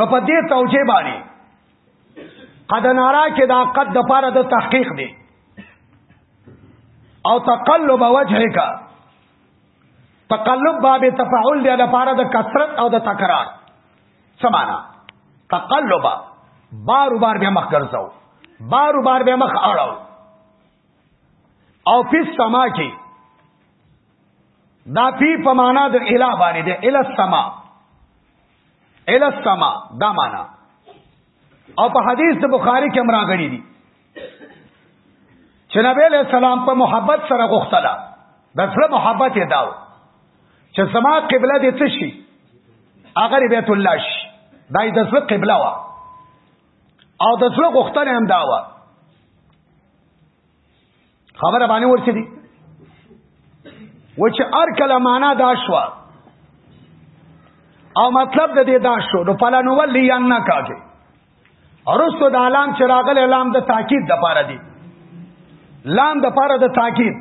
نو په دې توجیه باندې قد نارا کې دا قد د پاره د تحقیق دی او تقلب وجهه کا تقلب باب تفاعل دی د پاره د کثرت او د تکرار سمانا تقلب بار بار به مخ ګرځاو بار بار به مخ اړاو او په سما کې دا پی په معنا د اله باندې د اله سما اله سما دا معنا او په حدیث د بخاری کې امراغړي دي چې نبی له سلام په محبت سره غوښتله د سره محبت یې داو چې سما قبله دې څه شي هغه بیت الله شي دای د سره قبله وا او د سره غوښتنه هم داوه خبره باندې ورسې دي و چې ار کله معنا دا شو او مطلب د دې دا شو نو فلا نو ولي ان نه کاږي ارستو د علام چې راغله علام د تاکید د پاره دی لام د پاره د تاکید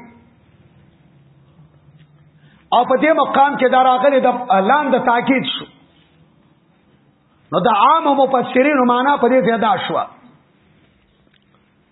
او په دې مقام کې دا راغله د لام د تاکید شو نو د عام مفسرین معنا په دې زیاده شوه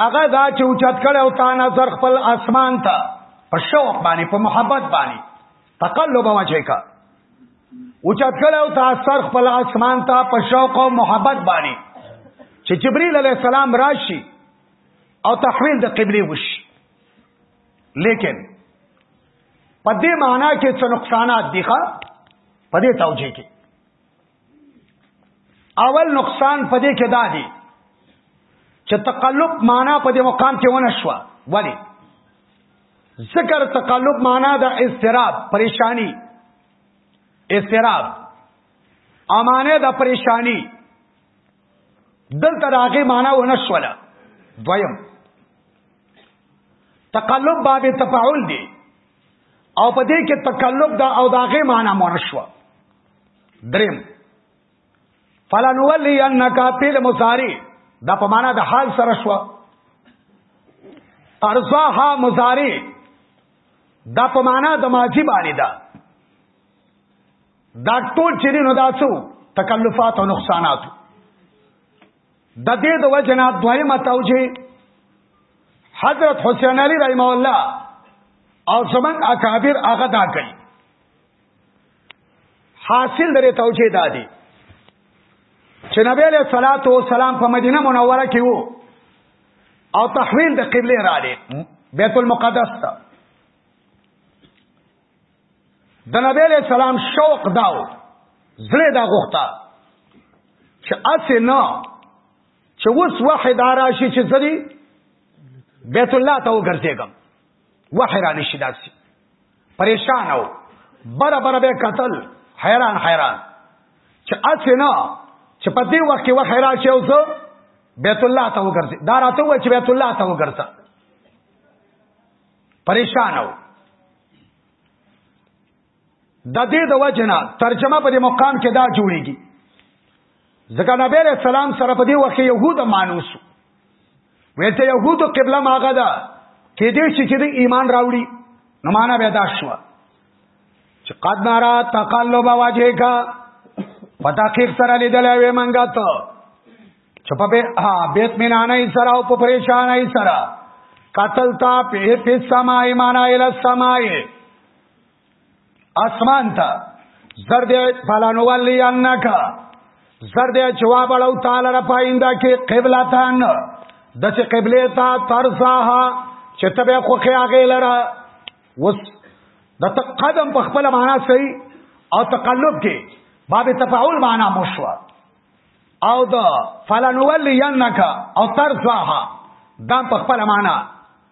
هغه دا چې اوچت کړي او تا نظر خپل اسمان ته په شوق باندې په محبت باندې تقلب وچه کا اوچت کړي او تا سر خپل اسمان ته په شوق او محبت باندې چې جبريل عليه السلام راشي او تحویل د قبله وشي لیکن په دې معنا کې څه نقصانات دي ښا په دې توجیه کې اول نقصان په دې کې دا دی چې تقلب معنا په دې مقام کې ونه شو ولی ذکر تقلب معنا د استراب پریشانی استراب امانه د پریشانی دلته راغی معنا ونه شو دویم تقلب باب تفاعل دی او په دې کې تقلب دا او داغه معنا مونږ شو دریم فلنولی انک فعل مضارع دا په معنا د حال سره شو ارزاها مضارع دا په معنا د ماضی باندې دا دا ټول چې نو دا څو تکلفات او نقصانات د دې د وجنا دویمه توجیه حضرت حسین علی رحمه الله او زمنګ اکابر هغه دا کوي حاصل درې توجیه دادی چې نبی علیہ الصلات والسلام په مدینه منوره کې وو او تحویل د قبله را لې بیت المقدس ته د نبی علیہ السلام شوق داو زړه دا غوښتا چې اسه نه چې وس واحد راشي چې زری بیت الله ته وګرځېږم وحیران شي داسي پریشان او بره بره به قتل حیران حیران چې اته نه چې په دې وخت کې وخت راځي او زه بیت الله ته وګرځي دا راته و چې بیت الله ته وګرځه پریشان او د دې د وجنه ترجمه په دې مقام کې دا جوړیږي ځکه نبی عليه السلام سره په دې وخت يهود مانوس ویل ته يهود قبله ماغه ده کې دې چې چې ایمان راوړي نو معنا به دا شو چې قد نارا تقلب واجه کا پتا کیک سره لیدل وی منګا ته چپ به ها بیت مینا نه سره او په پریشان نه سره قتل تا په په سمای معنا ال سمای اسمان ته زرد فلانوال لینک زرد جواب اړو تعالی را پاینده کې قبلتان د چې قبله تا ترزاها چې تبه خو خیا غیلرا وس د تقدم په خپل معنا صحیح او تقلب کې باب تفاعل معنا مشوا او د فلانوال لینک او ترزاها دا په خپل معنا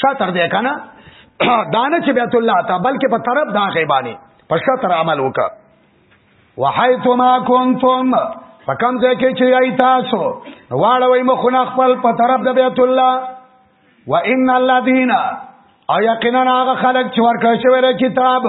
شطر دی کنه دانه چې بیت الله ته بلکې په طرف دا غیبانی په شطر عمل وکړه وحیث ما کنتم فکم ځای کې چې یای تاسو واړوي مخونه خپل په طرف د بیت الله وان الذین او یقینا هغه خلک چې ورکړ شوی کتاب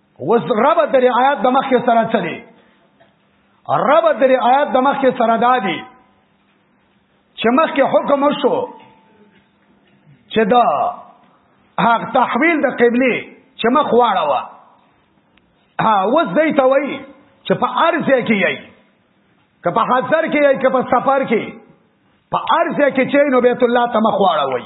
وس رب در آیات د مخ سره چلی رب در آیات د مخ سره دادی چې مخ کې حکم شو چې دا هغه تحویل د قبله چې مخ واړه وا ها وس دی ته وای چې په ارز کې یی که په حاضر کې یی که په سفر کې په ارز کې چې نو بیت الله ته مخ واړه وای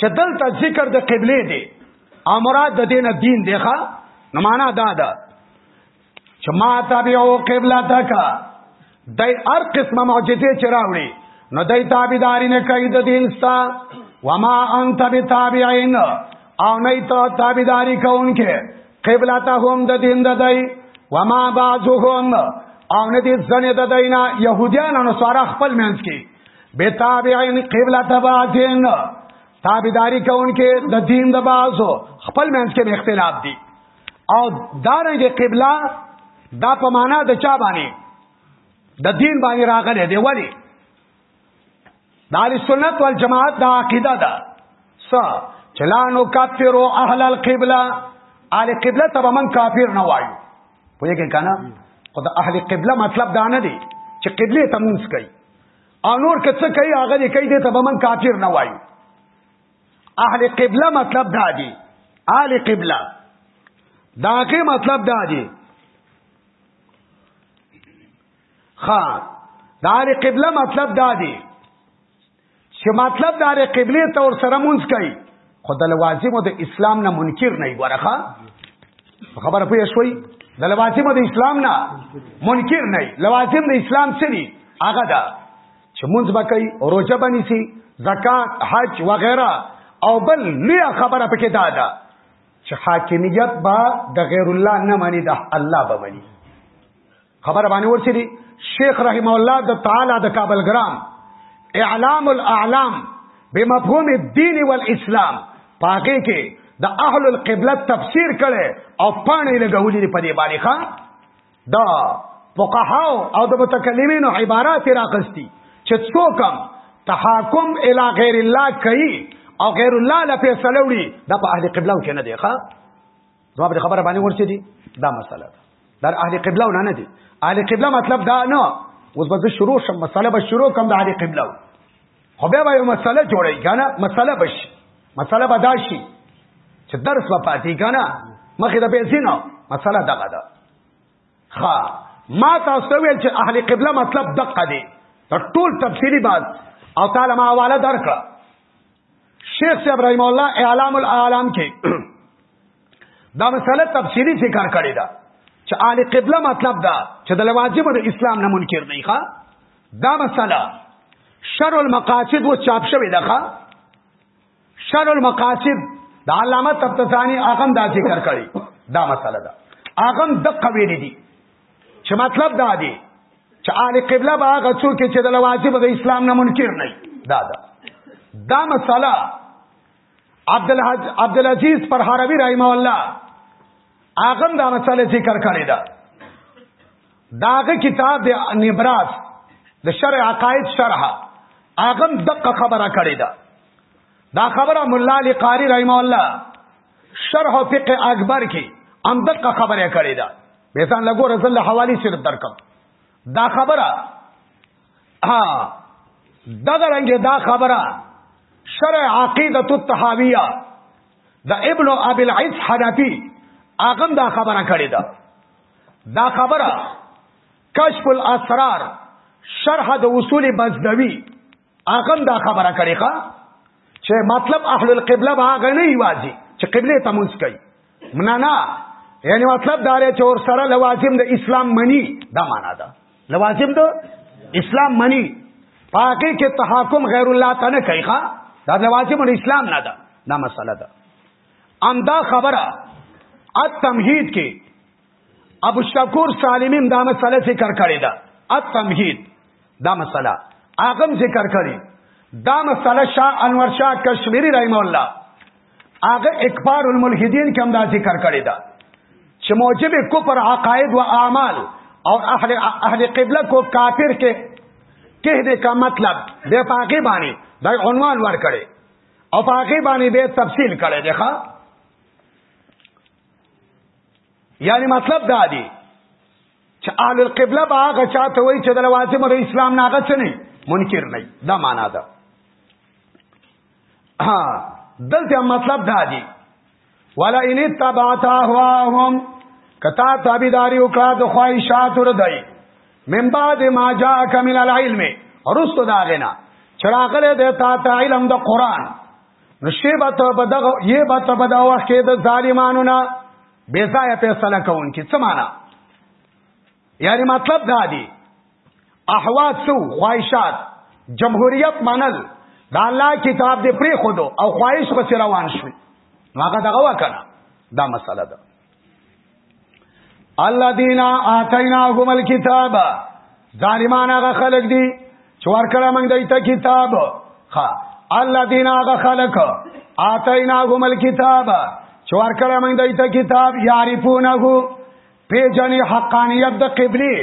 چې دلته ذکر د قبله دی او مراد د دینه دین دی ښا نو معنا دا ده چې ما تابعو قبله تک دای هر قسمه معجزه چې راوړي نو دای تابعداري نه کوي د دین ستا وما انت بتابعين او نه ته تابعداري کوونکې قبله ته هم د دین د دای وما بعضهم او نه دې ځنه د دینه يهوديان او نصارا خپل منځ کې به تابعین قبله تبعین تابعداري کوونکې د دین د بازو خپل منځ کې اختلاف دي او دارنګ قبله دا په معنا د چا باندې د دین باندې راغلي دی ولی د سنت والجماعت دا عقیده ده س چلانو کافرو اهل القبله اهل قبله ته من کافر نه وایو پوهیږئ کنه خو د اهل قبله مطلب دا نه دی چې قبله ته مونږ کوي او نور که څه کوي هغه دې کوي دې ته به من کافر نه وایو اهل قبله مطلب دا دی اهل قبله دا کې مطلب دا دی ها دا اهل قبله مطلب دا دی چې مطلب دا اهل قبله ته ور سره مونږ کوي خو د لوازمو د اسلام نه منکر نه ورخه خبره پوه شوي د لوازمو د اسلام نه منکر نه لوازم د اسلام څه دي هغه دا چې مونږ به کوي روزه باندې سي زکات حج وغیرہ او بل لوی خبره پکې دا ده چې حاکمیت با د غیر الله نه مني د الله به مني خبر باندې ورسېدي شیخ رحم الله د تعالی د کابل ګرام اعلام الاعلام بمفهوم الدين والاسلام پاګه کې د اهل القبله تفسیر کړي او پانی لګولې په دې باندې ښا دا فقهاو او د متکلمینو عبارات راغستي چې څوک تحاکم الی غیر الله کوي او غیر الله لپاره سلوړي د په اهل قبله کې نه دی ښا ځواب د خبره باندې ورسې دي دا مسله ده دا اهل قبله نه نه دي اهل قبله مطلب دا نه اوس به شروع شم مسله به شروع کوم د اهل قبله خو بیا به یو مسله جوړی کنه مسله بشي مسله به دا شي چې درس به پاتې کنه مخې د پیسې نه مسله دغه ده ها ما تاسو ویل چې اهل قبله مطلب دقه دی دا ټول تفصیلی بعد او تعالی ما حواله درکړه شیخ ابراهیم الله اعلام الاعلام کې دا مسله تفصیلی ذکر کړی دا چې آل قبله مطلب دا چې د لوازم د اسلام نه منکر دی ښا دا مسله شر المقاصد و چاپ شوی ده ښا شر المقاصد د علامه تبتزانی اغم دا ذکر کړی دا مسله ده اغم د قوی دي چې مطلب دا دی چې آل قبله به هغه څوک چې د لوازم د اسلام نه منکر نه دا دا دا مسله عبدالحج عبدالعزیز فرحاروی رحمه الله اغم دا مسله ذکر کړی دا داغه کتاب د نبراس د شرع عقاید شرح اغم دقه خبره کړی دا دا خبره مولا علی قاری رحمه الله شرح فقه اکبر کې ام دقه خبره کړی دا به ځان لګو رسول حوالی صرف درکم دا خبره ها دغه رنګه دا خبره شرع عقیده التحاویہ د ابن ابي العز حنفي اغم دا خبره کړې ده دا خبره کشف الاسرار شرح د اصول مزدوی اغم دا خبره کړې ښا چې مطلب اهل القبله به هغه نه یوازي چې قبله ته مونږ کوي منانا یعنی مطلب دا لري چې ور سره لوازم د اسلام منی دا معنا ده لوازم د اسلام منی پاکي کې تحاکم غیر الله ته نه کوي ښا دا لوازم د اسلام نه ده دا مسله ده ان دا خبره ات تمهید کې ابو شکور سالمیم دا مسله ذکر کړی دا التمهید دا مسله اغم ذکر کړی دا مسله شاه انور شاه کشمیری رحم الله هغه اکبار الملحدین کوم دا ذکر کړی دا چې موجب کفر عقاید و اعمال او اهل اهل قبله کو کافر کې کہہ دے کا مطلب بے پاکی بانی دا عنوان ور کړي او پاکی بانی بے تفصیل کړي ځکه یعنی مطلب دا دی چې اهل القبله به هغه چاته وایي چې د لوازم د اسلام نه هغه نه منکر نه دا معنا ده ها دلته مطلب دا دی ولا ان تبعت اهواهم کتا تابعداري وکړه د خواهشات ور دی من بعد ما جاءك من العلم رست داغنا چراغله د تا علم د قران نو شی به ته په دغه یې به ته په دغه وخت کې د ظالمانو نه بې ځایه فیصله کوونکي څه معنا یعنی مطلب دا دی احوات سو خواهشات جمهوریت منل دا الله کتاب دې پری خودو او خواهش په روان شو هغه دغه وکړه دا مسله ده الذين آتيناهم الكتاب ظالمان هغه خلق دي چې ورکړه موږ دای ته کتاب ها الذين هغه خلق آتيناهم الكتاب چې ورکړه موږ دای ته کتاب يعرفونه پیجنې حقانيت د قبلي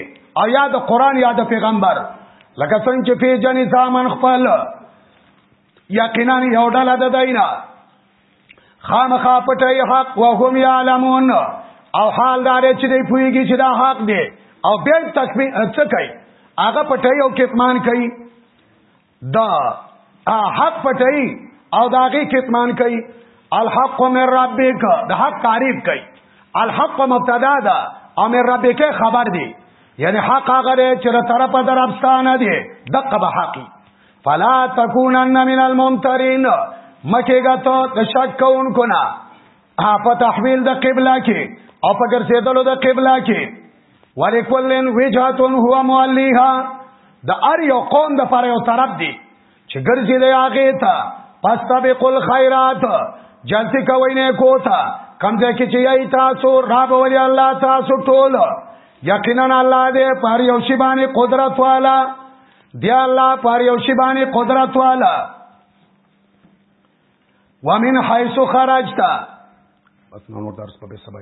او یا د قران یا د پیغمبر لکه څنګه چې پیجنې ځامن خپل یقینا یو ډله د دینه خامخا پټي حق وهم یعلمون او حال دار چې دی پویږي چې دا حق دی او بیا تکبیر څه کوي هغه پټي او کتمان کوي دا حق پټي او داغه کتمان کوي الحق من ربک د حق تعریف کوي الحق مبتدا ده او من ربک خبر دی یعنی حق هغه چې تر طرفه درپستانه دی دغه به حقي فلا تکونن من الممترین مکیګه ته د شک کون کنا په تحویل د قبله کې او په ګرځېدلو د قبله کې ولکلن وجهتون هو مولیها د ار یو قوم د پر یو طرف دی چې ګرځي دی هغه ته فاستبقوا الخيرات جلتی کوي نه کوتا کمزه کې چې یی تاسو را بولی الله تاسو ټول یقینا الله دې پر یو شی باندې قدرت والا دی الله پر یو شی باندې قدرت والا ومن حيث خرجت بس نور درس په سبا